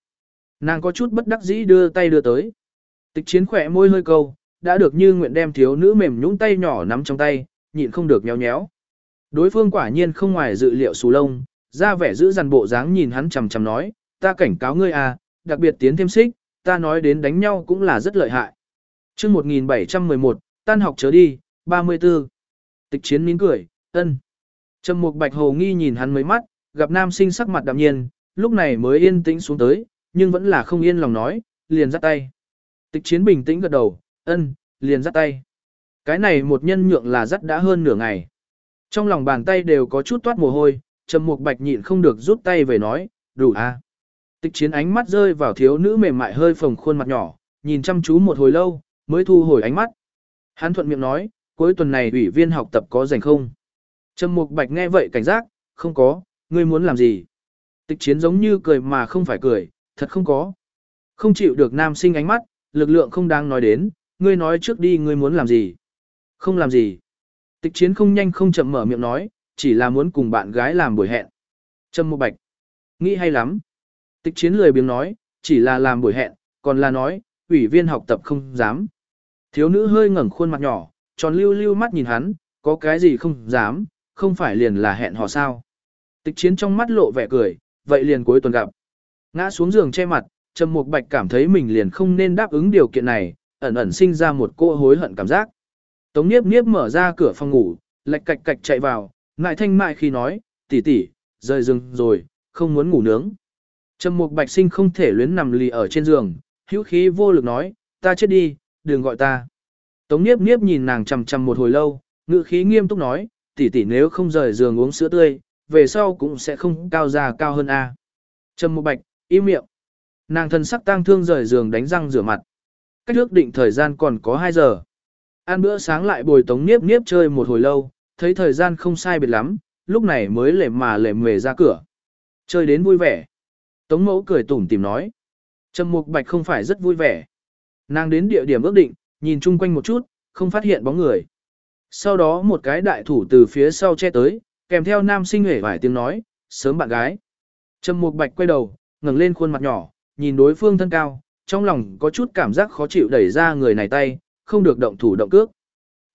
Nàng có chút bất đắc dĩ đưa tay đưa tới. Tịch chiến khỏe môi hơi câu, đã được như nguyện đem thiếu nữ mềm nhũng tay nhỏ nắm trong tay, nhịn không được nhéo nhéo. Đối phương quả nhiên không ngoài dự liệu xù lông, ra vẻ giữ dằn bộ dáng nhìn hắn chằm chằm nói, ta cảnh cáo ngươi à, đặc biệt tiến thêm xích, ta nói đến đánh nhau cũng là rất lợi hại. chương 1711, tan học chớ đi, 34. Tịch chiến nín cười, ân. Trầm mục bạch hồ nghi nhìn hắn mấy mắt, gặp nam sinh sắc mặt đạm nhiên, lúc này mới yên tĩnh xuống tới, nhưng vẫn là không yên lòng nói, liền dắt tay. Tịch chiến bình tĩnh gật đầu, ân, liền dắt tay. Cái này một nhân nhượng là dắt đã hơn nửa ngày. Trong lòng bàn tay đều có chút toát mồ hôi, trầm mục bạch nhịn không được rút tay về nói, đủ à. Tịch chiến ánh mắt rơi vào thiếu nữ mềm mại hơi phồng khuôn mặt nhỏ, nhìn chăm chú một hồi lâu, mới thu hồi ánh mắt. Hắn thuận miệng nói, cuối tuần này ủy viên học tập có rảnh không? Trầm mục bạch nghe vậy cảnh giác, không có, ngươi muốn làm gì? Tịch chiến giống như cười mà không phải cười, thật không có. Không chịu được nam sinh ánh mắt, lực lượng không đáng nói đến, ngươi nói trước đi ngươi muốn làm gì? Không làm gì. Tịch chiến không nhanh không chậm mở miệng nói, chỉ là muốn cùng bạn gái làm buổi hẹn. Trầm mục bạch. Nghĩ hay lắm. Tịch chiến lười biếng nói, chỉ là làm buổi hẹn, còn là nói, ủy viên học tập không dám. Thiếu nữ hơi ngẩng khuôn mặt nhỏ, tròn lưu lưu mắt nhìn hắn, có cái gì không dám, không phải liền là hẹn hò sao. Tịch chiến trong mắt lộ vẻ cười, vậy liền cuối tuần gặp. Ngã xuống giường che mặt, Trầm Mục Bạch cảm thấy mình liền không nên đáp ứng điều kiện này, ẩn ẩn sinh ra một cô hối hận cảm giác. Tống Niếp Niếp mở ra cửa phòng ngủ, lạch cạch cạch chạy vào, ngại thanh mại khi nói, tỷ tỷ, rời giường rồi, không muốn ngủ nướng. Trầm Mục Bạch Sinh không thể luyến nằm lì ở trên giường, hữu khí vô lực nói, ta chết đi, đừng gọi ta. Tống Niếp Niếp nhìn nàng chằm chằm một hồi lâu, ngữ khí nghiêm túc nói, tỷ tỷ nếu không rời giường uống sữa tươi, về sau cũng sẽ không cao già cao hơn a. Trầm Mục Bạch, im miệng. Nàng thân sắc tang thương rời giường đánh răng rửa mặt. Cách ước định thời gian còn có 2 giờ. Ăn bữa sáng lại bồi Tống Niếp Niếp chơi một hồi lâu, thấy thời gian không sai biệt lắm, lúc này mới lệ mà lệ về ra cửa. Chơi đến vui vẻ. Tống mẫu cười tủm tìm nói. Trầm Mục Bạch không phải rất vui vẻ. Nàng đến địa điểm ước định, nhìn chung quanh một chút, không phát hiện bóng người. Sau đó một cái đại thủ từ phía sau che tới, kèm theo nam sinh hể vài tiếng nói, sớm bạn gái. Trầm Mục Bạch quay đầu, ngẩng lên khuôn mặt nhỏ, nhìn đối phương thân cao, trong lòng có chút cảm giác khó chịu đẩy ra người này tay, không được động thủ động cước.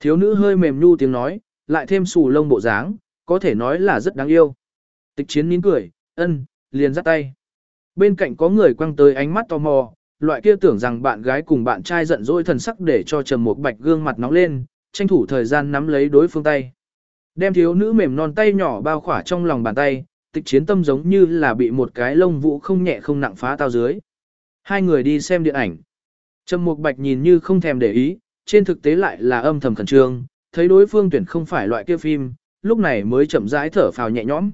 Thiếu nữ hơi mềm nhu tiếng nói, lại thêm xù lông bộ dáng, có thể nói là rất đáng yêu. Tịch chiến nín cười, ân, liền dắt tay. Bên cạnh có người quăng tới ánh mắt tò mò, loại kia tưởng rằng bạn gái cùng bạn trai giận dỗi thần sắc để cho Trầm Mục Bạch gương mặt nóng lên, tranh thủ thời gian nắm lấy đối phương tay. Đem thiếu nữ mềm non tay nhỏ bao khỏa trong lòng bàn tay, tịch chiến tâm giống như là bị một cái lông vũ không nhẹ không nặng phá tao dưới. Hai người đi xem điện ảnh. Trầm Mục Bạch nhìn như không thèm để ý, trên thực tế lại là âm thầm khẩn trương, thấy đối phương tuyển không phải loại kia phim, lúc này mới chậm rãi thở phào nhẹ nhõm.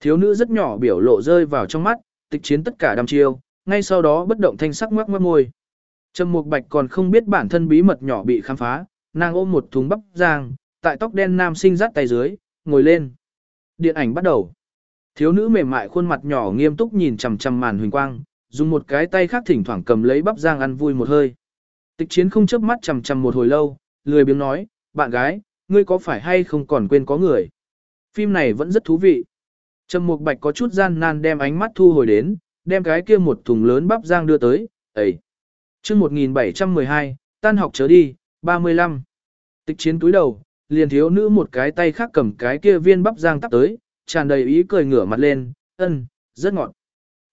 Thiếu nữ rất nhỏ biểu lộ rơi vào trong mắt, tịch chiến tất cả đăm chiêu, ngay sau đó bất động thanh sắc ngoắc ngoắc môi. Trầm Mục Bạch còn không biết bản thân bí mật nhỏ bị khám phá, nàng ôm một thùng bắp rang, tại tóc đen nam sinh dắt tay dưới, ngồi lên. Điện ảnh bắt đầu. Thiếu nữ mềm mại khuôn mặt nhỏ nghiêm túc nhìn chằm chằm màn huỳnh quang, dùng một cái tay khác thỉnh thoảng cầm lấy bắp rang ăn vui một hơi. Tịch chiến không chớp mắt chằm chằm một hồi lâu, lười biếng nói, bạn gái, ngươi có phải hay không còn quên có người. Phim này vẫn rất thú vị. Trầm Mục Bạch có chút gian nan đem ánh mắt thu hồi đến, đem cái kia một thùng lớn bắp rang đưa tới, ấy. Chương 1712, tan học chớ đi, 35. Tịch chiến túi đầu, liền thiếu nữ một cái tay khác cầm cái kia viên bắp rang tắp tới, tràn đầy ý cười ngửa mặt lên, ân, rất ngọt.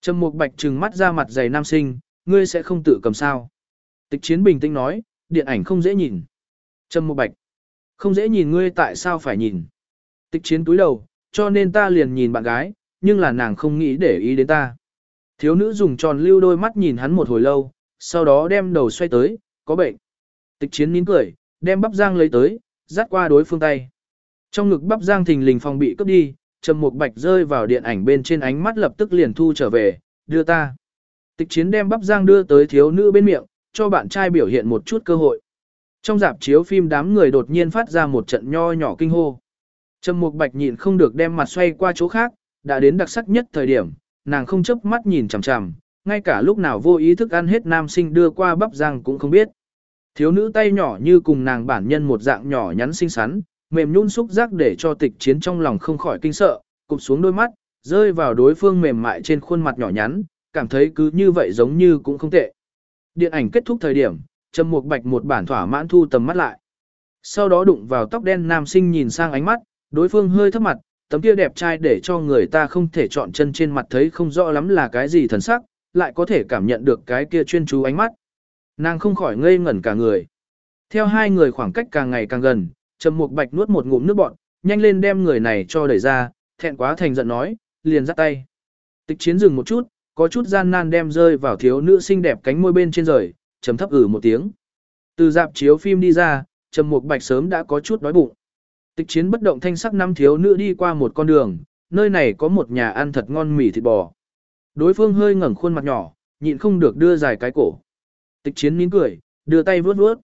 Trầm Mục Bạch trừng mắt ra mặt dày nam sinh, ngươi sẽ không tự cầm sao. Tịch chiến bình tĩnh nói, điện ảnh không dễ nhìn. Trầm Mục Bạch, không dễ nhìn ngươi tại sao phải nhìn. Tịch chiến túi đầu, cho nên ta liền nhìn bạn gái, nhưng là nàng không nghĩ để ý đến ta. Thiếu nữ dùng tròn lưu đôi mắt nhìn hắn một hồi lâu, sau đó đem đầu xoay tới, có bệnh. Tịch chiến nín cười, đem bắp giang lấy tới, dắt qua đối phương tay. Trong ngực bắp giang thình lình phòng bị cướp đi, trầm một bạch rơi vào điện ảnh bên trên ánh mắt lập tức liền thu trở về, đưa ta. Tịch chiến đem bắp giang đưa tới thiếu nữ bên miệng, cho bạn trai biểu hiện một chút cơ hội. Trong dạp chiếu phim đám người đột nhiên phát ra một trận nho nhỏ kinh hô. Trầm Mục Bạch nhịn không được đem mặt xoay qua chỗ khác, đã đến đặc sắc nhất thời điểm, nàng không chớp mắt nhìn chằm chằm, ngay cả lúc nào vô ý thức ăn hết nam sinh đưa qua bắp răng cũng không biết. Thiếu nữ tay nhỏ như cùng nàng bản nhân một dạng nhỏ nhắn xinh xắn, mềm nhún xúc giác để cho tịch chiến trong lòng không khỏi kinh sợ, cụp xuống đôi mắt, rơi vào đối phương mềm mại trên khuôn mặt nhỏ nhắn, cảm thấy cứ như vậy giống như cũng không tệ. Điện ảnh kết thúc thời điểm, Trầm Mục Bạch một bản thỏa mãn thu tầm mắt lại. Sau đó đụng vào tóc đen nam sinh nhìn sang ánh mắt, đối phương hơi thấp mặt, tấm kia đẹp trai để cho người ta không thể chọn chân trên mặt thấy không rõ lắm là cái gì thần sắc, lại có thể cảm nhận được cái kia chuyên chú ánh mắt. Nàng không khỏi ngây ngẩn cả người. Theo hai người khoảng cách càng ngày càng gần, Trầm Mục Bạch nuốt một ngụm nước bọt, nhanh lên đem người này cho đẩy ra, thẹn quá thành giận nói, liền giắt tay. Tịch chiến dừng một chút, có chút gian nan đem rơi vào thiếu nữ xinh đẹp cánh môi bên trên rời, trầm thấp ử một tiếng. Từ dạp chiếu phim đi ra, Trầm Mục Bạch sớm đã có chút đói bụng. Tịch chiến bất động thanh sắc năm thiếu nữ đi qua một con đường, nơi này có một nhà ăn thật ngon mì thịt bò. Đối phương hơi ngẩng khuôn mặt nhỏ, nhịn không được đưa dài cái cổ. Tịch chiến nín cười, đưa tay vuốt vuốt.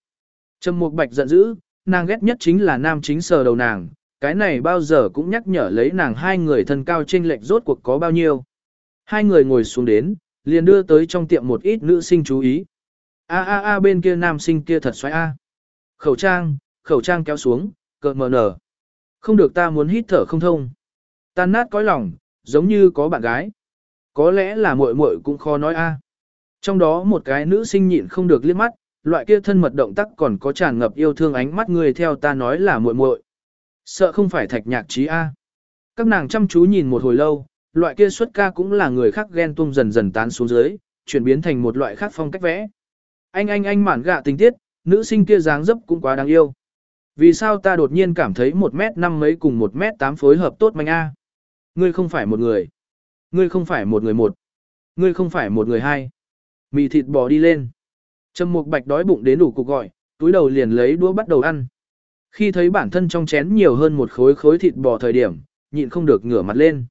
Trầm Mục Bạch giận dữ, nàng ghét nhất chính là nam chính sờ đầu nàng, cái này bao giờ cũng nhắc nhở lấy nàng hai người thân cao chênh lệch rốt cuộc có bao nhiêu. Hai người ngồi xuống đến, liền đưa tới trong tiệm một ít nữ sinh chú ý. A a a bên kia nam sinh kia thật xoáy a. Khẩu trang, khẩu trang kéo xuống, cợt mờ nở. Không được ta muốn hít thở không thông. Tan nát cõi lòng, giống như có bạn gái. Có lẽ là muội muội cũng khó nói a. Trong đó một cái nữ sinh nhịn không được liếc mắt, loại kia thân mật động tác còn có tràn ngập yêu thương ánh mắt người theo ta nói là muội muội. Sợ không phải thạch nhạc trí a. Các nàng chăm chú nhìn một hồi lâu, loại kia xuất ca cũng là người khác ghen tung dần dần tán xuống dưới, chuyển biến thành một loại khác phong cách vẽ. Anh anh anh mản gạ tình tiết, nữ sinh kia dáng dấp cũng quá đáng yêu. Vì sao ta đột nhiên cảm thấy một mét năm mấy cùng một mét tám phối hợp tốt manh a? Ngươi không phải một người. Ngươi không phải một người một. Ngươi không phải một người hai. Mì thịt bò đi lên. Trầm Mục Bạch đói bụng đến đủ cục gọi, túi đầu liền lấy đũa bắt đầu ăn. Khi thấy bản thân trong chén nhiều hơn một khối khối thịt bò thời điểm, nhịn không được ngửa mặt lên.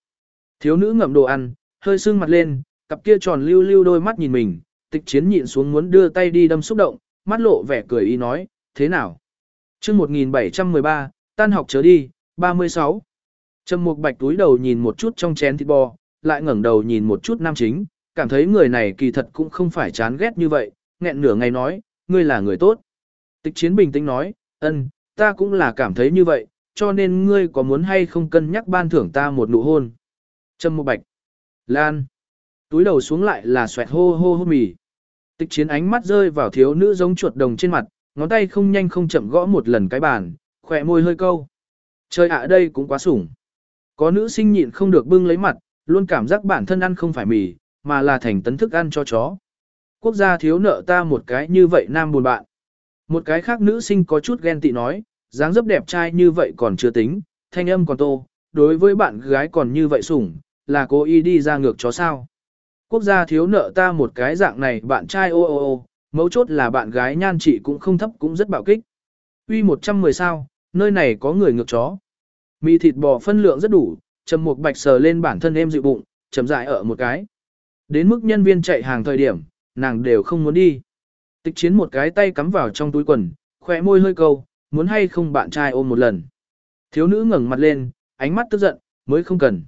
Thiếu nữ ngậm đồ ăn, hơi sưng mặt lên, cặp kia tròn lưu lưu đôi mắt nhìn mình, tịch chiến nhịn xuống muốn đưa tay đi đâm xúc động, mắt lộ vẻ cười ý nói, thế nào? Chương 1713, tan học chớ đi, 36. Trầm Mục Bạch túi đầu nhìn một chút trong chén thịt bò, lại ngẩng đầu nhìn một chút nam chính, cảm thấy người này kỳ thật cũng không phải chán ghét như vậy, nghẹn nửa ngày nói, ngươi là người tốt. Tịch chiến bình tĩnh nói, ân, ta cũng là cảm thấy như vậy, cho nên ngươi có muốn hay không cân nhắc ban thưởng ta một nụ hôn. Trâm Mục Bạch. Lan. Túi đầu xuống lại là xoẹt hô hô hô mì. Tịch chiến ánh mắt rơi vào thiếu nữ giống chuột đồng trên mặt, ngón tay không nhanh không chậm gõ một lần cái bàn, khỏe môi hơi câu. Trời ạ à, đây cũng quá sủng. Có nữ sinh nhịn không được bưng lấy mặt, luôn cảm giác bản thân ăn không phải mì, mà là thành tấn thức ăn cho chó. Quốc gia thiếu nợ ta một cái như vậy nam buồn bạn. Một cái khác nữ sinh có chút ghen tị nói, dáng dấp đẹp trai như vậy còn chưa tính, thanh âm còn tô, đối với bạn gái còn như vậy sủng, là cố ý đi ra ngược chó sao. Quốc gia thiếu nợ ta một cái dạng này bạn trai ô ô ô, mấu chốt là bạn gái nhan chị cũng không thấp cũng rất bạo kích. Uy 110 sao, nơi này có người ngược chó. Mì thịt bò phân lượng rất đủ, trầm một bạch sờ lên bản thân em dịu bụng, chấm dại ở một cái. Đến mức nhân viên chạy hàng thời điểm, nàng đều không muốn đi. Tịch chiến một cái tay cắm vào trong túi quần, khỏe môi hơi câu, muốn hay không bạn trai ôm một lần. Thiếu nữ ngẩng mặt lên, ánh mắt tức giận, mới không cần.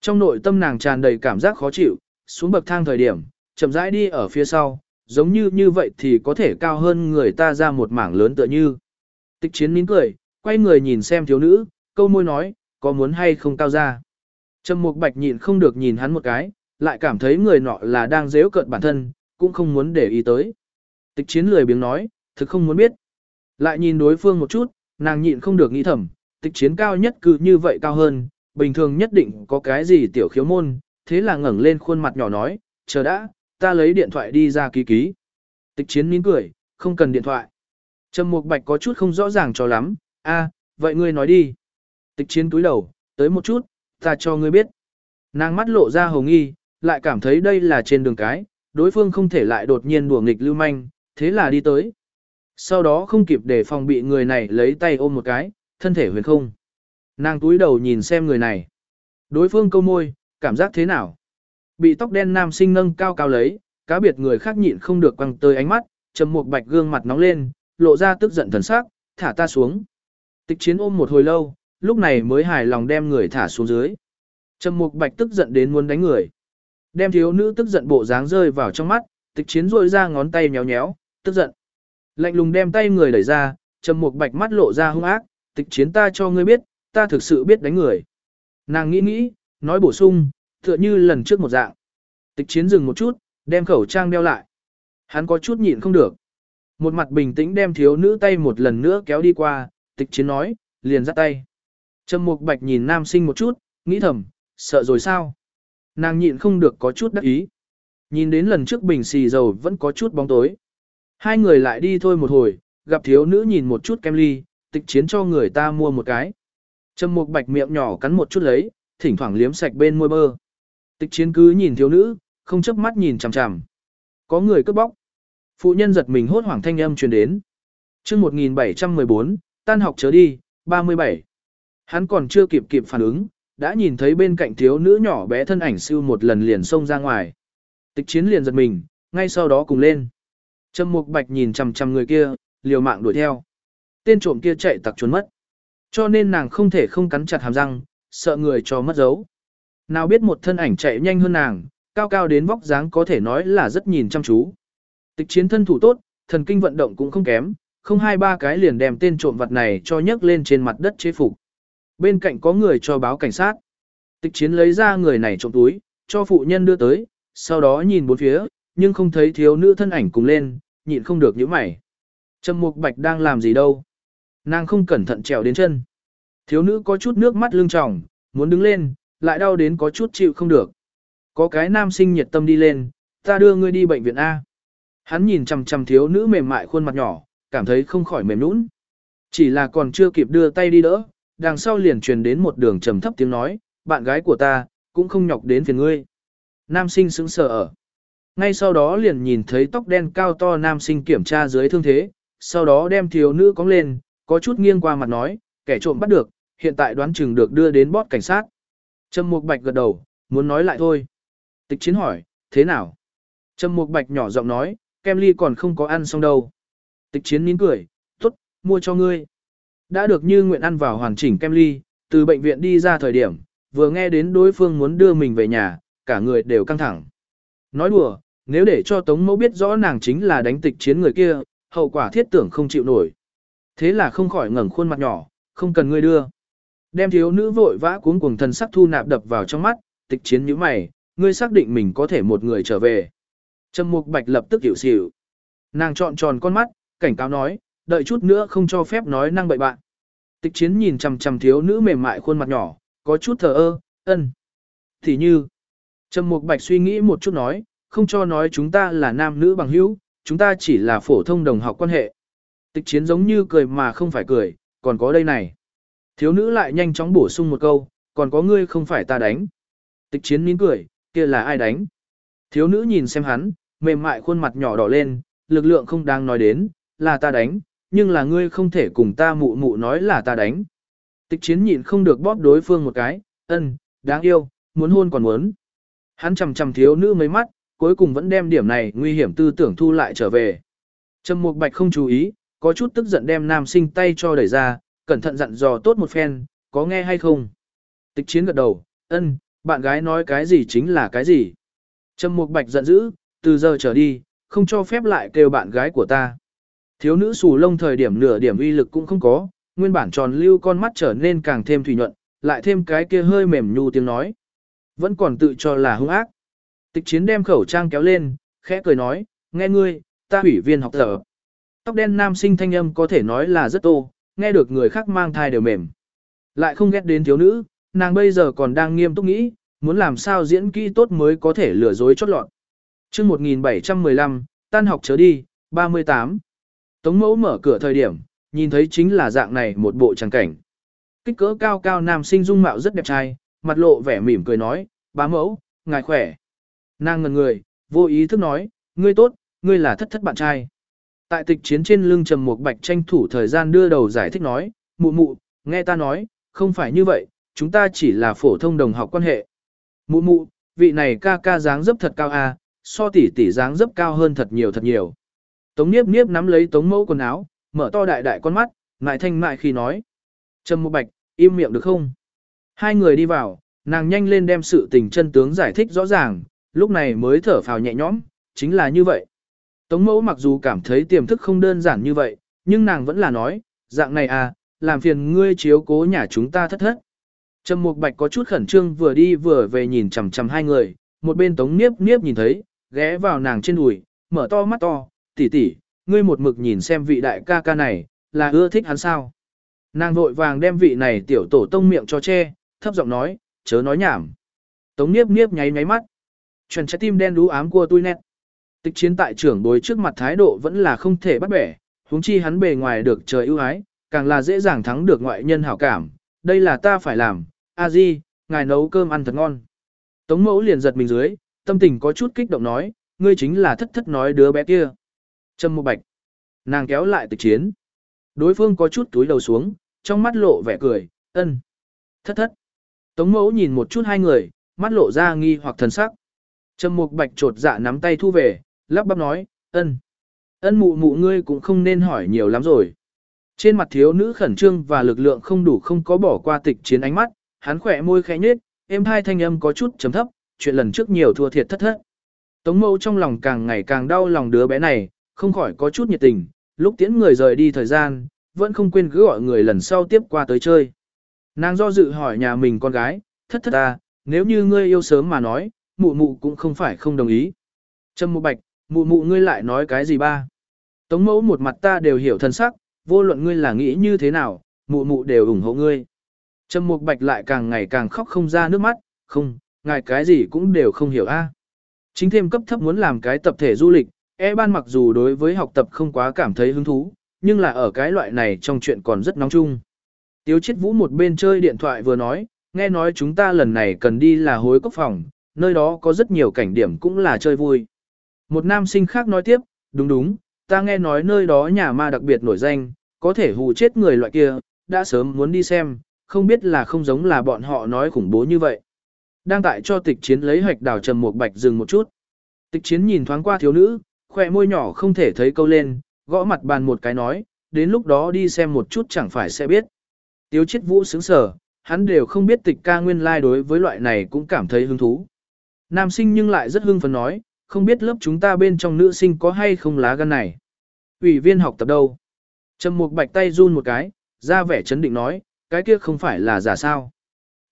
Trong nội tâm nàng tràn đầy cảm giác khó chịu, xuống bậc thang thời điểm, chậm rãi đi ở phía sau, giống như như vậy thì có thể cao hơn người ta ra một mảng lớn tựa như. Tịch chiến nín cười, quay người nhìn xem thiếu nữ, câu môi nói, có muốn hay không cao ra. Trầm mục bạch nhịn không được nhìn hắn một cái, lại cảm thấy người nọ là đang dễ cợt bản thân, cũng không muốn để ý tới. Tịch chiến lười biếng nói, thực không muốn biết. Lại nhìn đối phương một chút, nàng nhịn không được nghĩ thầm, tịch chiến cao nhất cứ như vậy cao hơn, bình thường nhất định có cái gì tiểu khiếu môn, thế là ngẩng lên khuôn mặt nhỏ nói, chờ đã, ta lấy điện thoại đi ra ký ký. Tịch chiến nín cười, không cần điện thoại. Trầm Mục Bạch có chút không rõ ràng cho lắm, a, vậy ngươi nói đi. Tịch chiến túi đầu, tới một chút, ta cho ngươi biết. Nàng mắt lộ ra hồng nghi, lại cảm thấy đây là trên đường cái, đối phương không thể lại đột nhiên đùa nghịch lưu manh, thế là đi tới. Sau đó không kịp để phòng bị người này lấy tay ôm một cái, thân thể huyền không. Nàng túi đầu nhìn xem người này. Đối phương câu môi, cảm giác thế nào? Bị tóc đen nam sinh nâng cao cao lấy, cá biệt người khác nhịn không được quăng tới ánh mắt, trầm một bạch gương mặt nóng lên, lộ ra tức giận thần sắc, thả ta xuống. Tịch chiến ôm một hồi lâu, lúc này mới hài lòng đem người thả xuống dưới. Trầm mục bạch tức giận đến muốn đánh người. Đem thiếu nữ tức giận bộ dáng rơi vào trong mắt, tịch chiến rôi ra ngón tay nhéo nhéo, tức giận. Lạnh lùng đem tay người đẩy ra, trầm mục bạch mắt lộ ra hung ác, Tịch chiến ta cho ngươi biết, ta thực sự biết đánh người. Nàng nghĩ nghĩ, nói bổ sung, tựa như lần trước một dạng. Tịch chiến dừng một chút, đem khẩu trang đeo lại. Hắn có chút nhịn không được. Một mặt bình tĩnh đem thiếu nữ tay một lần nữa kéo đi qua, tịch chiến nói, liền dắt tay. Trầm mục bạch nhìn nam sinh một chút, nghĩ thầm, sợ rồi sao? Nàng nhịn không được có chút đắc ý. Nhìn đến lần trước bình xì dầu vẫn có chút bóng tối. Hai người lại đi thôi một hồi, gặp thiếu nữ nhìn một chút kem ly, tịch chiến cho người ta mua một cái. Trầm mục bạch miệng nhỏ cắn một chút lấy, thỉnh thoảng liếm sạch bên môi bơ. Tịch chiến cứ nhìn thiếu nữ, không chớp mắt nhìn chằm chằm. Có người cướp bóc. Phụ nhân giật mình hốt hoảng thanh âm truyền đến. chương 1714, tan học chớ đi, 37. Hắn còn chưa kịp kịp phản ứng, đã nhìn thấy bên cạnh thiếu nữ nhỏ bé thân ảnh siêu một lần liền xông ra ngoài. Tịch chiến liền giật mình, ngay sau đó cùng lên. Trầm Mục Bạch nhìn chằm chằm người kia, liều mạng đuổi theo. Tên trộm kia chạy tặc trốn mất. Cho nên nàng không thể không cắn chặt hàm răng, sợ người cho mất dấu. Nào biết một thân ảnh chạy nhanh hơn nàng, cao cao đến vóc dáng có thể nói là rất nhìn chăm chú. Tịch chiến thân thủ tốt, thần kinh vận động cũng không kém, không hai ba cái liền đem tên trộm vật này cho nhấc lên trên mặt đất chế phục. Bên cạnh có người cho báo cảnh sát. Tịch chiến lấy ra người này trộm túi, cho phụ nhân đưa tới, sau đó nhìn bốn phía, nhưng không thấy thiếu nữ thân ảnh cùng lên, nhịn không được những mày. Trầm Mục Bạch đang làm gì đâu? Nàng không cẩn thận trèo đến chân. Thiếu nữ có chút nước mắt lưng tròng, muốn đứng lên, lại đau đến có chút chịu không được. Có cái nam sinh nhiệt tâm đi lên, ta đưa ngươi đi bệnh viện A. Hắn nhìn chằm chằm thiếu nữ mềm mại khuôn mặt nhỏ, cảm thấy không khỏi mềm nũng. Chỉ là còn chưa kịp đưa tay đi đỡ, đằng sau liền truyền đến một đường trầm thấp tiếng nói, bạn gái của ta, cũng không nhọc đến phiền ngươi. Nam sinh sững sờ ở. Ngay sau đó liền nhìn thấy tóc đen cao to nam sinh kiểm tra dưới thương thế, sau đó đem thiếu nữ cong lên, có chút nghiêng qua mặt nói, kẻ trộm bắt được, hiện tại đoán chừng được đưa đến bót cảnh sát. Trầm Mục Bạch gật đầu, muốn nói lại thôi. Tịch chiến hỏi, thế nào? Trầm Mục Bạch nhỏ giọng nói, kem ly còn không có ăn xong đâu. Tịch chiến nín cười, tốt, mua cho ngươi. Đã được như nguyện ăn vào hoàn chỉnh kem ly, từ bệnh viện đi ra thời điểm, vừa nghe đến đối phương muốn đưa mình về nhà, cả người đều căng thẳng. Nói đùa, nếu để cho Tống Mẫu biết rõ nàng chính là đánh tịch chiến người kia, hậu quả thiết tưởng không chịu nổi. Thế là không khỏi ngẩng khuôn mặt nhỏ, không cần ngươi đưa. Đem thiếu nữ vội vã cuống cuồng thần sắc thu nạp đập vào trong mắt, tịch chiến như mày, ngươi xác định mình có thể một người trở về. Trầm Mục Bạch lập tức hiểu xỉu. Nàng trọn tròn con mắt, cảnh cáo nói, đợi chút nữa không cho phép nói năng bậy bạn. Tịch chiến nhìn chằm chằm thiếu nữ mềm mại khuôn mặt nhỏ, có chút thờ ơ, ân. Thì như, Trầm Mục Bạch suy nghĩ một chút nói, không cho nói chúng ta là nam nữ bằng hữu, chúng ta chỉ là phổ thông đồng học quan hệ. Tịch chiến giống như cười mà không phải cười, còn có đây này. Thiếu nữ lại nhanh chóng bổ sung một câu, còn có ngươi không phải ta đánh. Tịch chiến nín cười, kia là ai đánh. Thiếu nữ nhìn xem hắn, mềm mại khuôn mặt nhỏ đỏ lên, lực lượng không đang nói đến, là ta đánh, nhưng là ngươi không thể cùng ta mụ mụ nói là ta đánh. Tịch chiến nhịn không được bóp đối phương một cái, ân, đáng yêu, muốn hôn còn muốn. Hắn chầm chầm thiếu nữ mấy mắt, cuối cùng vẫn đem điểm này nguy hiểm tư tưởng thu lại trở về. Trầm Mục Bạch không chú ý, có chút tức giận đem nam sinh tay cho đẩy ra, cẩn thận dặn dò tốt một phen, có nghe hay không? Tịch chiến gật đầu, ân, bạn gái nói cái gì chính là cái gì. Trầm Mục Bạch giận dữ, từ giờ trở đi, không cho phép lại kêu bạn gái của ta. Thiếu nữ xù lông thời điểm nửa điểm uy lực cũng không có, nguyên bản tròn lưu con mắt trở nên càng thêm thủy nhuận, lại thêm cái kia hơi mềm nhu tiếng nói. Vẫn còn tự cho là hung ác. Tịch chiến đem khẩu trang kéo lên, khẽ cười nói, nghe ngươi, ta hủy viên học tập. Tóc đen nam sinh thanh âm có thể nói là rất tô, nghe được người khác mang thai đều mềm. Lại không ghét đến thiếu nữ, nàng bây giờ còn đang nghiêm túc nghĩ, muốn làm sao diễn kỹ tốt mới có thể lừa dối chót lọt. chương 1715, tan học chớ đi, 38. Tống mẫu mở cửa thời điểm, nhìn thấy chính là dạng này một bộ tràng cảnh. Kích cỡ cao cao nam sinh dung mạo rất đẹp trai, mặt lộ vẻ mỉm cười nói, bá mẫu, ngài khỏe. Nàng ngần người, vô ý thức nói, ngươi tốt, ngươi là thất thất bạn trai. Tại tịch chiến trên lưng trầm một bạch tranh thủ thời gian đưa đầu giải thích nói, mụ mụ, nghe ta nói, không phải như vậy, chúng ta chỉ là phổ thông đồng học quan hệ. Mụ mụ, vị này ca ca dáng dấp thật cao à, so tỷ tỷ dáng dấp cao hơn thật nhiều thật nhiều. Tống Niếp Niếp nắm lấy Tống Mẫu quần áo, mở to đại đại con mắt, ngại thanh mại khi nói. Trầm một bạch, im miệng được không? Hai người đi vào, nàng nhanh lên đem sự tình chân tướng giải thích rõ ràng, lúc này mới thở phào nhẹ nhõm, chính là như vậy. Tống mẫu mặc dù cảm thấy tiềm thức không đơn giản như vậy, nhưng nàng vẫn là nói, dạng này à, làm phiền ngươi chiếu cố nhà chúng ta thất thất. Trầm Mục Bạch có chút khẩn trương vừa đi vừa về nhìn chằm chằm hai người, một bên Tống Niếp Niếp nhìn thấy, ghé vào nàng trên đùi, mở to mắt to, tỷ tỷ, ngươi một mực nhìn xem vị đại ca ca này, là ưa thích hắn sao? Nàng vội vàng đem vị này tiểu tổ tông miệng cho che, thấp giọng nói, chớ nói nhảm. Tống Niếp Niếp nháy nháy mắt. Chuẩn trái tim đen đú ám của tôi nét. Tịch chiến tại trưởng bối trước mặt thái độ vẫn là không thể bắt bẻ, huống chi hắn bề ngoài được trời ưu ái, càng là dễ dàng thắng được ngoại nhân hảo cảm, đây là ta phải làm, a di, ngài nấu cơm ăn thật ngon. Tống mẫu liền giật mình dưới, tâm tình có chút kích động nói, ngươi chính là thất thất nói đứa bé kia. Trâm một bạch. Nàng kéo lại tịch chiến. Đối phương có chút túi đầu xuống, trong mắt lộ vẻ cười, ân. Thất thất. Tống mẫu nhìn một chút hai người, mắt lộ ra nghi hoặc thần sắc. Trâm mục bạch trột dạ nắm tay thu về, lắp bắp nói, ân. Ân mụ mụ ngươi cũng không nên hỏi nhiều lắm rồi. Trên mặt thiếu nữ khẩn trương và lực lượng không đủ không có bỏ qua tịch chiến ánh mắt, hắn khỏe môi khẽ nhếch, êm hai thanh âm có chút chấm thấp, chuyện lần trước nhiều thua thiệt thất thất. Tống mâu trong lòng càng ngày càng đau lòng đứa bé này, không khỏi có chút nhiệt tình, lúc tiễn người rời đi thời gian, vẫn không quên cứ gọi người lần sau tiếp qua tới chơi. Nàng do dự hỏi nhà mình con gái, thất thất ta, nếu như ngươi yêu sớm mà nói, mụ mụ cũng không phải không đồng ý. Trâm mụ bạch, mụ mụ ngươi lại nói cái gì ba? Tống mẫu một mặt ta đều hiểu thân sắc, vô luận ngươi là nghĩ như thế nào, mụ mụ đều ủng hộ ngươi. Trâm mục bạch lại càng ngày càng khóc không ra nước mắt, không, ngài cái gì cũng đều không hiểu a. Chính thêm cấp thấp muốn làm cái tập thể du lịch, e ban mặc dù đối với học tập không quá cảm thấy hứng thú, nhưng là ở cái loại này trong chuyện còn rất nóng chung. Tiếu chết vũ một bên chơi điện thoại vừa nói, nghe nói chúng ta lần này cần đi là hối cốc phòng, nơi đó có rất nhiều cảnh điểm cũng là chơi vui. Một nam sinh khác nói tiếp, đúng đúng, ta nghe nói nơi đó nhà ma đặc biệt nổi danh, có thể hù chết người loại kia, đã sớm muốn đi xem, không biết là không giống là bọn họ nói khủng bố như vậy. Đang tại cho tịch chiến lấy hoạch đào trầm một bạch dừng một chút. Tịch chiến nhìn thoáng qua thiếu nữ, khỏe môi nhỏ không thể thấy câu lên, gõ mặt bàn một cái nói, đến lúc đó đi xem một chút chẳng phải sẽ biết. Tiếu chết vũ sướng sở, hắn đều không biết tịch ca nguyên lai like đối với loại này cũng cảm thấy hứng thú. Nam sinh nhưng lại rất hưng phấn nói, không biết lớp chúng ta bên trong nữ sinh có hay không lá gan này. Ủy viên học tập đâu? Trầm Mục Bạch tay run một cái, ra vẻ chấn định nói, cái kia không phải là giả sao.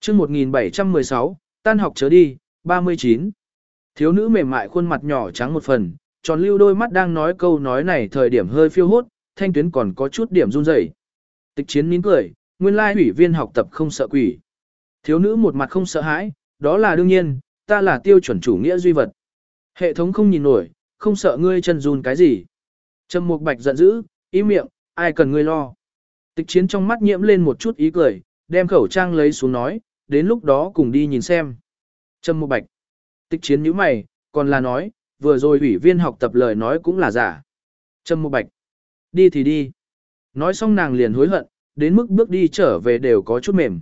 chương 1716, tan học chớ đi, 39. Thiếu nữ mềm mại khuôn mặt nhỏ trắng một phần, tròn lưu đôi mắt đang nói câu nói này thời điểm hơi phiêu hốt, thanh tuyến còn có chút điểm run rẩy. Tịch chiến nín cười, nguyên lai ủy viên học tập không sợ quỷ. Thiếu nữ một mặt không sợ hãi, đó là đương nhiên, ta là tiêu chuẩn chủ nghĩa duy vật. Hệ thống không nhìn nổi, không sợ ngươi chân run cái gì. Trầm Mục Bạch giận dữ, im miệng, ai cần ngươi lo. Tịch chiến trong mắt nhiễm lên một chút ý cười, đem khẩu trang lấy xuống nói, đến lúc đó cùng đi nhìn xem. Trầm Mục Bạch. Tịch chiến nhíu mày, còn là nói, vừa rồi ủy viên học tập lời nói cũng là giả. Trầm Mục Bạch. Đi thì đi. Nói xong nàng liền hối hận, đến mức bước đi trở về đều có chút mềm.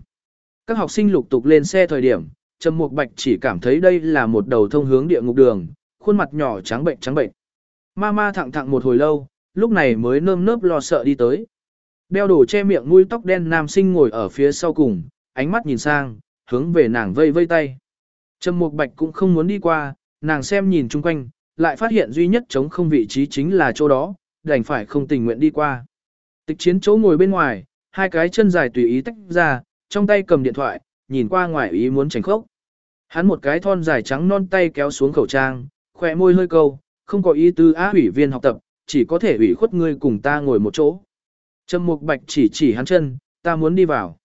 Các học sinh lục tục lên xe thời điểm, Trầm Mục Bạch chỉ cảm thấy đây là một đầu thông hướng địa ngục đường, khuôn mặt nhỏ trắng bệnh trắng bệnh. Mama thẳng thẳng một hồi lâu, lúc này mới nơm nớp lo sợ đi tới. Đeo đồ che miệng mũi tóc đen nam sinh ngồi ở phía sau cùng, ánh mắt nhìn sang, hướng về nàng vây vây tay. Trầm Mục Bạch cũng không muốn đi qua, nàng xem nhìn chung quanh, lại phát hiện duy nhất chống không vị trí chính là chỗ đó, đành phải không tình nguyện đi qua. Tịch chiến chỗ ngồi bên ngoài, hai cái chân dài tùy ý tách ra, trong tay cầm điện thoại, nhìn qua ngoài ý muốn tránh khốc. Hắn một cái thon dài trắng non tay kéo xuống khẩu trang, khỏe môi hơi câu, không có ý tư á ủy viên học tập, chỉ có thể ủy khuất ngươi cùng ta ngồi một chỗ. Trầm Mục Bạch chỉ chỉ hắn chân, ta muốn đi vào.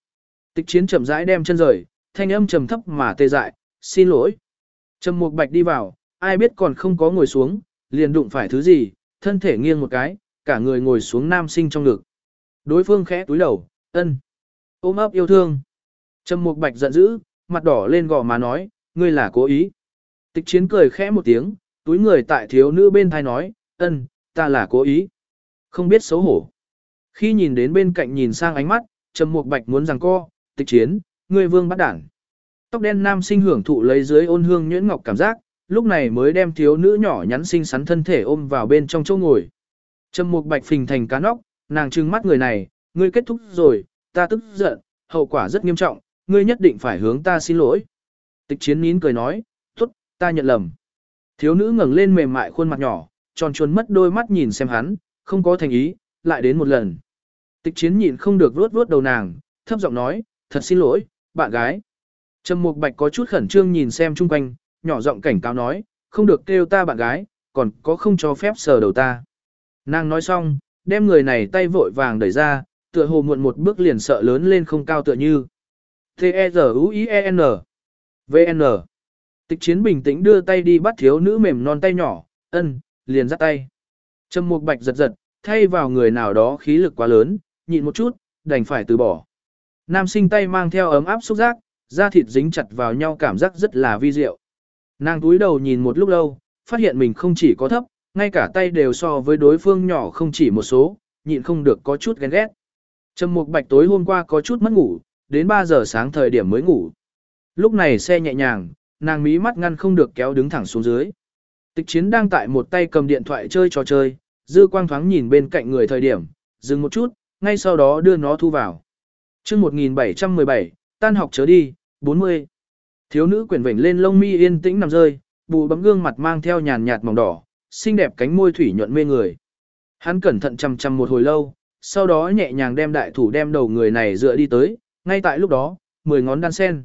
Tịch chiến chậm rãi đem chân rời, thanh âm trầm thấp mà tê dại, xin lỗi. Trầm Mục Bạch đi vào, ai biết còn không có ngồi xuống, liền đụng phải thứ gì, thân thể nghiêng một cái, cả người ngồi xuống nam sinh trong ngực. Đối phương khẽ túi đầu, ân. Ôm ấp yêu thương. Trầm Mục Bạch giận dữ, mặt đỏ lên gò má nói, ngươi là cố ý. Tịch chiến cười khẽ một tiếng, túi người tại thiếu nữ bên thai nói, ân, ta là cố ý. Không biết xấu hổ. Khi nhìn đến bên cạnh nhìn sang ánh mắt, Trầm Mục Bạch muốn rằng co, tịch chiến, ngươi vương bắt đảng. Tóc đen nam sinh hưởng thụ lấy dưới ôn hương nhuyễn ngọc cảm giác, lúc này mới đem thiếu nữ nhỏ nhắn xinh xắn thân thể ôm vào bên trong chỗ ngồi. Trầm Mục Bạch phình thành cá nóc, nàng trừng mắt người này, ngươi kết thúc rồi, ta tức giận, hậu quả rất nghiêm trọng, ngươi nhất định phải hướng ta xin lỗi. Tịch chiến nín cười nói, ta nhận lầm. Thiếu nữ ngẩng lên mềm mại khuôn mặt nhỏ, tròn chuồn mất đôi mắt nhìn xem hắn, không có thành ý, lại đến một lần. Tịch chiến nhịn không được vuốt vuốt đầu nàng, thấp giọng nói, thật xin lỗi, bạn gái. Trầm Mục Bạch có chút khẩn trương nhìn xem chung quanh, nhỏ giọng cảnh cáo nói, không được kêu ta bạn gái, còn có không cho phép sờ đầu ta. Nàng nói xong, đem người này tay vội vàng đẩy ra, tựa hồ muộn một bước liền sợ lớn lên không cao tựa như. T-E-Z-U-I-E-N V-N Tịch chiến bình tĩnh đưa tay đi bắt thiếu nữ mềm non tay nhỏ, ân, liền dắt tay. Trầm Mục Bạch giật giật, thay vào người nào đó khí lực quá lớn, nhịn một chút, đành phải từ bỏ. Nam sinh tay mang theo ấm áp xúc giác, da thịt dính chặt vào nhau cảm giác rất là vi diệu. Nàng túi đầu nhìn một lúc lâu, phát hiện mình không chỉ có thấp, ngay cả tay đều so với đối phương nhỏ không chỉ một số, nhịn không được có chút ghen ghét. Trầm Mục Bạch tối hôm qua có chút mất ngủ, đến 3 giờ sáng thời điểm mới ngủ. Lúc này xe nhẹ nhàng, nàng mí mắt ngăn không được kéo đứng thẳng xuống dưới. Tịch chiến đang tại một tay cầm điện thoại chơi trò chơi, dư quang thoáng nhìn bên cạnh người thời điểm, dừng một chút, ngay sau đó đưa nó thu vào. chương 1717, tan học chớ đi, 40. Thiếu nữ quyển vểnh lên lông mi yên tĩnh nằm rơi, bù bấm gương mặt mang theo nhàn nhạt mỏng đỏ, xinh đẹp cánh môi thủy nhuận mê người. Hắn cẩn thận chăm chăm một hồi lâu, sau đó nhẹ nhàng đem đại thủ đem đầu người này dựa đi tới, ngay tại lúc đó, mười ngón đan sen.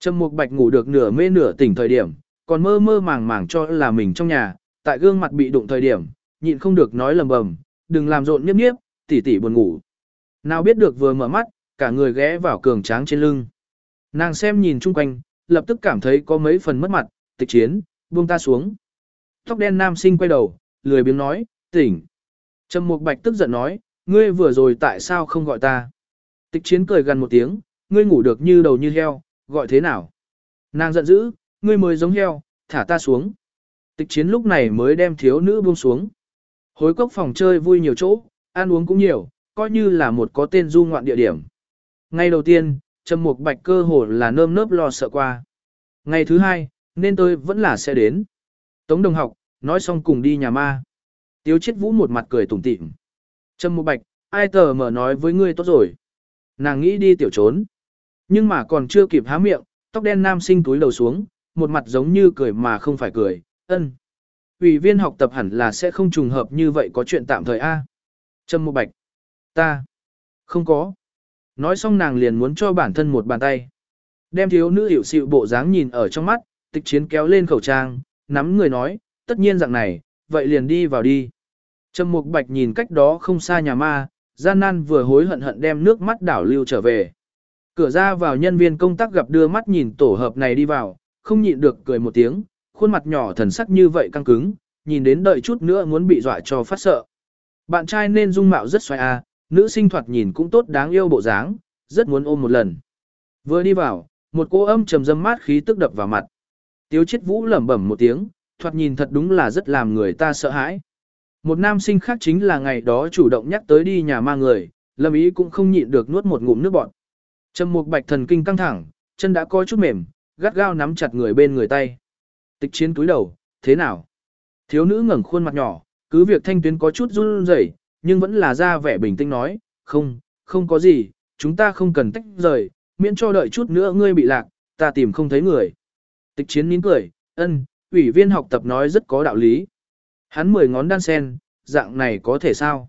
Trầm Mục Bạch ngủ được nửa mê nửa tỉnh thời điểm, còn mơ mơ màng màng cho là mình trong nhà, tại gương mặt bị đụng thời điểm, nhịn không được nói lầm bầm, đừng làm rộn nhiếp nhiếp, tỉ tỉ buồn ngủ. Nào biết được vừa mở mắt, cả người ghé vào cường tráng trên lưng. Nàng xem nhìn chung quanh, lập tức cảm thấy có mấy phần mất mặt, tịch chiến, buông ta xuống. Tóc đen nam sinh quay đầu, lười biếng nói, tỉnh. Trầm Mục Bạch tức giận nói, ngươi vừa rồi tại sao không gọi ta? Tịch chiến cười gần một tiếng, ngươi ngủ được như đầu như heo, gọi thế nào? Nàng giận dữ, ngươi mới giống heo, thả ta xuống. Tịch chiến lúc này mới đem thiếu nữ buông xuống. Hối cốc phòng chơi vui nhiều chỗ, ăn uống cũng nhiều, coi như là một có tên du ngoạn địa điểm. Ngày đầu tiên, Trầm Mục Bạch cơ hồ là nơm nớp lo sợ qua. Ngày thứ hai, nên tôi vẫn là sẽ đến. Tống đồng học, nói xong cùng đi nhà ma. Tiếu chết vũ một mặt cười tủm tỉm. Trầm Mục Bạch, ai tờ mở nói với ngươi tốt rồi. Nàng nghĩ đi tiểu trốn. Nhưng mà còn chưa kịp há miệng, tóc đen nam sinh túi đầu xuống, một mặt giống như cười mà không phải cười, ân. Ủy viên học tập hẳn là sẽ không trùng hợp như vậy có chuyện tạm thời A. Trâm Mộ Bạch. Ta. Không có. Nói xong nàng liền muốn cho bản thân một bàn tay. Đem thiếu nữ hiểu xịu bộ dáng nhìn ở trong mắt, tịch chiến kéo lên khẩu trang, nắm người nói, tất nhiên dạng này, vậy liền đi vào đi. Trâm Mục Bạch nhìn cách đó không xa nhà ma, gian nan vừa hối hận hận đem nước mắt đảo lưu trở về. Cửa ra vào nhân viên công tác gặp đưa mắt nhìn tổ hợp này đi vào, không nhịn được cười một tiếng, khuôn mặt nhỏ thần sắc như vậy căng cứng, nhìn đến đợi chút nữa muốn bị dọa cho phát sợ. Bạn trai nên dung mạo rất xoay à, nữ sinh thoạt nhìn cũng tốt đáng yêu bộ dáng, rất muốn ôm một lần. Vừa đi vào, một cô âm trầm dâm mát khí tức đập vào mặt. Tiếu chết vũ lẩm bẩm một tiếng, thoạt nhìn thật đúng là rất làm người ta sợ hãi. Một nam sinh khác chính là ngày đó chủ động nhắc tới đi nhà ma người, lâm ý cũng không nhịn được nuốt một ngụm nước bọt. Trầm mục bạch thần kinh căng thẳng, chân đã coi chút mềm, gắt gao nắm chặt người bên người tay. Tịch chiến túi đầu, thế nào? Thiếu nữ ngẩng khuôn mặt nhỏ, cứ việc thanh tuyến có chút run rẩy, nhưng vẫn là ra vẻ bình tĩnh nói, không, không có gì, chúng ta không cần tách rời, miễn cho đợi chút nữa ngươi bị lạc, ta tìm không thấy người. Tịch chiến nín cười, ân, ủy viên học tập nói rất có đạo lý. Hắn mười ngón đan sen, dạng này có thể sao?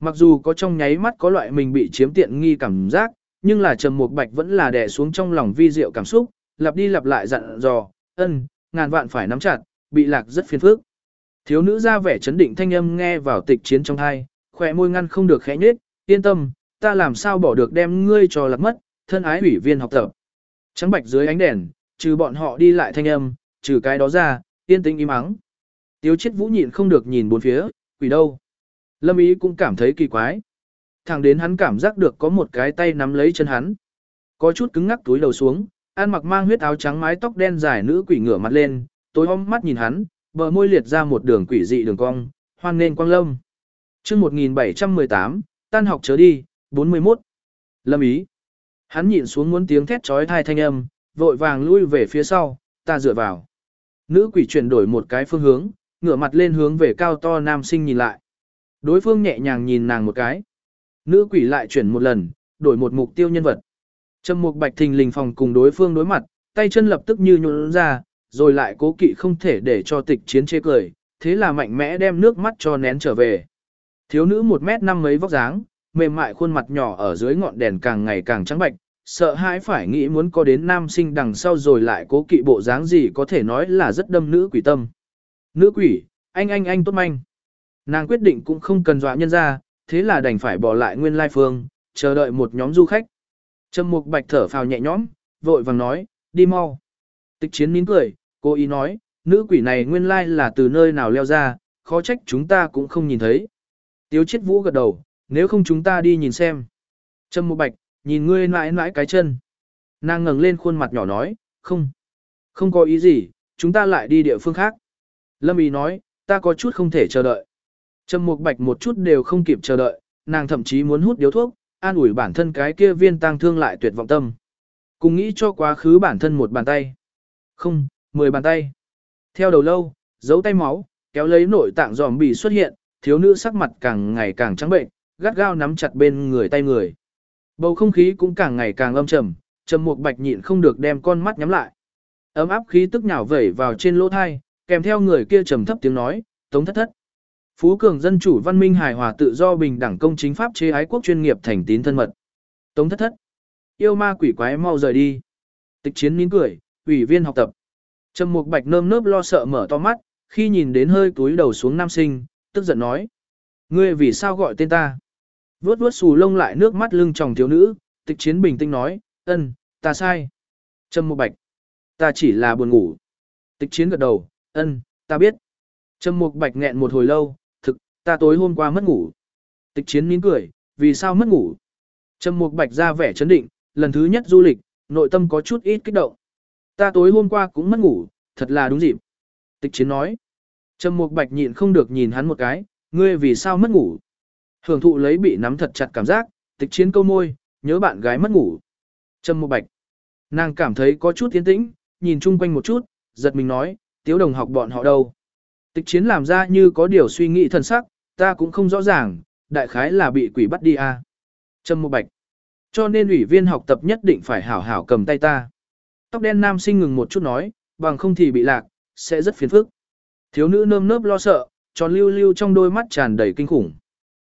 Mặc dù có trong nháy mắt có loại mình bị chiếm tiện nghi cảm giác, nhưng là Trầm Mục Bạch vẫn là đè xuống trong lòng vi diệu cảm xúc, lặp đi lặp lại dặn dò, ân, ngàn vạn phải nắm chặt, bị lạc rất phiền phức. Thiếu nữ ra vẻ chấn định thanh âm nghe vào tịch chiến trong hai, khỏe môi ngăn không được khẽ nhếch, yên tâm, ta làm sao bỏ được đem ngươi cho lạc mất, thân ái ủy viên học tập. Trắng bạch dưới ánh đèn, trừ bọn họ đi lại thanh âm, trừ cái đó ra, yên tĩnh im ắng. Tiếu chết vũ nhịn không được nhìn bốn phía, quỷ đâu. Lâm ý cũng cảm thấy kỳ quái. Thẳng đến hắn cảm giác được có một cái tay nắm lấy chân hắn. Có chút cứng ngắc túi đầu xuống, An mặc mang huyết áo trắng mái tóc đen dài nữ quỷ ngửa mặt lên, tối om mắt nhìn hắn, bờ môi liệt ra một đường quỷ dị đường cong, hoan nên quang lâm. chương 1718, tan học chớ đi, 41. Lâm ý. Hắn nhịn xuống muốn tiếng thét chói tai thanh âm, vội vàng lui về phía sau, ta dựa vào. Nữ quỷ chuyển đổi một cái phương hướng, ngửa mặt lên hướng về cao to nam sinh nhìn lại. Đối phương nhẹ nhàng nhìn nàng một cái. Nữ quỷ lại chuyển một lần, đổi một mục tiêu nhân vật. Trầm Mục Bạch thình lình phòng cùng đối phương đối mặt, tay chân lập tức như nhũn ra, rồi lại cố kỵ không thể để cho tịch chiến chê cười, thế là mạnh mẽ đem nước mắt cho nén trở về. Thiếu nữ một mét năm mấy vóc dáng, mềm mại khuôn mặt nhỏ ở dưới ngọn đèn càng ngày càng trắng bạch, sợ hãi phải nghĩ muốn có đến nam sinh đằng sau rồi lại cố kỵ bộ dáng gì có thể nói là rất đâm nữ quỷ tâm. Nữ quỷ, anh anh anh tốt manh. Nàng quyết định cũng không cần dọa nhân ra, thế là đành phải bỏ lại nguyên lai phương, chờ đợi một nhóm du khách. Trầm mục bạch thở phào nhẹ nhõm, vội vàng nói, đi mau. Tịch chiến nín cười, cô ý nói, nữ quỷ này nguyên lai là từ nơi nào leo ra, khó trách chúng ta cũng không nhìn thấy. Tiếu chết vũ gật đầu, nếu không chúng ta đi nhìn xem. Trầm mục bạch, nhìn ngươi mãi mãi cái chân. Nàng ngẩng lên khuôn mặt nhỏ nói, không, không có ý gì, chúng ta lại đi địa phương khác. Lâm ý nói, ta có chút không thể chờ đợi. Trầm mục bạch một chút đều không kịp chờ đợi, nàng thậm chí muốn hút điếu thuốc, an ủi bản thân cái kia viên tăng thương lại tuyệt vọng tâm. Cùng nghĩ cho quá khứ bản thân một bàn tay. Không, mười bàn tay. Theo đầu lâu, giấu tay máu, kéo lấy nội tạng giòm bị xuất hiện, thiếu nữ sắc mặt càng ngày càng trắng bệnh, gắt gao nắm chặt bên người tay người. Bầu không khí cũng càng ngày càng âm trầm, trầm mục bạch nhịn không được đem con mắt nhắm lại. Ấm áp khí tức nhào vẩy vào trên lỗ thai, kèm theo người kia trầm thấp tiếng nói, tống thất thất. Phú cường dân chủ văn minh hài hòa tự do bình đẳng công chính pháp chế ái quốc chuyên nghiệp thành tín thân mật. Tống thất thất. Yêu ma quỷ quái mau rời đi. Tịch chiến nín cười, ủy viên học tập. Trầm Mục Bạch nơm nớp lo sợ mở to mắt, khi nhìn đến hơi túi đầu xuống nam sinh, tức giận nói: "Ngươi vì sao gọi tên ta?" Vớt vớt xù lông lại nước mắt lưng tròng thiếu nữ, Tịch Chiến bình tĩnh nói: "Ân, ta sai." Trầm Mục Bạch: "Ta chỉ là buồn ngủ." Tịch Chiến gật đầu: "Ân, ta biết." Trầm Mục Bạch nghẹn một hồi lâu, Ta tối hôm qua mất ngủ. Tịch chiến nín cười, vì sao mất ngủ? Trầm Mục Bạch ra vẻ chấn định, lần thứ nhất du lịch, nội tâm có chút ít kích động. Ta tối hôm qua cũng mất ngủ, thật là đúng dịp. Tịch chiến nói. Trầm Mục Bạch nhịn không được nhìn hắn một cái, ngươi vì sao mất ngủ? Hưởng thụ lấy bị nắm thật chặt cảm giác, tịch chiến câu môi, nhớ bạn gái mất ngủ. Trầm Mục Bạch. Nàng cảm thấy có chút tiến tĩnh, nhìn chung quanh một chút, giật mình nói, tiếu đồng học bọn họ đâu? Tịch chiến làm ra như có điều suy nghĩ thần sắc, ta cũng không rõ ràng, đại khái là bị quỷ bắt đi à. Trâm Mộ Bạch. Cho nên ủy viên học tập nhất định phải hảo hảo cầm tay ta. Tóc đen nam sinh ngừng một chút nói, bằng không thì bị lạc, sẽ rất phiền phức. Thiếu nữ nơm nớp lo sợ, tròn lưu lưu trong đôi mắt tràn đầy kinh khủng.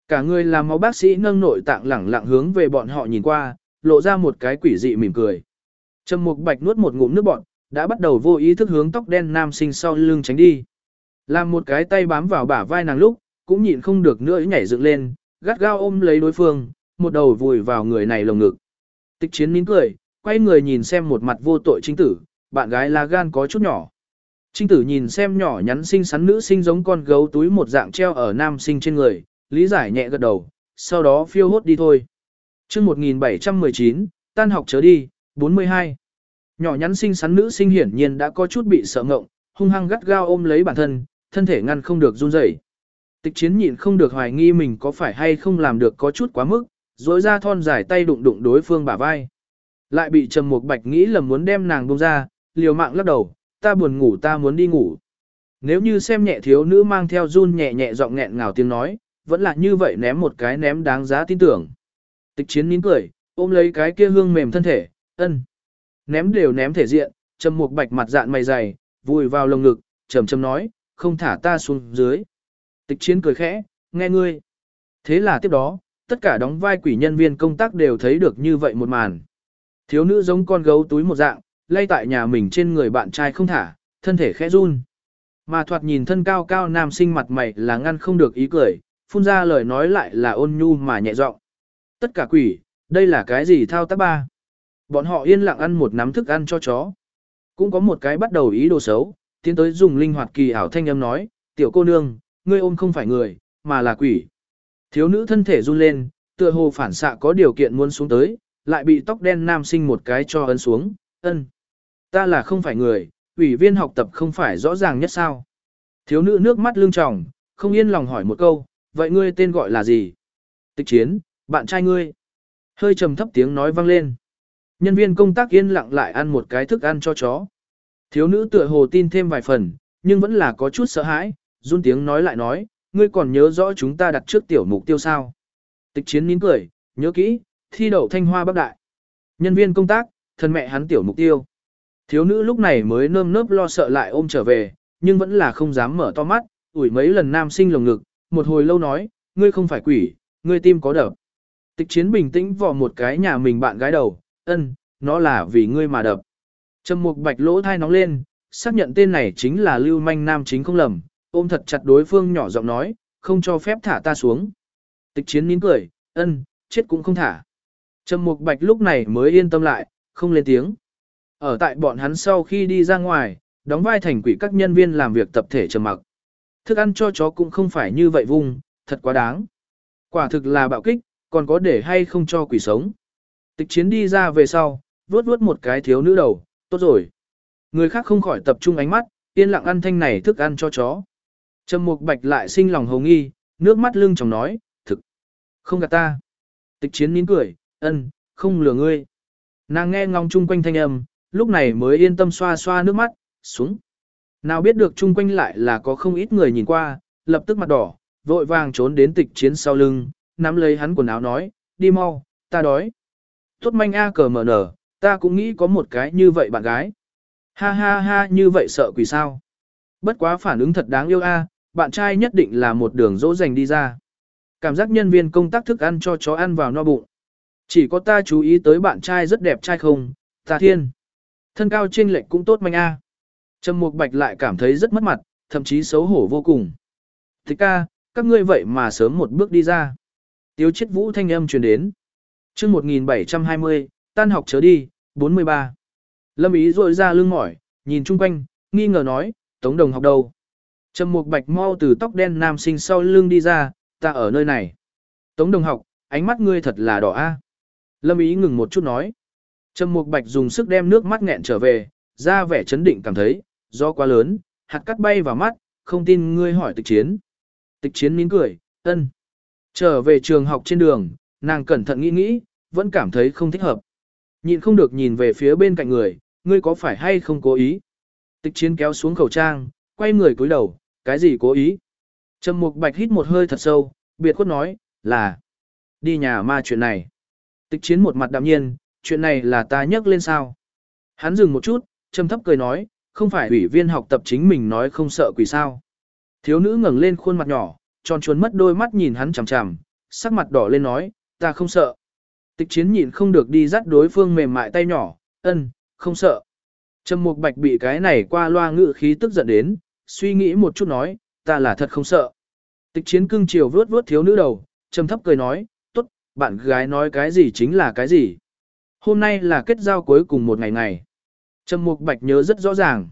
Cả người làm máu bác sĩ nâng nội tạng lẳng lặng hướng về bọn họ nhìn qua, lộ ra một cái quỷ dị mỉm cười. Trầm Mục Bạch nuốt một ngụm nước bọt, đã bắt đầu vô ý thức hướng tóc đen nam sinh sau lưng tránh đi. Làm một cái tay bám vào bả vai nàng lúc, cũng nhịn không được nữa nhảy dựng lên, gắt gao ôm lấy đối phương, một đầu vùi vào người này lồng ngực. Tịch chiến nín cười, quay người nhìn xem một mặt vô tội trinh tử, bạn gái là gan có chút nhỏ. Trinh tử nhìn xem nhỏ nhắn xinh xắn nữ sinh giống con gấu túi một dạng treo ở nam sinh trên người, lý giải nhẹ gật đầu, sau đó phiêu hốt đi thôi. chương 1719, tan học chớ đi, 42. Nhỏ nhắn xinh xắn nữ sinh hiển nhiên đã có chút bị sợ ngộng, hung hăng gắt gao ôm lấy bản thân, thân thể ngăn không được run rẩy. Tịch chiến nhịn không được hoài nghi mình có phải hay không làm được có chút quá mức, dối ra thon dài tay đụng đụng đối phương bả vai. Lại bị trầm một bạch nghĩ lầm muốn đem nàng bông ra, liều mạng lắc đầu, ta buồn ngủ ta muốn đi ngủ. Nếu như xem nhẹ thiếu nữ mang theo run nhẹ nhẹ giọng nghẹn ngào tiếng nói, vẫn là như vậy ném một cái ném đáng giá tin tưởng. Tịch chiến nín cười, ôm lấy cái kia hương mềm thân thể, ân. Ném đều ném thể diện, trầm một bạch mặt dạn mày dày, vùi vào lồng ngực, trầm trầm nói, không thả ta xuống dưới. Tịch chiến cười khẽ, nghe ngươi. Thế là tiếp đó, tất cả đóng vai quỷ nhân viên công tác đều thấy được như vậy một màn. Thiếu nữ giống con gấu túi một dạng, lay tại nhà mình trên người bạn trai không thả, thân thể khẽ run. Mà thoạt nhìn thân cao cao nam sinh mặt mày là ngăn không được ý cười, phun ra lời nói lại là ôn nhu mà nhẹ giọng. Tất cả quỷ, đây là cái gì thao tác ba? Bọn họ yên lặng ăn một nắm thức ăn cho chó. Cũng có một cái bắt đầu ý đồ xấu, tiến tới dùng linh hoạt kỳ ảo thanh âm nói, tiểu cô nương, ngươi ôm không phải người, mà là quỷ. Thiếu nữ thân thể run lên, tựa hồ phản xạ có điều kiện muốn xuống tới, lại bị tóc đen nam sinh một cái cho ấn xuống, ân. Ta là không phải người, ủy viên học tập không phải rõ ràng nhất sao. Thiếu nữ nước mắt lưng tròng, không yên lòng hỏi một câu, vậy ngươi tên gọi là gì? Tịch chiến, bạn trai ngươi. Hơi trầm thấp tiếng nói vang lên. Nhân viên công tác yên lặng lại ăn một cái thức ăn cho chó. Thiếu nữ tựa hồ tin thêm vài phần, nhưng vẫn là có chút sợ hãi, run tiếng nói lại nói, ngươi còn nhớ rõ chúng ta đặt trước tiểu mục tiêu sao. Tịch chiến nín cười, nhớ kỹ, thi đậu thanh hoa bắc đại. Nhân viên công tác, thân mẹ hắn tiểu mục tiêu. Thiếu nữ lúc này mới nơm nớp lo sợ lại ôm trở về, nhưng vẫn là không dám mở to mắt, ủi mấy lần nam sinh lồng ngực, một hồi lâu nói, ngươi không phải quỷ, ngươi tim có đập. Tịch chiến bình tĩnh vò một cái nhà mình bạn gái đầu, ân, nó là vì ngươi mà đập. Trầm mục bạch lỗ thai nóng lên, xác nhận tên này chính là lưu manh nam chính không lầm, ôm thật chặt đối phương nhỏ giọng nói, không cho phép thả ta xuống. Tịch chiến nín cười, ân, chết cũng không thả. Trầm mục bạch lúc này mới yên tâm lại, không lên tiếng. Ở tại bọn hắn sau khi đi ra ngoài, đóng vai thành quỷ các nhân viên làm việc tập thể trầm mặc. Thức ăn cho chó cũng không phải như vậy vung, thật quá đáng. Quả thực là bạo kích, còn có để hay không cho quỷ sống. Tịch chiến đi ra về sau, vuốt vuốt một cái thiếu nữ đầu, tốt rồi. Người khác không khỏi tập trung ánh mắt, yên lặng ăn thanh này thức ăn cho chó. Trầm mục bạch lại sinh lòng hồng nghi, nước mắt lưng chồng nói, thực. Không gạt ta. Tịch chiến nín cười, ân, không lừa ngươi. Nàng nghe ngóng chung quanh thanh âm, lúc này mới yên tâm xoa xoa nước mắt, xuống. Nào biết được chung quanh lại là có không ít người nhìn qua, lập tức mặt đỏ, vội vàng trốn đến tịch chiến sau lưng, nắm lấy hắn quần áo nói, đi mau, ta đói. Tốt manh a cờ mở nở, ta cũng nghĩ có một cái như vậy bạn gái. Ha ha ha như vậy sợ quỷ sao. Bất quá phản ứng thật đáng yêu a, bạn trai nhất định là một đường dỗ dành đi ra. Cảm giác nhân viên công tác thức ăn cho chó ăn vào no bụng. Chỉ có ta chú ý tới bạn trai rất đẹp trai không, ta thiên. Thân cao trên lệch cũng tốt manh a. Trầm Mục Bạch lại cảm thấy rất mất mặt, thậm chí xấu hổ vô cùng. Thích ca, các ngươi vậy mà sớm một bước đi ra. Tiếu chết vũ thanh âm truyền đến. chương 1720, tan học chớ đi, 43. Lâm ý rội ra lưng mỏi, nhìn chung quanh, nghi ngờ nói, tống đồng học đâu. Trầm Mục Bạch mau từ tóc đen nam sinh sau lưng đi ra, ta ở nơi này. Tống đồng học, ánh mắt ngươi thật là đỏ a. Lâm ý ngừng một chút nói. Trầm Mục Bạch dùng sức đem nước mắt nghẹn trở về, ra vẻ chấn định cảm thấy, do quá lớn, hạt cắt bay vào mắt, không tin ngươi hỏi tịch chiến. Tịch chiến nín cười, ân. Trở về trường học trên đường, nàng cẩn thận nghĩ nghĩ, vẫn cảm thấy không thích hợp. Nhìn không được nhìn về phía bên cạnh người, ngươi có phải hay không cố ý. Tịch chiến kéo xuống khẩu trang, quay người cúi đầu, cái gì cố ý. Trầm mục bạch hít một hơi thật sâu, biệt khuất nói, là, đi nhà ma chuyện này. Tịch chiến một mặt đạm nhiên, chuyện này là ta nhắc lên sao. Hắn dừng một chút, trầm thấp cười nói, không phải ủy viên học tập chính mình nói không sợ quỷ sao. Thiếu nữ ngẩng lên khuôn mặt nhỏ, tròn chuồn mất đôi mắt nhìn hắn chằm chằm, sắc mặt đỏ lên nói, ta không sợ. Tịch chiến nhịn không được đi dắt đối phương mềm mại tay nhỏ, ân, không sợ. Trầm mục bạch bị cái này qua loa ngự khí tức giận đến, suy nghĩ một chút nói, ta là thật không sợ. Tịch chiến cưng chiều vướt vướt thiếu nữ đầu, trầm thấp cười nói, tốt, bạn gái nói cái gì chính là cái gì. Hôm nay là kết giao cuối cùng một ngày ngày. Trầm Mục Bạch nhớ rất rõ ràng.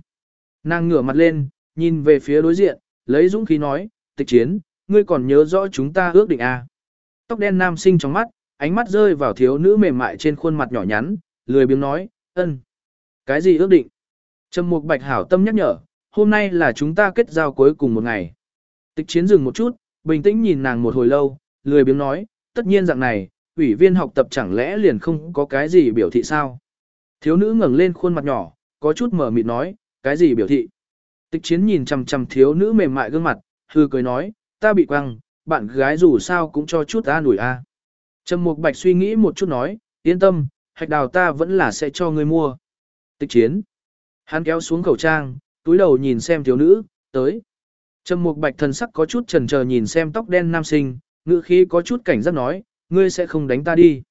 Nàng ngửa mặt lên, nhìn về phía đối diện, lấy dũng khí nói, tịch chiến, ngươi còn nhớ rõ chúng ta ước định à. Tóc đen nam sinh trong mắt, ánh mắt rơi vào thiếu nữ mềm mại trên khuôn mặt nhỏ nhắn, lười biếng nói, ân. Cái gì ước định? Trầm Mục Bạch hảo tâm nhắc nhở, hôm nay là chúng ta kết giao cuối cùng một ngày. Tịch chiến dừng một chút, bình tĩnh nhìn nàng một hồi lâu, lười biếng nói, tất nhiên dạng này, ủy viên học tập chẳng lẽ liền không có cái gì biểu thị sao? Thiếu nữ ngẩng lên khuôn mặt nhỏ, có chút mở mịt nói, cái gì biểu thị? Tịch chiến nhìn chằm chằm thiếu nữ mềm mại gương mặt, hư cười nói, ta bị quăng, bạn gái dù sao cũng cho chút ta nổi a. Trầm Mục Bạch suy nghĩ một chút nói, yên tâm, hạch đào ta vẫn là sẽ cho ngươi mua. Tịch chiến. Hắn kéo xuống khẩu trang, túi đầu nhìn xem thiếu nữ, tới. Trầm Mục Bạch thần sắc có chút chần chờ nhìn xem tóc đen nam sinh, ngữ khí có chút cảnh giác nói, ngươi sẽ không đánh ta đi.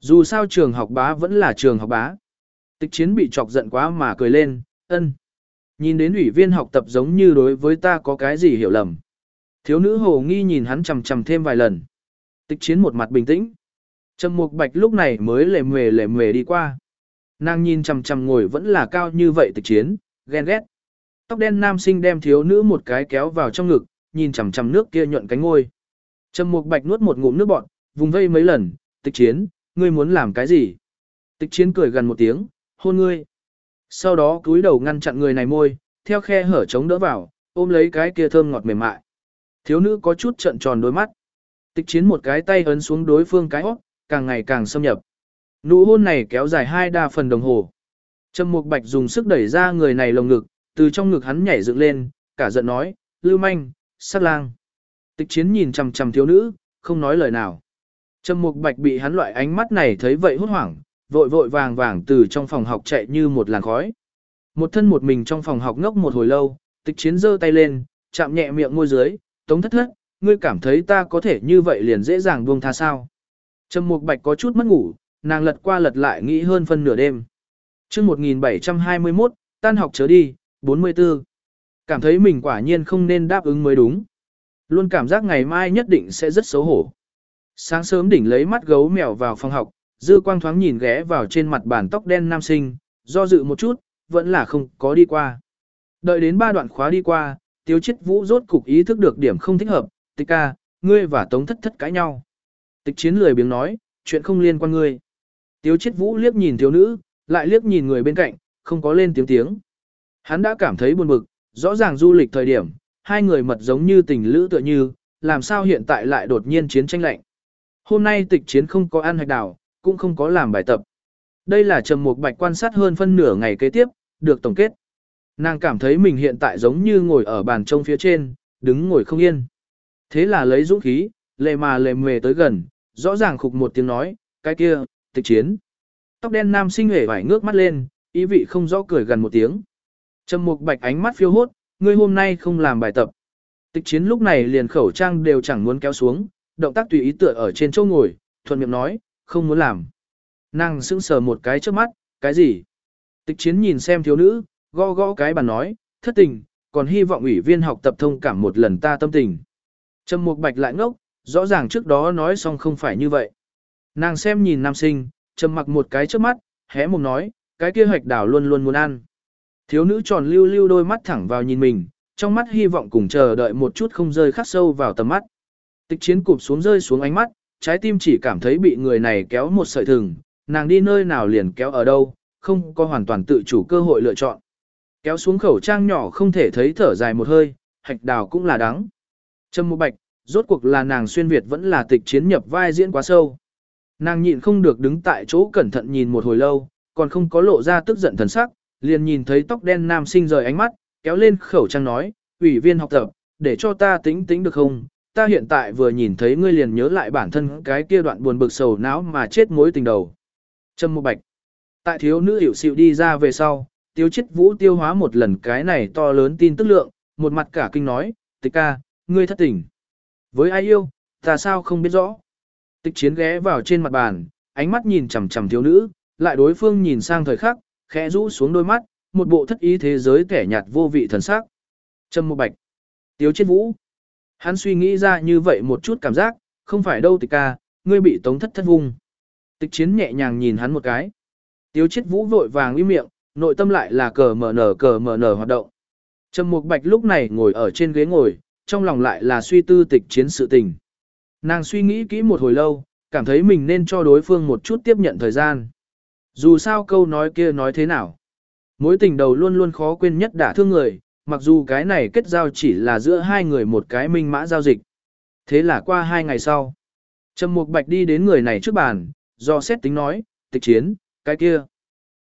Dù sao trường học bá vẫn là trường học bá. Tịch chiến bị chọc giận quá mà cười lên, ân. Nhìn đến ủy viên học tập giống như đối với ta có cái gì hiểu lầm. Thiếu nữ hồ nghi nhìn hắn chầm chầm thêm vài lần. Tịch chiến một mặt bình tĩnh. Trầm mục bạch lúc này mới lề mề lề mề đi qua. Nàng nhìn chầm chầm ngồi vẫn là cao như vậy tịch chiến, ghen ghét. Tóc đen nam sinh đem thiếu nữ một cái kéo vào trong ngực, nhìn chằm chằm nước kia nhuận cánh ngôi. Trầm mục bạch nuốt một ngụm nước bọt, vùng vây mấy lần, tịch chiến, ngươi muốn làm cái gì? Tịch chiến cười gần một tiếng, hôn ngươi. Sau đó cúi đầu ngăn chặn người này môi, theo khe hở chống đỡ vào, ôm lấy cái kia thơm ngọt mềm mại. Thiếu nữ có chút trận tròn đôi mắt. Tịch chiến một cái tay ấn xuống đối phương cái hốc, càng ngày càng xâm nhập. Nụ hôn này kéo dài hai đa phần đồng hồ. Trầm Mục Bạch dùng sức đẩy ra người này lồng ngực, từ trong ngực hắn nhảy dựng lên, cả giận nói, "Lưu manh, sát lang." Tịch Chiến nhìn chằm chằm thiếu nữ, không nói lời nào. Trầm Mục Bạch bị hắn loại ánh mắt này thấy vậy hốt hoảng, vội vội vàng vàng từ trong phòng học chạy như một làn khói. Một thân một mình trong phòng học ngốc một hồi lâu, tịch chiến giơ tay lên, chạm nhẹ miệng môi dưới, tống thất thất, ngươi cảm thấy ta có thể như vậy liền dễ dàng buông tha sao. Trầm Mục Bạch có chút mất ngủ, nàng lật qua lật lại nghĩ hơn phân nửa đêm. Chương 1721, tan học chớ đi, 44. Cảm thấy mình quả nhiên không nên đáp ứng mới đúng. Luôn cảm giác ngày mai nhất định sẽ rất xấu hổ. Sáng sớm đỉnh lấy mắt gấu mèo vào phòng học, dư quang thoáng nhìn ghé vào trên mặt bàn tóc đen nam sinh, do dự một chút, vẫn là không có đi qua. Đợi đến ba đoạn khóa đi qua, tiêu chết vũ rốt cục ý thức được điểm không thích hợp, tịch ca, ngươi và tống thất thất cãi nhau. Tịch chiến lười biếng nói, chuyện không liên quan ngươi. Tiêu chết vũ liếc nhìn thiếu nữ, lại liếc nhìn người bên cạnh, không có lên tiếng tiếng. Hắn đã cảm thấy buồn bực, rõ ràng du lịch thời điểm, hai người mật giống như tình lữ tựa như, làm sao hiện tại lại đột nhiên chiến tranh lạnh. Hôm nay tịch chiến không có ăn hạch đảo, cũng không có làm bài tập. Đây là Trầm Mục Bạch quan sát hơn phân nửa ngày kế tiếp, được tổng kết. Nàng cảm thấy mình hiện tại giống như ngồi ở bàn trông phía trên, đứng ngồi không yên. Thế là lấy dũng khí, lề mà lề mề tới gần, rõ ràng khục một tiếng nói, cái kia, tịch chiến. Tóc đen nam sinh hề vải ngước mắt lên, ý vị không rõ cười gần một tiếng. Trầm Mục Bạch ánh mắt phiêu hốt, ngươi hôm nay không làm bài tập. Tịch chiến lúc này liền khẩu trang đều chẳng muốn kéo xuống, động tác tùy ý tựa ở trên chỗ ngồi, thuận miệng nói, không muốn làm. Nàng sững sờ một cái trước mắt, cái gì? Tịch chiến nhìn xem thiếu nữ, gõ gõ cái bàn nói, thất tình, còn hy vọng ủy viên học tập thông cảm một lần ta tâm tình. Trầm Mục Bạch lại ngốc, rõ ràng trước đó nói xong không phải như vậy. Nàng xem nhìn nam sinh, trầm mặc một cái trước mắt, hé mồm nói, cái kia hoạch đảo luôn luôn muốn ăn. Thiếu nữ tròn lưu lưu đôi mắt thẳng vào nhìn mình, trong mắt hy vọng cùng chờ đợi một chút không rơi khắc sâu vào tầm mắt. Tịch chiến cụp xuống rơi xuống ánh mắt, trái tim chỉ cảm thấy bị người này kéo một sợi thừng, nàng đi nơi nào liền kéo ở đâu, không có hoàn toàn tự chủ cơ hội lựa chọn. Kéo xuống khẩu trang nhỏ không thể thấy thở dài một hơi, hạch đào cũng là đắng. Trâm Mộ Bạch, rốt cuộc là nàng xuyên Việt vẫn là tịch chiến nhập vai diễn quá sâu. Nàng nhịn không được đứng tại chỗ cẩn thận nhìn một hồi lâu, còn không có lộ ra tức giận thần sắc, liền nhìn thấy tóc đen nam sinh rời ánh mắt, kéo lên khẩu trang nói, ủy viên học tập, để cho ta tính tính được không? Ta hiện tại vừa nhìn thấy ngươi liền nhớ lại bản thân cái kia đoạn buồn bực sầu não mà chết mối tình đầu. Trâm Mộ Bạch. Tại thiếu nữ hiểu xịu đi ra về sau, tiêu chết vũ tiêu hóa một lần cái này to lớn tin tức lượng, một mặt cả kinh nói, tịch ca, ngươi thất tình. Với ai yêu, ta sao không biết rõ. Tịch chiến ghé vào trên mặt bàn, ánh mắt nhìn chằm chằm thiếu nữ, lại đối phương nhìn sang thời khắc, khẽ rũ xuống đôi mắt, một bộ thất ý thế giới kẻ nhạt vô vị thần sắc. Trâm Mộ Bạch. Tiếu chết vũ. Hắn suy nghĩ ra như vậy một chút cảm giác, không phải đâu tịch ca, ngươi bị tống thất thất vung. Tịch chiến nhẹ nhàng nhìn hắn một cái. Tiếu chết vũ vội vàng im miệng, nội tâm lại là cờ mở nở cờ mở nở hoạt động. Trầm Mục Bạch lúc này ngồi ở trên ghế ngồi, trong lòng lại là suy tư tịch chiến sự tình. Nàng suy nghĩ kỹ một hồi lâu, cảm thấy mình nên cho đối phương một chút tiếp nhận thời gian. Dù sao câu nói kia nói thế nào. Mối tình đầu luôn luôn khó quên nhất đã thương người, mặc dù cái này kết giao chỉ là giữa hai người một cái minh mã giao dịch. Thế là qua hai ngày sau, Trầm Mục Bạch đi đến người này trước bàn, do xét tính nói, tịch chiến, cái kia.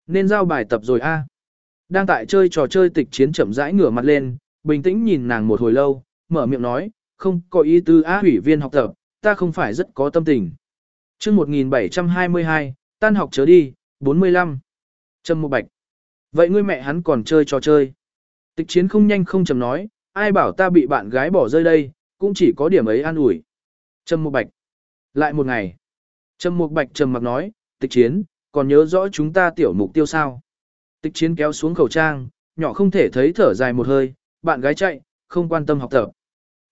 Nên giao bài tập rồi a. Đang tại chơi trò chơi tịch chiến chậm rãi ngửa mặt lên, bình tĩnh nhìn nàng một hồi lâu, mở miệng nói, không có ý tư á ủy viên học tập, ta không phải rất có tâm tình. chương 1722, tan học chớ đi, 45. Trâm Mộ Bạch. Vậy ngươi mẹ hắn còn chơi trò chơi. Tịch chiến không nhanh không chậm nói, ai bảo ta bị bạn gái bỏ rơi đây, cũng chỉ có điểm ấy an ủi. Trâm Mộ Bạch. Lại một ngày. Trâm Mộ Bạch trầm mặc nói, tịch chiến, còn nhớ rõ chúng ta tiểu mục tiêu sao. Tịch chiến kéo xuống khẩu trang, nhỏ không thể thấy thở dài một hơi, bạn gái chạy, không quan tâm học tập.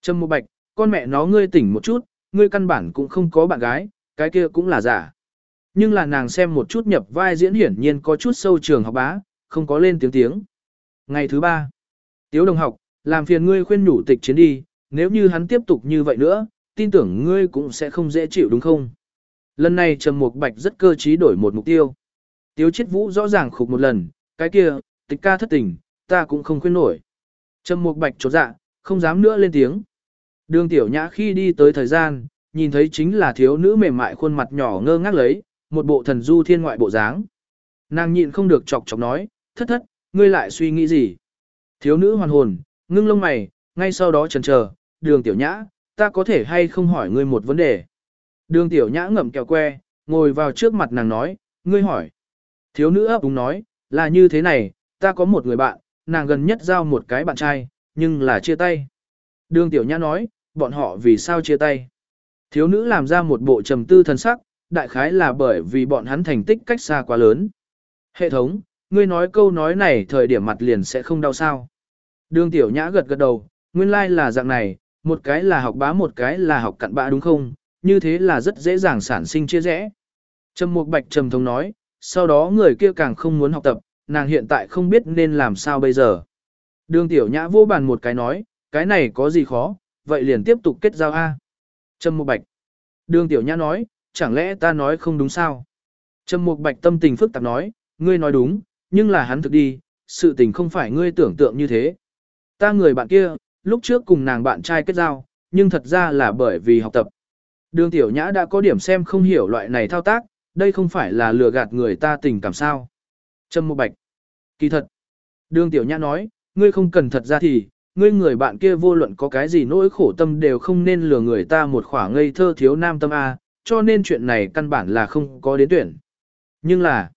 Trâm Mộ Bạch, con mẹ nó ngươi tỉnh một chút, ngươi căn bản cũng không có bạn gái, cái kia cũng là giả. Nhưng là nàng xem một chút nhập vai diễn hiển nhiên có chút sâu trường học bá, không có lên tiếng tiếng. Ngày thứ ba, Tiếu đồng học, làm phiền ngươi khuyên nhủ tịch chiến đi, nếu như hắn tiếp tục như vậy nữa, tin tưởng ngươi cũng sẽ không dễ chịu đúng không? Lần này Trầm Mục Bạch rất cơ trí đổi một mục tiêu. Tiếu Chiết Vũ rõ ràng khục một lần, cái kia, tịch ca thất tình, ta cũng không khuyên nổi. Trầm Mục Bạch chột dạ, không dám nữa lên tiếng. Đường Tiểu Nhã khi đi tới thời gian, nhìn thấy chính là thiếu nữ mềm mại khuôn mặt nhỏ ngơ ngác lấy, một bộ thần du thiên ngoại bộ dáng. Nàng nhịn không được chọc chọc nói, thất thất, ngươi lại suy nghĩ gì? Thiếu nữ hoàn hồn, ngưng lông mày, ngay sau đó chần chờ, đường Tiểu Nhã, ta có thể hay không hỏi ngươi một vấn đề? Đường tiểu nhã ngậm kẹo que, ngồi vào trước mặt nàng nói, ngươi hỏi. Thiếu nữ ấp úng nói, là như thế này, ta có một người bạn, nàng gần nhất giao một cái bạn trai, nhưng là chia tay. Đường tiểu nhã nói, bọn họ vì sao chia tay. Thiếu nữ làm ra một bộ trầm tư thần sắc, đại khái là bởi vì bọn hắn thành tích cách xa quá lớn. Hệ thống, ngươi nói câu nói này thời điểm mặt liền sẽ không đau sao. Đường tiểu nhã gật gật đầu, nguyên lai like là dạng này, một cái là học bá một cái là học cặn bã đúng không, như thế là rất dễ dàng sản sinh chia rẽ. Trầm Mục Bạch trầm thống nói, sau đó người kia càng không muốn học tập, nàng hiện tại không biết nên làm sao bây giờ. Đường tiểu nhã vô bàn một cái nói, cái này có gì khó, vậy liền tiếp tục kết giao A. Trầm Mục Bạch. Đường tiểu nhã nói, chẳng lẽ ta nói không đúng sao? Trầm Mục Bạch tâm tình phức tạp nói, ngươi nói đúng, nhưng là hắn thực đi, sự tình không phải ngươi tưởng tượng như thế. Ta người bạn kia, lúc trước cùng nàng bạn trai kết giao, nhưng thật ra là bởi vì học tập. Đường tiểu nhã đã có điểm xem không hiểu loại này thao tác, đây không phải là lừa gạt người ta tình cảm sao. Trâm Mộ Bạch. Kỳ thật. Đường tiểu nhã nói, ngươi không cần thật ra thì, ngươi người bạn kia vô luận có cái gì nỗi khổ tâm đều không nên lừa người ta một khỏa ngây thơ thiếu nam tâm A, cho nên chuyện này căn bản là không có đến tuyển. Nhưng là,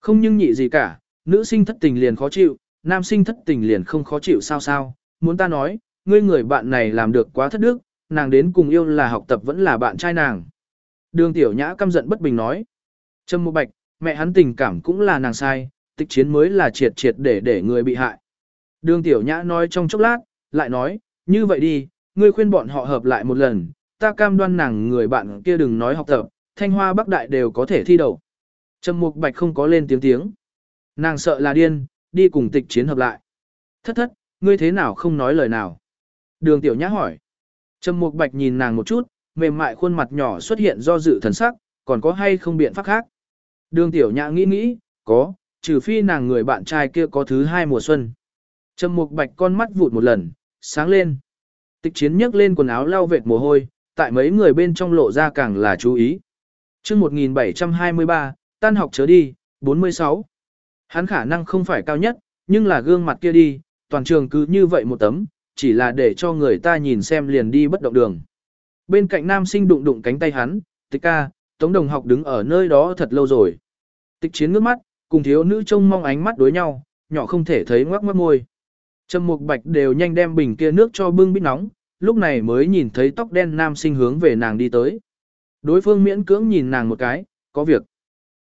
không nhưng nhị gì cả, nữ sinh thất tình liền khó chịu, nam sinh thất tình liền không khó chịu sao sao, muốn ta nói, ngươi người bạn này làm được quá thất đức, nàng đến cùng yêu là học tập vẫn là bạn trai nàng. Đường tiểu nhã căm giận bất bình nói. Trâm Mộ Bạch, mẹ hắn tình cảm cũng là nàng sai, tịch chiến mới là triệt triệt để để người bị hại. Đường tiểu nhã nói trong chốc lát, lại nói, như vậy đi, ngươi khuyên bọn họ hợp lại một lần, ta cam đoan nàng người bạn kia đừng nói học tập, thanh hoa bắc đại đều có thể thi đậu. Trâm Mục Bạch không có lên tiếng tiếng. Nàng sợ là điên, đi cùng tịch chiến hợp lại. Thất thất, ngươi thế nào không nói lời nào? Đường tiểu nhã hỏi. Trầm Mục Bạch nhìn nàng một chút, mềm mại khuôn mặt nhỏ xuất hiện do dự thần sắc, còn có hay không biện pháp khác? Đường tiểu nhã nghĩ nghĩ, có, trừ phi nàng người bạn trai kia có thứ hai mùa xuân. Trầm Mục Bạch con mắt vụt một lần, sáng lên. Tịch chiến nhấc lên quần áo lau vệt mồ hôi, tại mấy người bên trong lộ ra càng là chú ý. chương 1723, tan học chớ đi, 46. Hắn khả năng không phải cao nhất, nhưng là gương mặt kia đi, toàn trường cứ như vậy một tấm, chỉ là để cho người ta nhìn xem liền đi bất động đường. Bên cạnh nam sinh đụng đụng cánh tay hắn, tịch ca, tống đồng học đứng ở nơi đó thật lâu rồi. Tịch chiến ngước mắt, cùng thiếu nữ trông mong ánh mắt đối nhau, nhỏ không thể thấy ngoắc mắt môi. Trầm mục bạch đều nhanh đem bình kia nước cho bưng bít nóng, lúc này mới nhìn thấy tóc đen nam sinh hướng về nàng đi tới. Đối phương miễn cưỡng nhìn nàng một cái, có việc.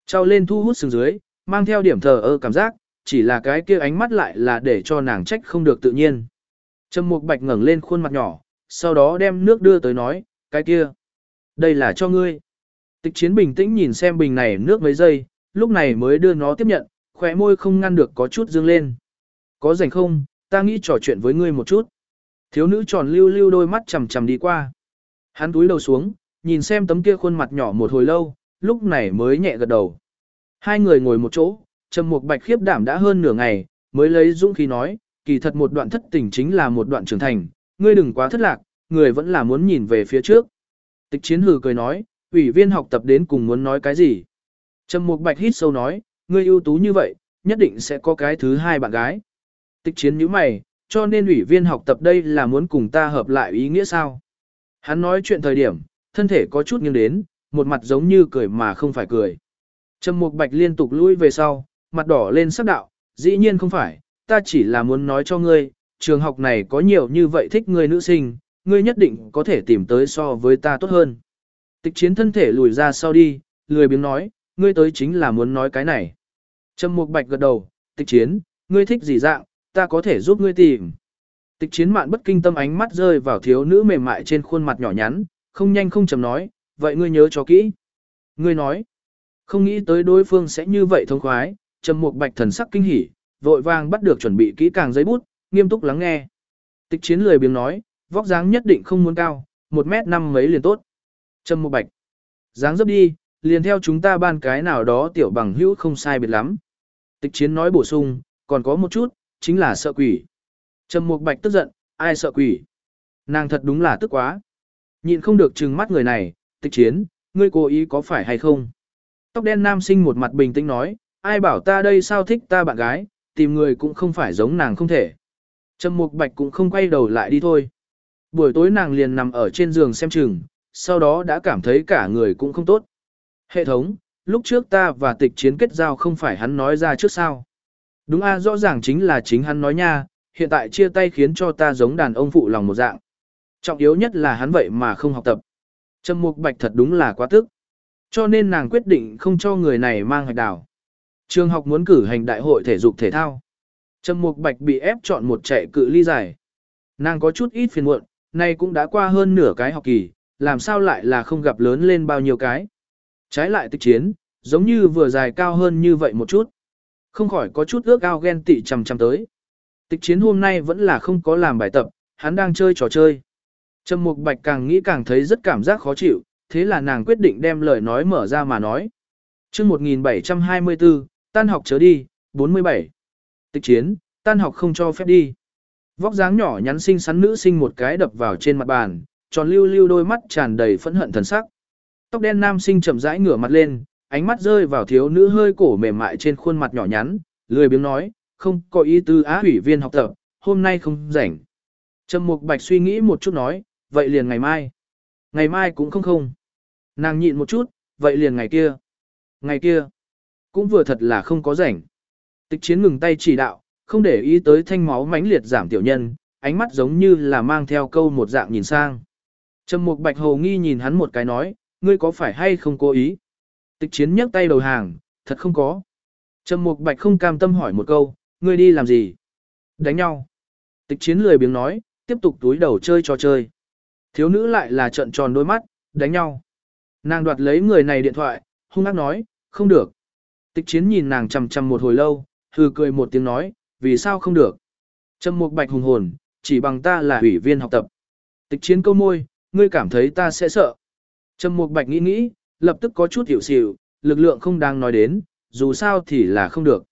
Trao lên thu hút sừng dưới, mang theo điểm thờ ơ cảm giác, chỉ là cái kia ánh mắt lại là để cho nàng trách không được tự nhiên. Trầm Mục Bạch ngẩng lên khuôn mặt nhỏ, sau đó đem nước đưa tới nói, cái kia, đây là cho ngươi. Tịch chiến bình tĩnh nhìn xem bình này nước mấy giây, lúc này mới đưa nó tiếp nhận, khỏe môi không ngăn được có chút dương lên. Có rảnh không, ta nghĩ trò chuyện với ngươi một chút. Thiếu nữ tròn lưu lưu đôi mắt chầm chầm đi qua. Hắn túi đầu xuống, nhìn xem tấm kia khuôn mặt nhỏ một hồi lâu, lúc này mới nhẹ gật đầu. Hai người ngồi một chỗ, Trầm Mục Bạch khiếp đảm đã hơn nửa ngày, mới lấy dũng khí nói, kỳ thật một đoạn thất tình chính là một đoạn trưởng thành, ngươi đừng quá thất lạc, người vẫn là muốn nhìn về phía trước. Tịch chiến hừ cười nói, ủy viên học tập đến cùng muốn nói cái gì. Trầm Mục Bạch hít sâu nói, ngươi ưu tú như vậy, nhất định sẽ có cái thứ hai bạn gái. Tịch chiến nhíu mày, cho nên ủy viên học tập đây là muốn cùng ta hợp lại ý nghĩa sao. Hắn nói chuyện thời điểm, thân thể có chút nghiêng đến, một mặt giống như cười mà không phải cười. Trầm Mục Bạch liên tục lui về sau, mặt đỏ lên sắc đạo, dĩ nhiên không phải, ta chỉ là muốn nói cho ngươi, trường học này có nhiều như vậy thích ngươi nữ sinh, ngươi nhất định có thể tìm tới so với ta tốt hơn. Tịch chiến thân thể lùi ra sau đi, lười biếng nói, ngươi tới chính là muốn nói cái này. Trầm Mục Bạch gật đầu, tịch chiến, ngươi thích gì dạng, ta có thể giúp ngươi tìm. Tịch chiến mạn bất kinh tâm ánh mắt rơi vào thiếu nữ mềm mại trên khuôn mặt nhỏ nhắn, không nhanh không chậm nói, vậy ngươi nhớ cho kỹ. Ngươi nói, không nghĩ tới đối phương sẽ như vậy thông khoái, Trầm Mục Bạch thần sắc kinh hỉ, vội vàng bắt được chuẩn bị kỹ càng giấy bút, nghiêm túc lắng nghe. Tịch chiến lười biếng nói, vóc dáng nhất định không muốn cao, một mét năm mấy liền tốt. Trầm Mục Bạch, dáng dấp đi, liền theo chúng ta ban cái nào đó tiểu bằng hữu không sai biệt lắm. Tịch chiến nói bổ sung, còn có một chút, chính là sợ quỷ. Trầm Mục Bạch tức giận, ai sợ quỷ? Nàng thật đúng là tức quá. Nhịn không được trừng mắt người này, tịch chiến, ngươi cố ý có phải hay không? Tóc đen nam sinh một mặt bình tĩnh nói, ai bảo ta đây sao thích ta bạn gái, tìm người cũng không phải giống nàng không thể. Trầm Mục Bạch cũng không quay đầu lại đi thôi. Buổi tối nàng liền nằm ở trên giường xem chừng, sau đó đã cảm thấy cả người cũng không tốt. Hệ thống, lúc trước ta và tịch chiến kết giao không phải hắn nói ra trước sao. Đúng a rõ ràng chính là chính hắn nói nha, hiện tại chia tay khiến cho ta giống đàn ông phụ lòng một dạng. Trọng yếu nhất là hắn vậy mà không học tập. Trầm Mục Bạch thật đúng là quá tức. Cho nên nàng quyết định không cho người này mang hạch đào. Trường học muốn cử hành đại hội thể dục thể thao. Trầm Mục Bạch bị ép chọn một chạy cự ly dài. Nàng có chút ít phiền muộn, nay cũng đã qua hơn nửa cái học kỳ, làm sao lại là không gặp lớn lên bao nhiêu cái. Trái lại tịch chiến, giống như vừa dài cao hơn như vậy một chút. Không khỏi có chút ước ao ghen tị chằm chằm tới. Tịch chiến hôm nay vẫn là không có làm bài tập, hắn đang chơi trò chơi. Trầm Mục Bạch càng nghĩ càng thấy rất cảm giác khó chịu, thế là nàng quyết định đem lời nói mở ra mà nói. chương 1724, tan học chớ đi, 47. Tịch chiến, tan học không cho phép đi. Vóc dáng nhỏ nhắn xinh xắn nữ sinh một cái đập vào trên mặt bàn, tròn lưu lưu đôi mắt tràn đầy phẫn hận thần sắc. Tóc đen nam sinh chậm rãi ngửa mặt lên, ánh mắt rơi vào thiếu nữ hơi cổ mềm mại trên khuôn mặt nhỏ nhắn, lười biếng nói, không có ý tư á ủy viên học tập, hôm nay không rảnh. Trầm Mục Bạch suy nghĩ một chút nói, vậy liền ngày mai. Ngày mai cũng không không. Nàng nhịn một chút, vậy liền ngày kia. Ngày kia, cũng vừa thật là không có rảnh. Tịch chiến ngừng tay chỉ đạo, không để ý tới thanh máu mãnh liệt giảm tiểu nhân, ánh mắt giống như là mang theo câu một dạng nhìn sang. Trầm Mục Bạch Hồ nghi nhìn hắn một cái nói, ngươi có phải hay không cố ý? Tịch chiến nhấc tay đầu hàng, thật không có. Trầm Mục Bạch không cam tâm hỏi một câu, ngươi đi làm gì? Đánh nhau. Tịch chiến lười biếng nói, tiếp tục túi đầu chơi trò chơi. Thiếu nữ lại là trận tròn đôi mắt, đánh nhau. Nàng đoạt lấy người này điện thoại, hung ác nói, không được. Tịch chiến nhìn nàng chằm chằm một hồi lâu, hừ cười một tiếng nói, vì sao không được. Trầm mục bạch hùng hồn, chỉ bằng ta là ủy viên học tập. Tịch chiến câu môi, ngươi cảm thấy ta sẽ sợ. Trầm mục bạch nghĩ nghĩ, lập tức có chút hiểu xịu, lực lượng không đang nói đến, dù sao thì là không được.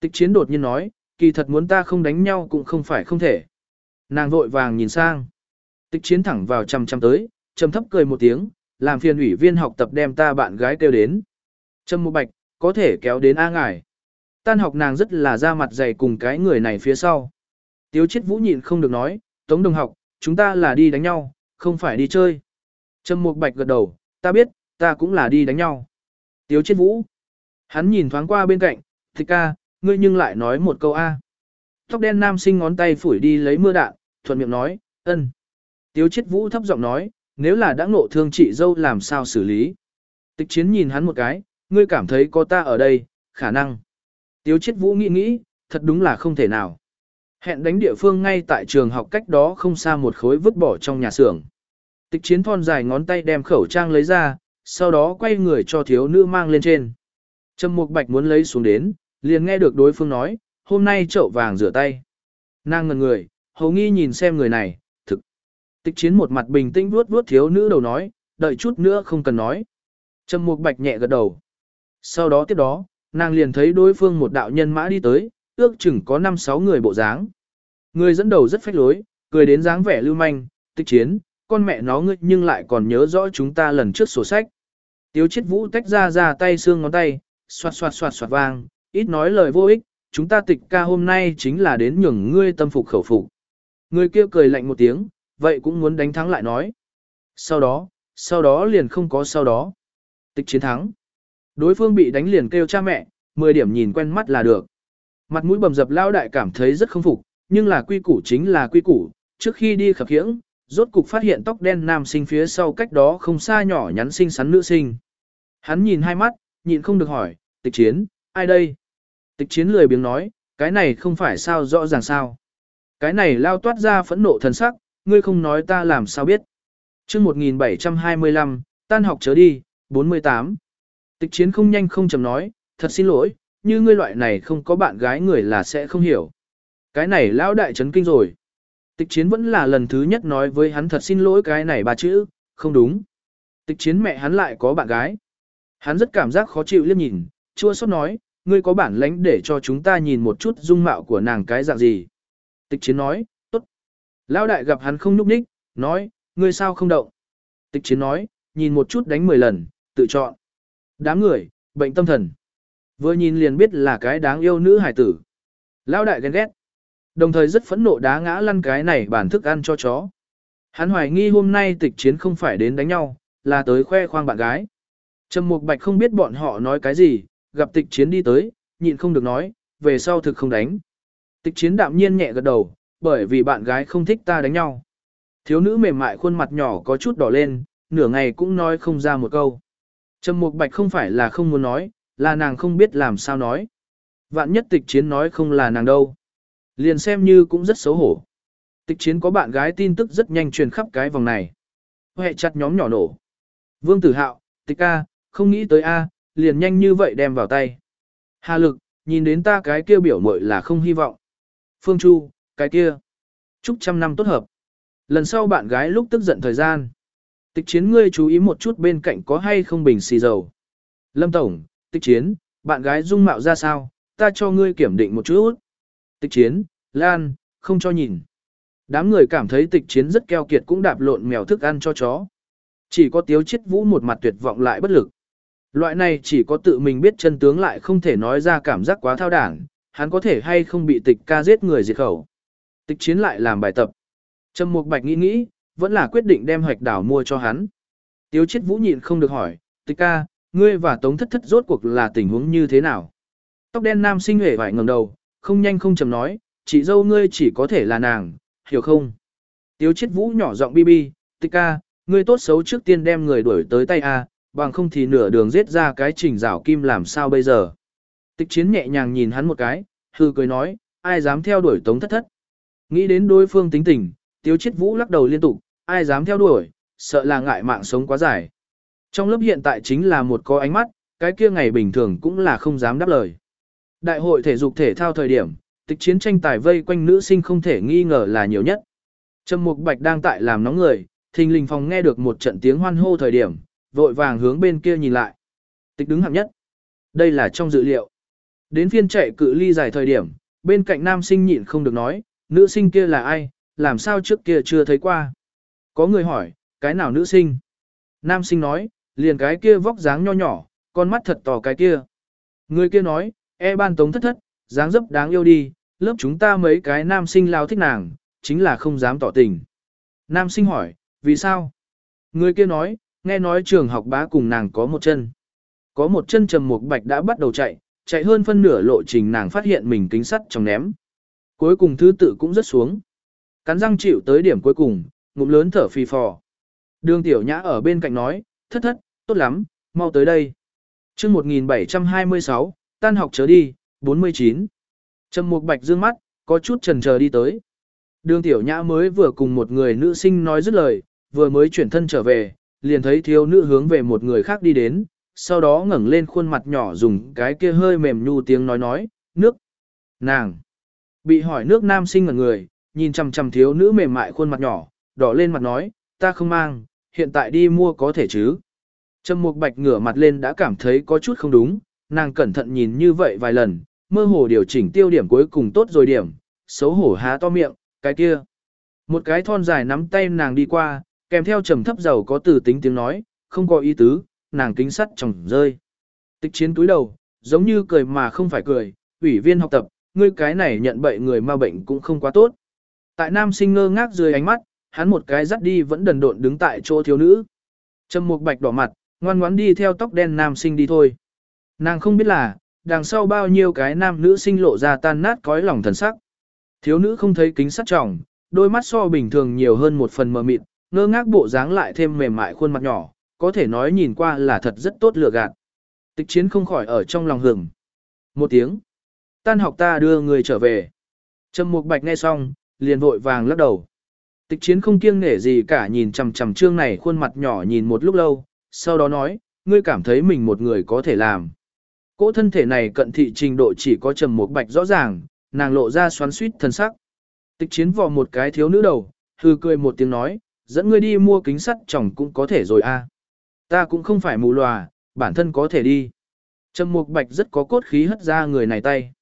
Tịch chiến đột nhiên nói, kỳ thật muốn ta không đánh nhau cũng không phải không thể. Nàng vội vàng nhìn sang. Tịch chiến thẳng vào chăm chăm tới, trầm thấp cười một tiếng, làm phiền ủy viên học tập đem ta bạn gái kêu đến. Trầm một Bạch, có thể kéo đến A Ngải. Tan học nàng rất là ra mặt dày cùng cái người này phía sau. Tiếu chết vũ nhịn không được nói, Tống đồng học, chúng ta là đi đánh nhau, không phải đi chơi. Trầm một Bạch gật đầu, ta biết, ta cũng là đi đánh nhau. Tiếu chết vũ. Hắn nhìn thoáng qua bên cạnh, thích ca, ngươi nhưng lại nói một câu A. Tóc đen nam sinh ngón tay phủi đi lấy mưa đạn, thuận miệng nói, ân. Tiếu chết vũ thấp giọng nói, nếu là đã ngộ thương chị dâu làm sao xử lý. Tịch chiến nhìn hắn một cái, ngươi cảm thấy có ta ở đây, khả năng. Tiếu chết vũ nghĩ nghĩ, thật đúng là không thể nào. Hẹn đánh địa phương ngay tại trường học cách đó không xa một khối vứt bỏ trong nhà xưởng. Tịch chiến thon dài ngón tay đem khẩu trang lấy ra, sau đó quay người cho thiếu nữ mang lên trên. Trầm Mục Bạch muốn lấy xuống đến, liền nghe được đối phương nói, hôm nay chậu vàng rửa tay. Nàng ngần người, hầu nghi nhìn xem người này, thực. Tịch chiến một mặt bình tĩnh vuốt vuốt thiếu nữ đầu nói, đợi chút nữa không cần nói. Trầm Mục Bạch nhẹ gật đầu. Sau đó tiếp đó, nàng liền thấy đối phương một đạo nhân mã đi tới, ước chừng có 5-6 người bộ dáng. Người dẫn đầu rất phách lối, cười đến dáng vẻ lưu manh, tịch chiến, con mẹ nó ngươi nhưng lại còn nhớ rõ chúng ta lần trước sổ sách. Tiếu chết vũ tách ra ra tay xương ngón tay, xoạt xoạt xoạt xoạt vang, ít nói lời vô ích, chúng ta tịch ca hôm nay chính là đến nhường ngươi tâm phục khẩu phục. Người kia cười lạnh một tiếng, vậy cũng muốn đánh thắng lại nói. Sau đó, sau đó liền không có sau đó. Tịch chiến thắng. Đối phương bị đánh liền kêu cha mẹ, 10 điểm nhìn quen mắt là được. Mặt mũi bầm dập lao đại cảm thấy rất không phục, nhưng là quy củ chính là quy củ, trước khi đi khập khiễng, rốt cục phát hiện tóc đen nam sinh phía sau cách đó không xa nhỏ nhắn xinh xắn nữ sinh. Hắn nhìn hai mắt, nhịn không được hỏi, tịch chiến, ai đây? Tịch chiến lười biếng nói, cái này không phải sao rõ ràng sao. Cái này lao toát ra phẫn nộ thần sắc, ngươi không nói ta làm sao biết. chương 1725, tan học chớ đi, 48. Tịch chiến không nhanh không chầm nói, thật xin lỗi, như ngươi loại này không có bạn gái người là sẽ không hiểu. Cái này lão đại chấn kinh rồi. Tịch chiến vẫn là lần thứ nhất nói với hắn thật xin lỗi cái này ba chữ, không đúng. Tịch chiến mẹ hắn lại có bạn gái. Hắn rất cảm giác khó chịu liếc nhìn, chua xót nói, ngươi có bản lãnh để cho chúng ta nhìn một chút dung mạo của nàng cái dạng gì. Tịch chiến nói, tốt. Lão đại gặp hắn không nhúc nhích, nói, ngươi sao không động. Tịch chiến nói, nhìn một chút đánh 10 lần, tự chọn. Đám người, bệnh tâm thần. Vừa nhìn liền biết là cái đáng yêu nữ hải tử. Lão đại ghen ghét. Đồng thời rất phẫn nộ đá ngã lăn cái này bản thức ăn cho chó. Hắn hoài nghi hôm nay tịch chiến không phải đến đánh nhau, là tới khoe khoang bạn gái. Trầm Mục Bạch không biết bọn họ nói cái gì, gặp tịch chiến đi tới, nhịn không được nói, về sau thực không đánh. Tịch chiến đạm nhiên nhẹ gật đầu, bởi vì bạn gái không thích ta đánh nhau. Thiếu nữ mềm mại khuôn mặt nhỏ có chút đỏ lên, nửa ngày cũng nói không ra một câu. Trầm Mục Bạch không phải là không muốn nói, là nàng không biết làm sao nói. Vạn nhất tịch chiến nói không là nàng đâu. Liền xem như cũng rất xấu hổ. Tịch chiến có bạn gái tin tức rất nhanh truyền khắp cái vòng này. Hệ chặt nhóm nhỏ nổ. Vương Tử Hạo, tịch ca, không nghĩ tới A, liền nhanh như vậy đem vào tay. Hà lực, nhìn đến ta cái kia biểu mội là không hy vọng. Phương Chu, cái kia. Chúc trăm năm tốt hợp. Lần sau bạn gái lúc tức giận thời gian. Tịch chiến ngươi chú ý một chút bên cạnh có hay không bình xì dầu. Lâm Tổng, tịch chiến, bạn gái dung mạo ra sao, ta cho ngươi kiểm định một chút. Tịch chiến, Lan, không cho nhìn. Đám người cảm thấy tịch chiến rất keo kiệt cũng đạp lộn mèo thức ăn cho chó. Chỉ có tiếu chết vũ một mặt tuyệt vọng lại bất lực. Loại này chỉ có tự mình biết chân tướng lại không thể nói ra cảm giác quá thao đảng, hắn có thể hay không bị tịch ca giết người diệt khẩu. Tịch chiến lại làm bài tập. Trầm Mục Bạch nghĩ nghĩ, vẫn là quyết định đem hoạch đảo mua cho hắn. Tiếu chết vũ nhịn không được hỏi, tịch ca, ngươi và tống thất thất rốt cuộc là tình huống như thế nào? Tóc đen nam sinh hề vải ngầm đầu, không nhanh không chầm nói, chị dâu ngươi chỉ có thể là nàng, hiểu không? Tiếu chết vũ nhỏ giọng bi bi, tịch ca, ngươi tốt xấu trước tiên đem người đuổi tới tay A, bằng không thì nửa đường giết ra cái trình rảo kim làm sao bây giờ? Tịch chiến nhẹ nhàng nhìn hắn một cái, hư cười nói, ai dám theo đuổi tống thất thất? Nghĩ đến đối phương tính tình, tiếu chết vũ lắc đầu liên tục, ai dám theo đuổi, sợ là ngại mạng sống quá dài. Trong lớp hiện tại chính là một có ánh mắt, cái kia ngày bình thường cũng là không dám đáp lời. Đại hội thể dục thể thao thời điểm, tịch chiến tranh tài vây quanh nữ sinh không thể nghi ngờ là nhiều nhất. Trầm Mục Bạch đang tại làm nóng người, thình lình phòng nghe được một trận tiếng hoan hô thời điểm, vội vàng hướng bên kia nhìn lại. Tịch đứng hạng nhất. Đây là trong dự liệu. Đến phiên chạy cự ly dài thời điểm, bên cạnh nam sinh nhịn không được nói, nữ sinh kia là ai, làm sao trước kia chưa thấy qua. Có người hỏi, cái nào nữ sinh? Nam sinh nói, liền cái kia vóc dáng nho nhỏ, con mắt thật to cái kia. Người kia nói, e ban tống thất thất, dáng dấp đáng yêu đi, lớp chúng ta mấy cái nam sinh lao thích nàng, chính là không dám tỏ tình. Nam sinh hỏi, vì sao? Người kia nói, nghe nói trường học bá cùng nàng có một chân. Có một chân trầm một bạch đã bắt đầu chạy, chạy hơn phân nửa lộ trình nàng phát hiện mình kính sắt trong ném. Cuối cùng thứ tự cũng rất xuống. Cắn răng chịu tới điểm cuối cùng, ngụm lớn thở phì phò. Đường tiểu nhã ở bên cạnh nói, thất thất, tốt lắm, mau tới đây. chương 1726, tan học chớ đi, 49. Trầm Mục Bạch dương mắt, có chút chần chờ đi tới. Đường tiểu nhã mới vừa cùng một người nữ sinh nói dứt lời, vừa mới chuyển thân trở về, liền thấy thiếu nữ hướng về một người khác đi đến, sau đó ngẩng lên khuôn mặt nhỏ dùng cái kia hơi mềm nhu tiếng nói nói, nước, nàng. Bị hỏi nước nam sinh ngẩn người, nhìn chằm chằm thiếu nữ mềm mại khuôn mặt nhỏ, đỏ lên mặt nói, ta không mang, hiện tại đi mua có thể chứ. Trầm Mục Bạch ngửa mặt lên đã cảm thấy có chút không đúng, nàng cẩn thận nhìn như vậy vài lần, mơ hồ điều chỉnh tiêu điểm cuối cùng tốt rồi điểm, xấu hổ há to miệng, cái kia. Một cái thon dài nắm tay nàng đi qua, kèm theo trầm thấp giàu có từ tính tiếng nói, không có ý tứ, nàng kính sắt tròng rơi. Tịch chiến túi đầu, giống như cười mà không phải cười, ủy viên học tập, ngươi cái này nhận bệnh người ma bệnh cũng không quá tốt. Tại nam sinh ngơ ngác dưới ánh mắt, hắn một cái dắt đi vẫn đần độn đứng tại chỗ thiếu nữ. Trầm Mục Bạch đỏ mặt, ngoan ngoãn đi theo tóc đen nam sinh đi thôi. Nàng không biết là, đằng sau bao nhiêu cái nam nữ sinh lộ ra tan nát cõi lòng thần sắc. Thiếu nữ không thấy kính sắt trọng, đôi mắt so bình thường nhiều hơn một phần mờ mịt, ngơ ngác bộ dáng lại thêm mềm mại khuôn mặt nhỏ, có thể nói nhìn qua là thật rất tốt lựa gạt. Tịch chiến không khỏi ở trong lòng hưởng. Một tiếng. Tan học ta đưa người trở về. Trầm Mục Bạch nghe xong, liền vội vàng lắc đầu. Tịch chiến không kiêng nể gì cả nhìn chằm chằm trương này khuôn mặt nhỏ nhìn một lúc lâu, sau đó nói, ngươi cảm thấy mình một người có thể làm. Cỗ thân thể này cận thị trình độ chỉ có trầm một bạch rõ ràng, nàng lộ ra xoắn suýt thân sắc. Tịch chiến vò một cái thiếu nữ đầu, hư cười một tiếng nói, dẫn ngươi đi mua kính sắt chồng cũng có thể rồi a. Ta cũng không phải mù lòa, bản thân có thể đi. Trầm Mục Bạch rất có cốt khí hất ra người này tay.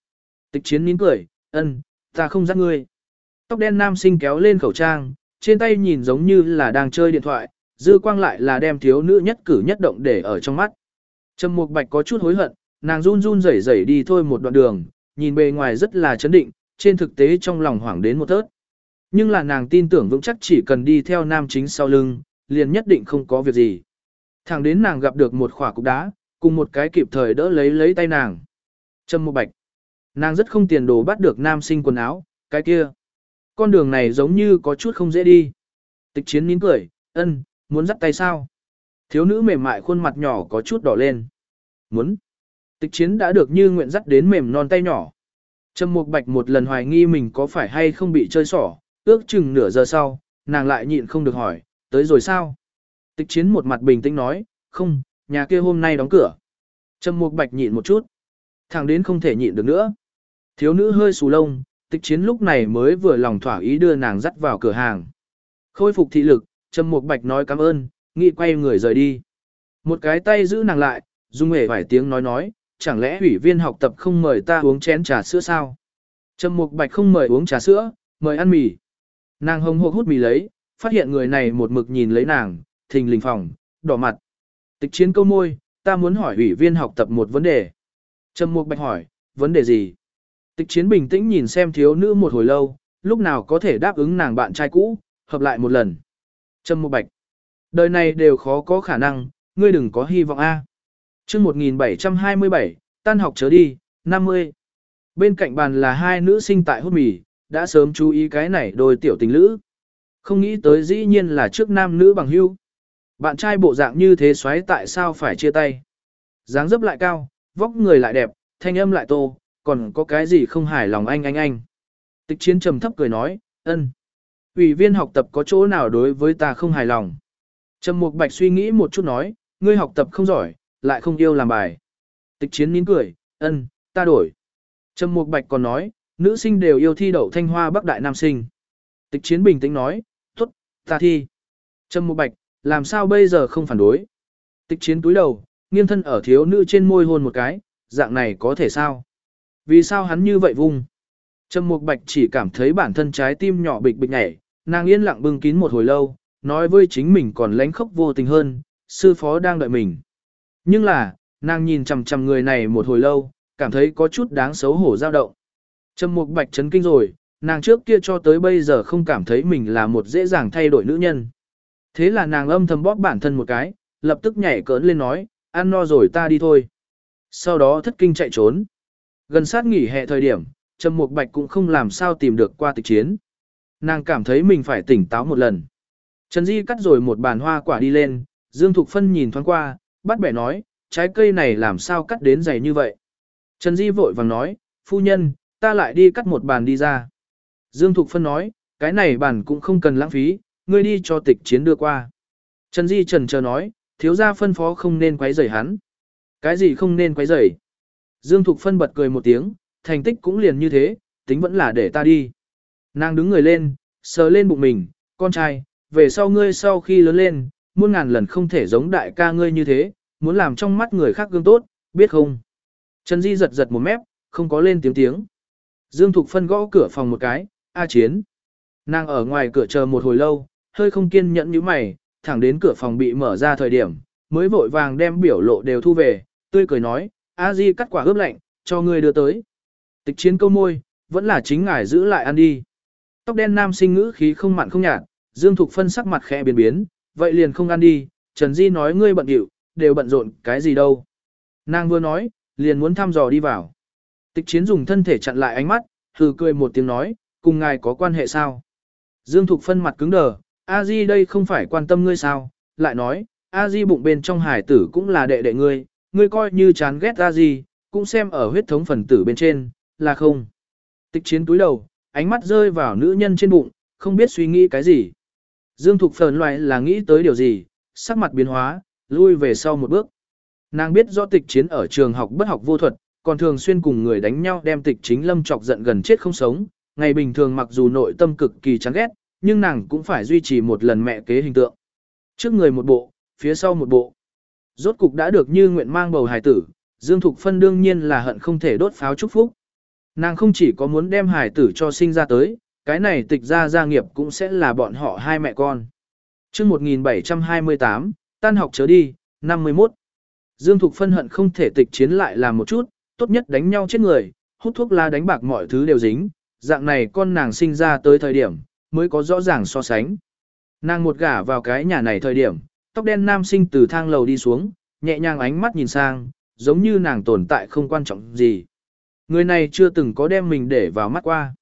Tịch chiến nín cười, ân, ta không dắt ngươi. Tóc đen nam sinh kéo lên khẩu trang, trên tay nhìn giống như là đang chơi điện thoại, dư quang lại là đem thiếu nữ nhất cử nhất động để ở trong mắt. Trầm Mục Bạch có chút hối hận, nàng run run rẩy rẩy đi thôi một đoạn đường, nhìn bề ngoài rất là chấn định, trên thực tế trong lòng hoảng đến một tớt. Nhưng là nàng tin tưởng vững chắc chỉ cần đi theo nam chính sau lưng, liền nhất định không có việc gì. Thẳng đến nàng gặp được một khỏa cục đá, cùng một cái kịp thời đỡ lấy lấy tay nàng. Trâm một Bạch. Nàng rất không tiền đồ bắt được nam sinh quần áo, cái kia. Con đường này giống như có chút không dễ đi. Tịch chiến nín cười, ân, muốn dắt tay sao? Thiếu nữ mềm mại khuôn mặt nhỏ có chút đỏ lên. Muốn. Tịch chiến đã được như nguyện dắt đến mềm non tay nhỏ. Trầm Mục Bạch một lần hoài nghi mình có phải hay không bị chơi xỏ, ước chừng nửa giờ sau, nàng lại nhịn không được hỏi, tới rồi sao? Tịch chiến một mặt bình tĩnh nói, không, nhà kia hôm nay đóng cửa. Trầm Mục Bạch nhịn một chút, thẳng đến không thể nhịn được nữa. Thiếu nữ hơi xù lông, tịch chiến lúc này mới vừa lòng thỏa ý đưa nàng dắt vào cửa hàng. Khôi phục thị lực, Trầm Mục Bạch nói cảm ơn, nghị quay người rời đi. Một cái tay giữ nàng lại, dung hề vài tiếng nói nói, chẳng lẽ ủy viên học tập không mời ta uống chén trà sữa sao? Trầm Mục Bạch không mời uống trà sữa, mời ăn mì. Nàng hồng hộc hút mì lấy, phát hiện người này một mực nhìn lấy nàng, thình lình phòng, đỏ mặt. Tịch chiến câu môi, ta muốn hỏi ủy viên học tập một vấn đề. Trầm Mục Bạch hỏi, vấn đề gì? Tịch chiến bình tĩnh nhìn xem thiếu nữ một hồi lâu, lúc nào có thể đáp ứng nàng bạn trai cũ, hợp lại một lần. Trầm Mục Bạch, đời này đều khó có khả năng, ngươi đừng có hy vọng a. Chương 1727, tan học chớ đi, 50. Bên cạnh bàn là hai nữ sinh tại hút mì, đã sớm chú ý cái này đôi tiểu tình nữ. Không nghĩ tới dĩ nhiên là trước nam nữ bằng hữu. Bạn trai bộ dạng như thế xoáy tại sao phải chia tay. dáng dấp lại cao, vóc người lại đẹp, thanh âm lại tô, còn có cái gì không hài lòng anh anh anh. Tịch chiến trầm thấp cười nói, ân. Ủy viên học tập có chỗ nào đối với ta không hài lòng. Trầm Mục Bạch suy nghĩ một chút nói, ngươi học tập không giỏi, lại không yêu làm bài. Tịch chiến nín cười, ân, ta đổi. Trầm Mục Bạch còn nói, nữ sinh đều yêu thi đậu thanh hoa bắc đại nam sinh. Tịch chiến bình tĩnh nói, tốt, ta thi. Trầm Mục Bạch, làm sao bây giờ không phản đối. Tịch chiến túi đầu, nghiêng thân ở thiếu nữ trên môi hôn một cái, dạng này có thể sao? Vì sao hắn như vậy vung? Trầm Mục Bạch chỉ cảm thấy bản thân trái tim nhỏ bịch bịch nhảy, nàng yên lặng bưng kín một hồi lâu, nói với chính mình còn lánh khóc vô tình hơn, sư phó đang đợi mình. Nhưng là, nàng nhìn chằm chằm người này một hồi lâu, cảm thấy có chút đáng xấu hổ dao động. Trầm Mục Bạch chấn kinh rồi, nàng trước kia cho tới bây giờ không cảm thấy mình là một dễ dàng thay đổi nữ nhân. Thế là nàng âm thầm bóp bản thân một cái, lập tức nhảy cỡn lên nói, ăn no rồi ta đi thôi. Sau đó thất kinh chạy trốn. Gần sát nghỉ hè thời điểm, Trầm Mục Bạch cũng không làm sao tìm được qua tịch chiến. Nàng cảm thấy mình phải tỉnh táo một lần. Trần Di cắt rồi một bàn hoa quả đi lên, Dương Thục Phân nhìn thoáng qua, bắt bẻ nói, trái cây này làm sao cắt đến dày như vậy. Trần Di vội vàng nói, phu nhân, ta lại đi cắt một bàn đi ra. Dương Thục Phân nói, cái này bàn cũng không cần lãng phí, ngươi đi cho tịch chiến đưa qua. Trần Di trần chờ nói, thiếu gia phân phó không nên quấy rầy hắn. Cái gì không nên quấy rầy? Dương Thục Phân bật cười một tiếng, thành tích cũng liền như thế, tính vẫn là để ta đi. Nàng đứng người lên, sờ lên bụng mình, con trai, về sau ngươi sau khi lớn lên, muôn ngàn lần không thể giống đại ca ngươi như thế, muốn làm trong mắt người khác gương tốt, biết không? Trần Di giật giật một mép, không có lên tiếng tiếng. Dương Thục Phân gõ cửa phòng một cái, A Chiến. Nàng ở ngoài cửa chờ một hồi lâu, hơi không kiên nhẫn như mày, thẳng đến cửa phòng bị mở ra thời điểm, mới vội vàng đem biểu lộ đều thu về, tươi cười nói, A Di cắt quả ướp lạnh, cho ngươi đưa tới. Tịch chiến câu môi, vẫn là chính ngài giữ lại ăn đi. Tóc đen nam sinh ngữ khí không mặn không nhạt, Dương Thục Phân sắc mặt khẽ biến biến, vậy liền không ăn đi, Trần Di nói ngươi bận điệu, đều bận rộn cái gì đâu. Nàng vừa nói, liền muốn thăm dò đi vào. Tịch chiến dùng thân thể chặn lại ánh mắt, thử cười một tiếng nói, cùng ngài có quan hệ sao? Dương Thục phân mặt cứng đờ, A Di đây không phải quan tâm ngươi sao? Lại nói, A Di bụng bên trong hải tử cũng là đệ đệ ngươi, ngươi coi như chán ghét A Di, cũng xem ở huyết thống phần tử bên trên, là không? Tịch chiến túi đầu, ánh mắt rơi vào nữ nhân trên bụng, không biết suy nghĩ cái gì. Dương Thục Phờn loại là nghĩ tới điều gì, sắc mặt biến hóa, lui về sau một bước. Nàng biết rõ tịch chiến ở trường học bất học vô thuật, còn thường xuyên cùng người đánh nhau đem tịch chính lâm chọc giận gần chết không sống. Ngày bình thường mặc dù nội tâm cực kỳ chán ghét, nhưng nàng cũng phải duy trì một lần mẹ kế hình tượng. Trước người một bộ, phía sau một bộ. Rốt cục đã được như nguyện mang bầu hài tử, Dương Thục Phân đương nhiên là hận không thể đốt pháo chúc phúc. Nàng không chỉ có muốn đem hài tử cho sinh ra tới, cái này tịch ra gia nghiệp cũng sẽ là bọn họ hai mẹ con. chương 1728, tan học chớ đi, 51. Dương Thục phân hận không thể tịch chiến lại làm một chút, tốt nhất đánh nhau chết người, hút thuốc lá đánh bạc mọi thứ đều dính, dạng này con nàng sinh ra tới thời điểm, mới có rõ ràng so sánh. Nàng một gả vào cái nhà này thời điểm, tóc đen nam sinh từ thang lầu đi xuống, nhẹ nhàng ánh mắt nhìn sang, giống như nàng tồn tại không quan trọng gì. Người này chưa từng có đem mình để vào mắt qua.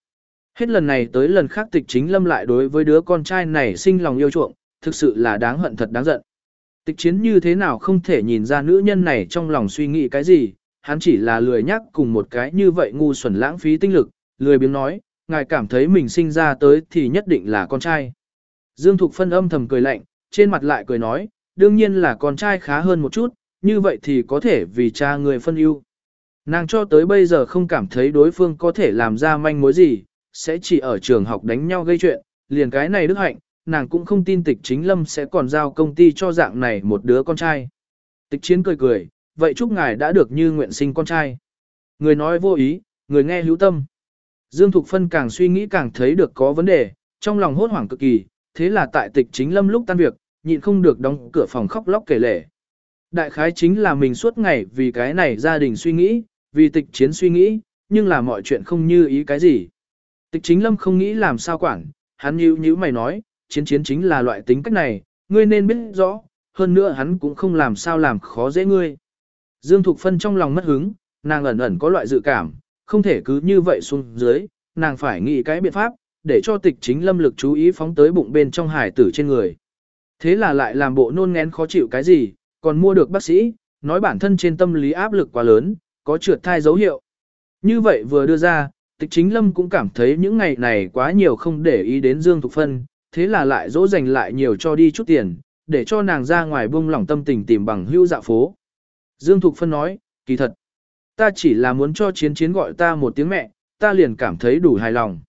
Hết lần này tới lần khác tịch chính lâm lại đối với đứa con trai này sinh lòng yêu chuộng, thực sự là đáng hận thật đáng giận. Tịch chiến như thế nào không thể nhìn ra nữ nhân này trong lòng suy nghĩ cái gì, hắn chỉ là lười nhắc cùng một cái như vậy ngu xuẩn lãng phí tinh lực, lười biếng nói, ngài cảm thấy mình sinh ra tới thì nhất định là con trai. Dương Thục Phân âm thầm cười lạnh, trên mặt lại cười nói, đương nhiên là con trai khá hơn một chút, như vậy thì có thể vì cha người phân ưu. Nàng cho tới bây giờ không cảm thấy đối phương có thể làm ra manh mối gì, sẽ chỉ ở trường học đánh nhau gây chuyện, liền cái này đức hạnh, nàng cũng không tin tịch chính lâm sẽ còn giao công ty cho dạng này một đứa con trai. Tịch chiến cười cười, vậy chúc ngài đã được như nguyện sinh con trai. Người nói vô ý, người nghe hữu tâm. Dương Thục Phân càng suy nghĩ càng thấy được có vấn đề, trong lòng hốt hoảng cực kỳ, thế là tại tịch chính lâm lúc tan việc, nhịn không được đóng cửa phòng khóc lóc kể lể. Đại khái chính là mình suốt ngày vì cái này gia đình suy nghĩ, vì tịch chiến suy nghĩ, nhưng là mọi chuyện không như ý cái gì. Tịch chính lâm không nghĩ làm sao quản, hắn nhíu nhíu mày nói, chiến chiến chính là loại tính cách này, ngươi nên biết rõ, hơn nữa hắn cũng không làm sao làm khó dễ ngươi. Dương Thục Phân trong lòng mất hứng, nàng ẩn ẩn có loại dự cảm, không thể cứ như vậy xuống dưới, nàng phải nghĩ cái biện pháp, để cho tịch chính lâm lực chú ý phóng tới bụng bên trong hải tử trên người. Thế là lại làm bộ nôn ngén khó chịu cái gì, còn mua được bác sĩ, nói bản thân trên tâm lý áp lực quá lớn, có trượt thai dấu hiệu. Như vậy vừa đưa ra, tịch chính lâm cũng cảm thấy những ngày này quá nhiều không để ý đến Dương Thục Phân, thế là lại dỗ dành lại nhiều cho đi chút tiền, để cho nàng ra ngoài buông lỏng tâm tình tìm bằng hưu dạ phố. Dương Thục Phân nói, kỳ thật, ta chỉ là muốn cho chiến chiến gọi ta một tiếng mẹ, ta liền cảm thấy đủ hài lòng.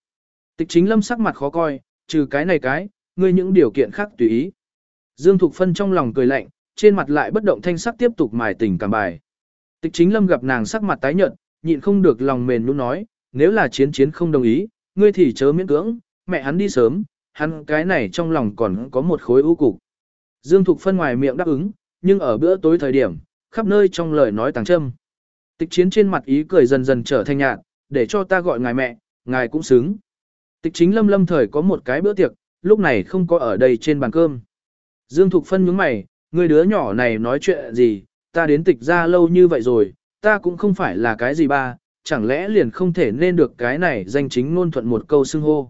Tịch chính lâm sắc mặt khó coi, trừ cái này cái, ngươi những điều kiện khác tùy ý. Dương Thục Phân trong lòng cười lạnh, trên mặt lại bất động thanh sắc tiếp tục mài tình cảm bài. Tịch chính lâm gặp nàng sắc mặt tái nhợt, nhịn không được lòng mềm nhũn nói, nếu là chiến chiến không đồng ý, ngươi thì chớ miễn cưỡng, mẹ hắn đi sớm, hắn cái này trong lòng còn có một khối u cục. Dương Thục phân ngoài miệng đáp ứng, nhưng ở bữa tối thời điểm, khắp nơi trong lời nói tàng châm. Tịch chiến trên mặt ý cười dần dần trở thành nhạt, để cho ta gọi ngài mẹ, ngài cũng xứng. Tịch chính lâm lâm thời có một cái bữa tiệc, lúc này không có ở đây trên bàn cơm. Dương Thục phân nhướng mày, người đứa nhỏ này nói chuyện gì, ta đến tịch ra lâu như vậy rồi, ta cũng không phải là cái gì ba, chẳng lẽ liền không thể nên được cái này danh chính ngôn thuận một câu xưng hô.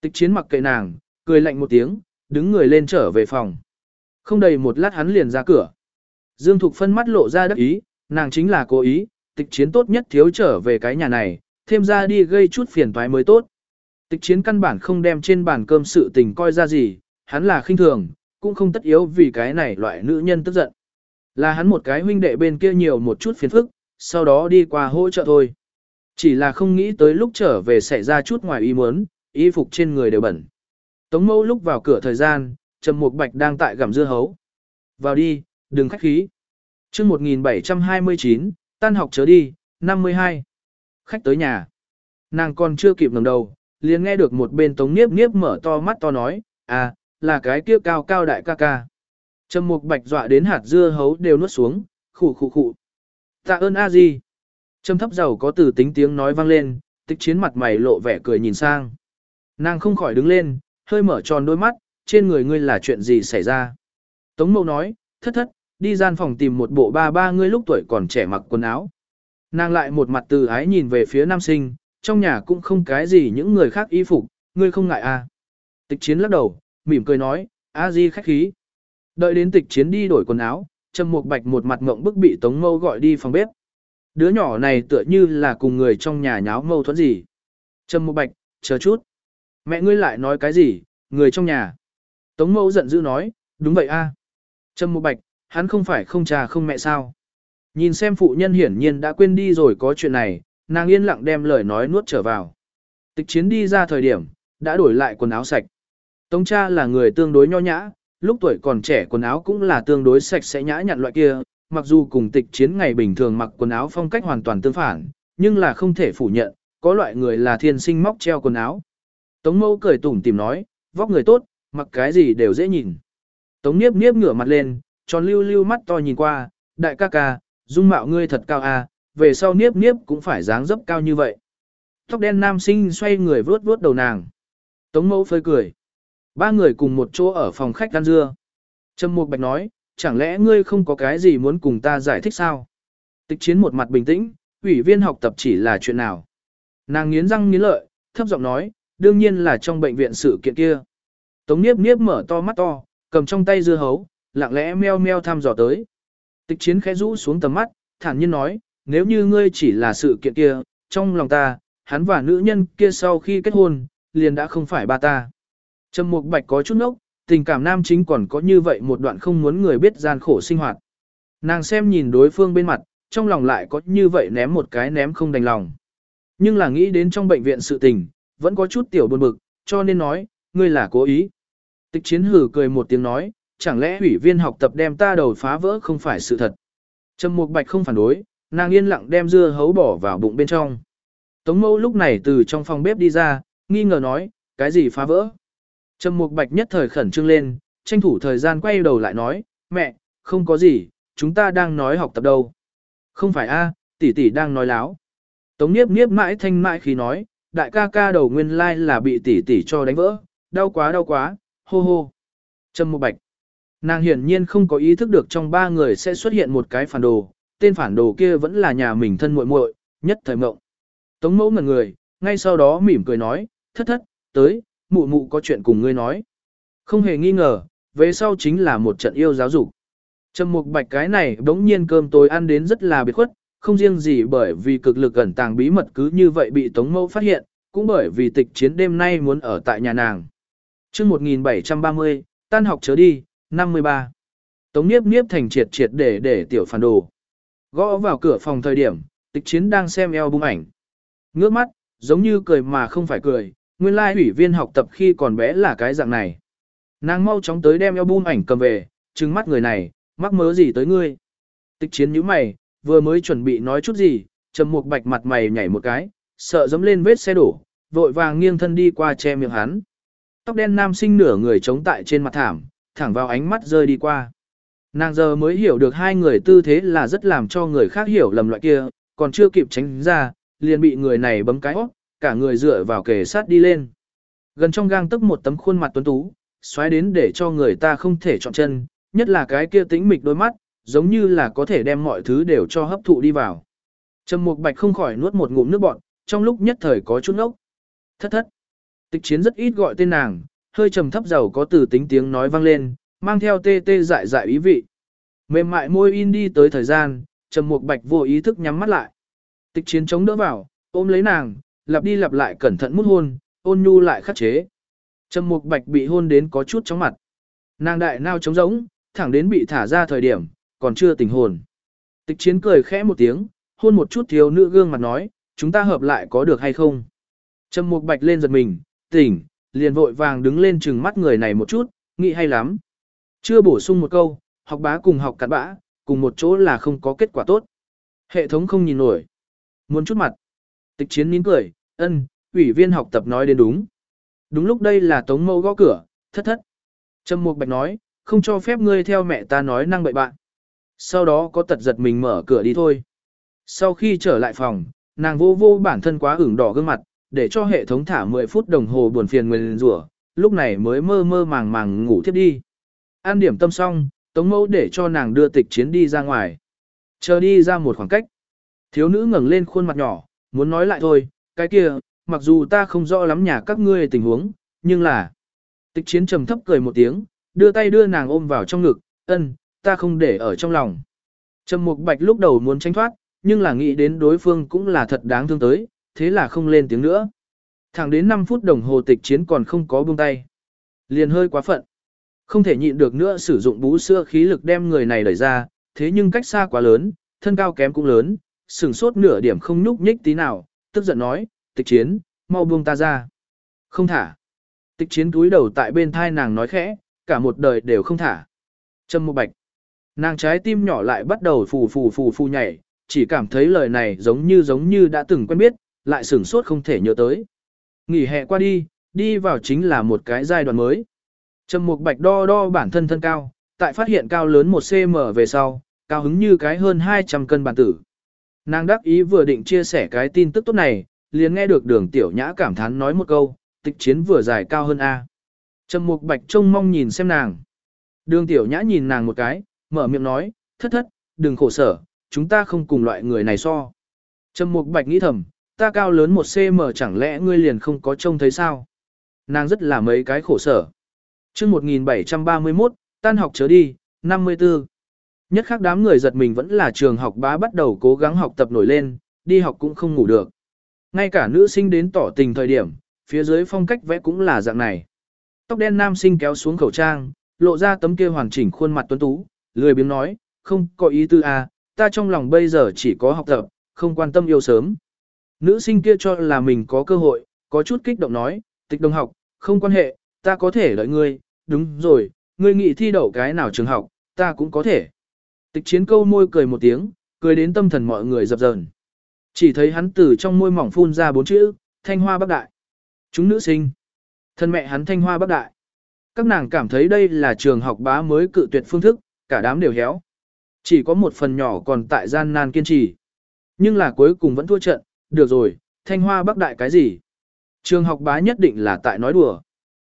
Tịch chiến mặc kệ nàng, cười lạnh một tiếng, đứng người lên trở về phòng. Không đầy một lát hắn liền ra cửa. Dương Thục phân mắt lộ ra đắc ý, nàng chính là cố ý, tịch chiến tốt nhất thiếu trở về cái nhà này, thêm ra đi gây chút phiền toái mới tốt. Tịch chiến căn bản không đem trên bàn cơm sự tình coi ra gì, hắn là khinh thường, cũng không tất yếu vì cái này loại nữ nhân tức giận. Là hắn một cái huynh đệ bên kia nhiều một chút phiền phức, sau đó đi qua hỗ trợ thôi. Chỉ là không nghĩ tới lúc trở về xảy ra chút ngoài ý muốn, y phục trên người đều bẩn. Tống mẫu lúc vào cửa thời gian, Trầm Mục Bạch đang tại gặm dưa hấu. Vào đi, đừng khách khí. chương 1729, tan học chớ đi, 52. Khách tới nhà. Nàng còn chưa kịp ngẩng đầu, liền nghe được một bên Tống Niếp Niếp mở to mắt to nói, à, là cái kia cao cao đại ca ca. Trầm Mục Bạch dọa đến hạt dưa hấu đều nuốt xuống, khụ khụ khụ. Tạ ơn a di. Trầm thấp giàu có từ tính tiếng nói vang lên, tịch chiến mặt mày lộ vẻ cười nhìn sang. Nàng không khỏi đứng lên, hơi mở tròn đôi mắt, trên người ngươi là chuyện gì xảy ra. Tống mâu nói, thất thất, đi gian phòng tìm một bộ ba ba ngươi lúc tuổi còn trẻ mặc quần áo. Nàng lại một mặt từ ái nhìn về phía nam sinh, trong nhà cũng không cái gì những người khác y phục, ngươi không ngại à. Tịch chiến lắc đầu, mỉm cười nói, a di khách khí. Đợi đến tịch chiến đi đổi quần áo, Trầm Mục Bạch một mặt ngộng bức bị Tống Mâu gọi đi phòng bếp. Đứa nhỏ này tựa như là cùng người trong nhà nháo mâu thuẫn gì. Trầm Mục Bạch, chờ chút. Mẹ ngươi lại nói cái gì, người trong nhà. Tống Mâu giận dữ nói, đúng vậy a. Trầm Mục Bạch, hắn không phải không cha không mẹ sao. Nhìn xem phụ nhân hiển nhiên đã quên đi rồi có chuyện này, nàng yên lặng đem lời nói nuốt trở vào. Tịch chiến đi ra thời điểm, đã đổi lại quần áo sạch. Tống cha là người tương đối nho nhã, lúc tuổi còn trẻ quần áo cũng là tương đối sạch sẽ nhã nhặn loại kia, mặc dù cùng tịch chiến ngày bình thường mặc quần áo phong cách hoàn toàn tương phản, nhưng là không thể phủ nhận, có loại người là thiên sinh móc treo quần áo. Tống mẫu cười tủm tìm nói, vóc người tốt, mặc cái gì đều dễ nhìn. Tống niếp niếp ngửa mặt lên, tròn lưu lưu mắt to nhìn qua, đại ca ca, dung mạo ngươi thật cao à, về sau niếp niếp cũng phải dáng dấp cao như vậy. Tóc đen nam sinh xoay người vướt vướt đầu nàng. Tống mẫu phơi cười. Ba người cùng một chỗ ở phòng khách ăn dưa. Trâm Mục Bạch nói, chẳng lẽ ngươi không có cái gì muốn cùng ta giải thích sao? Tịch chiến một mặt bình tĩnh, ủy viên học tập chỉ là chuyện nào? Nàng nghiến răng nghiến lợi, thấp giọng nói, đương nhiên là trong bệnh viện sự kiện kia. Tống Niếp Niếp mở to mắt to, cầm trong tay dưa hấu, lặng lẽ meo meo thăm dò tới. Tịch chiến khẽ rũ xuống tầm mắt, thản nhiên nói, nếu như ngươi chỉ là sự kiện kia, trong lòng ta, hắn và nữ nhân kia sau khi kết hôn, liền đã không phải ba ta. Trầm Mục Bạch có chút nốc, tình cảm nam chính còn có như vậy một đoạn không muốn người biết gian khổ sinh hoạt. Nàng xem nhìn đối phương bên mặt, trong lòng lại có như vậy ném một cái ném không đành lòng. Nhưng là nghĩ đến trong bệnh viện sự tình, vẫn có chút tiểu buồn bực, cho nên nói, ngươi là cố ý. Tịch chiến hử cười một tiếng nói, chẳng lẽ ủy viên học tập đem ta đầu phá vỡ không phải sự thật. Trầm Mục Bạch không phản đối, nàng yên lặng đem dưa hấu bỏ vào bụng bên trong. Tống mẫu lúc này từ trong phòng bếp đi ra, nghi ngờ nói, cái gì phá vỡ. Trầm Mục Bạch nhất thời khẩn trương lên, tranh thủ thời gian quay đầu lại nói, mẹ, không có gì, chúng ta đang nói học tập đâu. Không phải a, tỷ tỷ đang nói láo. Tống Niếp Niếp mãi thanh mãi khi nói, đại ca ca đầu nguyên lai là bị tỷ tỷ cho đánh vỡ, đau quá đau quá, hô hô. Trầm Mục Bạch. Nàng hiển nhiên không có ý thức được trong ba người sẽ xuất hiện một cái phản đồ, tên phản đồ kia vẫn là nhà mình thân muội muội, nhất thời mộng. Tống mẫu ngẩn người, ngay sau đó mỉm cười nói, thất thất, tới, mụ mụ có chuyện cùng ngươi nói. Không hề nghi ngờ, về sau chính là một trận yêu giáo dục. Trầm mục bạch cái này đống nhiên cơm tối ăn đến rất là biệt khuất, không riêng gì bởi vì cực lực ẩn tàng bí mật cứ như vậy bị Tống Mẫu phát hiện, cũng bởi vì tịch chiến đêm nay muốn ở tại nhà nàng. chương 1730, tan học chớ đi, 53. Tống Niếp Niếp thành triệt triệt để để tiểu phản đồ. Gõ vào cửa phòng thời điểm, tịch chiến đang xem eo bung ảnh. Ngước mắt, giống như cười mà không phải cười, nguyên lai ủy viên học tập khi còn bé là cái dạng này. Nàng mau chóng tới đem eo ảnh cầm về, trừng mắt người này, mắc mớ gì tới ngươi. Tịch chiến nhíu mày, vừa mới chuẩn bị nói chút gì, trầm mục bạch mặt mày nhảy một cái, sợ dẫm lên vết xe đổ, vội vàng nghiêng thân đi qua che miệng hắn. Tóc đen nam sinh nửa người chống tại trên mặt thảm, thẳng vào ánh mắt rơi đi qua. Nàng giờ mới hiểu được hai người tư thế là rất làm cho người khác hiểu lầm loại kia, còn chưa kịp tránh ra, liền bị người này bấm cái óc, cả người dựa vào kề sát đi lên. Gần trong gang tức một tấm khuôn mặt tuấn tú, xoáy đến để cho người ta không thể chọn chân, nhất là cái kia tĩnh mịch đôi mắt, giống như là có thể đem mọi thứ đều cho hấp thụ đi vào. Trầm Mục Bạch không khỏi nuốt một ngụm nước bọt, trong lúc nhất thời có chút ngốc. Thất thất. Tịch chiến rất ít gọi tên nàng, hơi trầm thấp giàu có từ tính tiếng nói vang lên, mang theo tê tê dại dại ý vị. Mềm mại môi in đi tới thời gian, Trầm Mục Bạch vô ý thức nhắm mắt lại. Tịch chiến chống đỡ vào, ôm lấy nàng, lặp đi lặp lại cẩn thận mút hôn, ôn nhu lại khắc chế. Trầm Mục Bạch bị hôn đến có chút chóng mặt. Nàng đại nao trống rỗng, thẳng đến bị thả ra thời điểm, còn chưa tỉnh hồn. Tịch chiến cười khẽ một tiếng, hôn một chút thiếu nữ gương mặt nói, chúng ta hợp lại có được hay không? Trầm Mục Bạch lên giật mình, tỉnh, liền vội vàng đứng lên chừng mắt người này một chút, nghĩ hay lắm. Chưa bổ sung một câu, học bá cùng học cặn bã, cùng một chỗ là không có kết quả tốt. Hệ thống không nhìn nổi. Muốn chút mặt. Tịch chiến nín cười, ân, ủy viên học tập nói đến đúng. Đúng lúc đây là tống mâu gõ cửa, thất thất. Trầm Mục Bạch nói, không cho phép ngươi theo mẹ ta nói năng bậy bạn. Sau đó có tật giật mình mở cửa đi thôi. Sau khi trở lại phòng, nàng vô vô bản thân quá ửng đỏ gương mặt, để cho hệ thống thả 10 phút đồng hồ buồn phiền nguyên rủa, lúc này mới mơ mơ màng màng ngủ tiếp đi. An điểm tâm xong, Tống Mẫu để cho nàng đưa tịch chiến đi ra ngoài. Chờ đi ra một khoảng cách. Thiếu nữ ngẩng lên khuôn mặt nhỏ, muốn nói lại thôi, cái kia, mặc dù ta không rõ lắm nhà các ngươi tình huống, nhưng là... Tịch chiến trầm thấp cười một tiếng, đưa tay đưa nàng ôm vào trong ngực, ân, ta không để ở trong lòng. Trầm Mục Bạch lúc đầu muốn tránh thoát, nhưng là nghĩ đến đối phương cũng là thật đáng thương tới, thế là không lên tiếng nữa. Thẳng đến 5 phút đồng hồ tịch chiến còn không có buông tay. Liền hơi quá phận. Không thể nhịn được nữa sử dụng bú sữa khí lực đem người này đẩy ra, thế nhưng cách xa quá lớn, thân cao kém cũng lớn, sừng sốt nửa điểm không nhúc nhích tí nào, tức giận nói, tịch chiến, mau buông ta ra. Không thả. Tịch chiến túi đầu tại bên thai nàng nói khẽ, cả một đời đều không thả. Trâm Mục bạch. Nàng trái tim nhỏ lại bắt đầu phù phù phù phù nhảy, chỉ cảm thấy lời này giống như giống như đã từng quen biết, lại sửng sốt không thể nhớ tới. Nghỉ hè qua đi, đi vào chính là một cái giai đoạn mới. Trầm Mục Bạch đo đo bản thân thân cao, tại phát hiện cao lớn 1cm về sau, cao hứng như cái hơn 200 cân bản tử. Nàng đắc ý vừa định chia sẻ cái tin tức tốt này, liền nghe được đường tiểu nhã cảm thán nói một câu, tịch chiến vừa dài cao hơn A. Trầm Mục Bạch trông mong nhìn xem nàng. Đường tiểu nhã nhìn nàng một cái, mở miệng nói, thất thất, đừng khổ sở, chúng ta không cùng loại người này so. Trầm Mục Bạch nghĩ thầm, ta cao lớn một cm chẳng lẽ ngươi liền không có trông thấy sao? Nàng rất là mấy cái khổ sở. chương 1731, tan học chớ đi, 54. Nhất khác đám người giật mình vẫn là trường học bá bắt đầu cố gắng học tập nổi lên, đi học cũng không ngủ được. Ngay cả nữ sinh đến tỏ tình thời điểm, phía dưới phong cách vẽ cũng là dạng này. Tóc đen nam sinh kéo xuống khẩu trang, lộ ra tấm kia hoàn chỉnh khuôn mặt tuấn tú, lười biếng nói, không có ý tư à, ta trong lòng bây giờ chỉ có học tập, không quan tâm yêu sớm. Nữ sinh kia cho là mình có cơ hội, có chút kích động nói, tịch đồng học, không quan hệ, ta có thể đợi ngươi, đúng rồi, ngươi nghĩ thi đậu cái nào trường học, ta cũng có thể. Tịch chiến câu môi cười một tiếng, cười đến tâm thần mọi người dập dờn. Chỉ thấy hắn từ trong môi mỏng phun ra bốn chữ, thanh hoa bắc đại. Chúng nữ sinh. Thân mẹ hắn thanh hoa bắc đại. Các nàng cảm thấy đây là trường học bá mới cự tuyệt phương thức, cả đám đều héo. Chỉ có một phần nhỏ còn tại gian nan kiên trì. Nhưng là cuối cùng vẫn thua trận, được rồi, thanh hoa bắc đại cái gì? Trường học bá nhất định là tại nói đùa.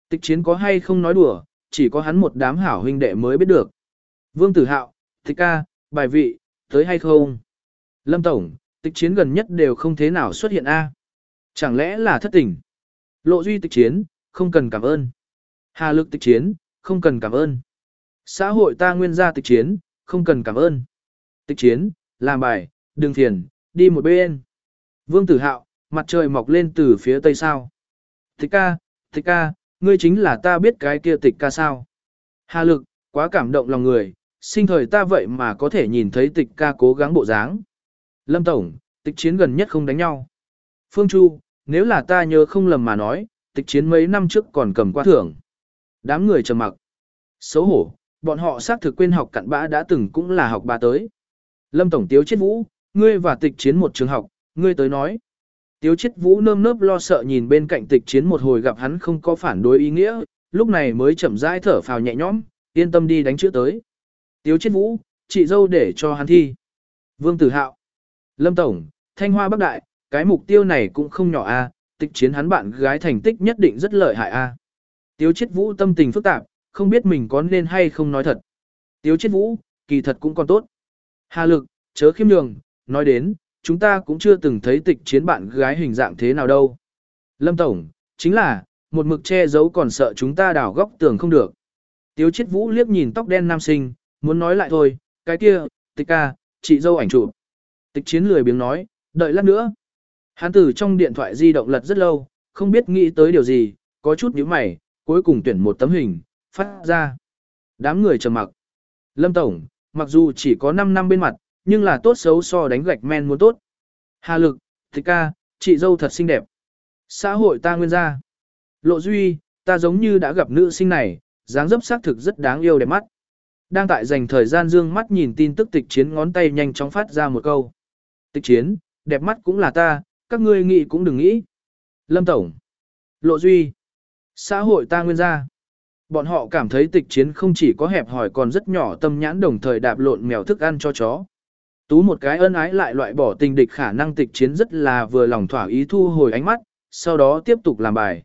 Tịch chiến có hay không nói đùa, chỉ có hắn một đám hảo huynh đệ mới biết được. Vương Tử Hạo, Thích ca, bài vị, tới hay không? Lâm Tổng, tịch chiến gần nhất đều không thế nào xuất hiện a Chẳng lẽ là thất tình? Lộ duy tịch chiến, không cần cảm ơn. Hà lực tịch chiến, không cần cảm ơn. Xã hội ta nguyên gia tịch chiến, không cần cảm ơn. Tịch chiến, làm bài, đừng phiền, đi một bên. Vương tử hạo, mặt trời mọc lên từ phía tây sao. Tịch ca, tịch ca, ngươi chính là ta biết cái kia tịch ca sao. Hà lực, quá cảm động lòng người, sinh thời ta vậy mà có thể nhìn thấy tịch ca cố gắng bộ dáng. Lâm Tổng, tịch chiến gần nhất không đánh nhau. Phương Chu, nếu là ta nhớ không lầm mà nói, tịch chiến mấy năm trước còn cầm qua thưởng. Đám người trầm mặc. Xấu hổ, bọn họ xác thực quên học cặn bã đã từng cũng là học ba tới. Lâm Tổng Tiếu Chết Vũ, ngươi và tịch chiến một trường học, ngươi tới nói. Tiếu Chết Vũ nơm nớp lo sợ nhìn bên cạnh tịch chiến một hồi gặp hắn không có phản đối ý nghĩa, lúc này mới chậm rãi thở phào nhẹ nhõm, yên tâm đi đánh chữ tới. Tiếu Chết Vũ, chị dâu để cho hắn thi. Vương Tử Hạo, Lâm Tổng, Thanh Hoa Bắc Đại, cái mục tiêu này cũng không nhỏ a, tịch chiến hắn bạn gái thành tích nhất định rất lợi hại a. Tiếu Chiết Vũ tâm tình phức tạp, không biết mình có nên hay không nói thật. Tiếu Chiết Vũ, kỳ thật cũng còn tốt. Hà lực, chớ khiêm nhường, nói đến, chúng ta cũng chưa từng thấy tịch chiến bạn gái hình dạng thế nào đâu. Lâm Tổng, chính là, một mực che giấu còn sợ chúng ta đào góc tường không được. Tiếu Chiết Vũ liếc nhìn tóc đen nam sinh, muốn nói lại thôi, cái kia, tịch ca, chị dâu ảnh chụp. Tịch chiến lười biếng nói, đợi lát nữa. Hắn từ trong điện thoại di động lật rất lâu, không biết nghĩ tới điều gì, có chút nhíu mày, cuối cùng tuyển một tấm hình, phát ra. Đám người trầm mặc. Lâm Tổng, mặc dù chỉ có 5 năm bên mặt, nhưng là tốt xấu so đánh gạch men muốn tốt. Hà lực, tịch ca, chị dâu thật xinh đẹp. Xã hội ta nguyên gia. Lộ duy, ta giống như đã gặp nữ sinh này, dáng dấp xác thực rất đáng yêu đẹp mắt. Đang tại dành thời gian dương mắt nhìn tin tức tịch chiến ngón tay nhanh chóng phát ra một câu. Tịch chiến, đẹp mắt cũng là ta, các ngươi nghĩ cũng đừng nghĩ. Lâm Tổng, Lộ Duy, xã hội ta nguyên gia. Bọn họ cảm thấy tịch chiến không chỉ có hẹp hỏi còn rất nhỏ tâm nhãn đồng thời đạp lộn mèo thức ăn cho chó. Tú một cái ân ái lại loại bỏ tình địch khả năng tịch chiến rất là vừa lòng thỏa ý thu hồi ánh mắt, sau đó tiếp tục làm bài.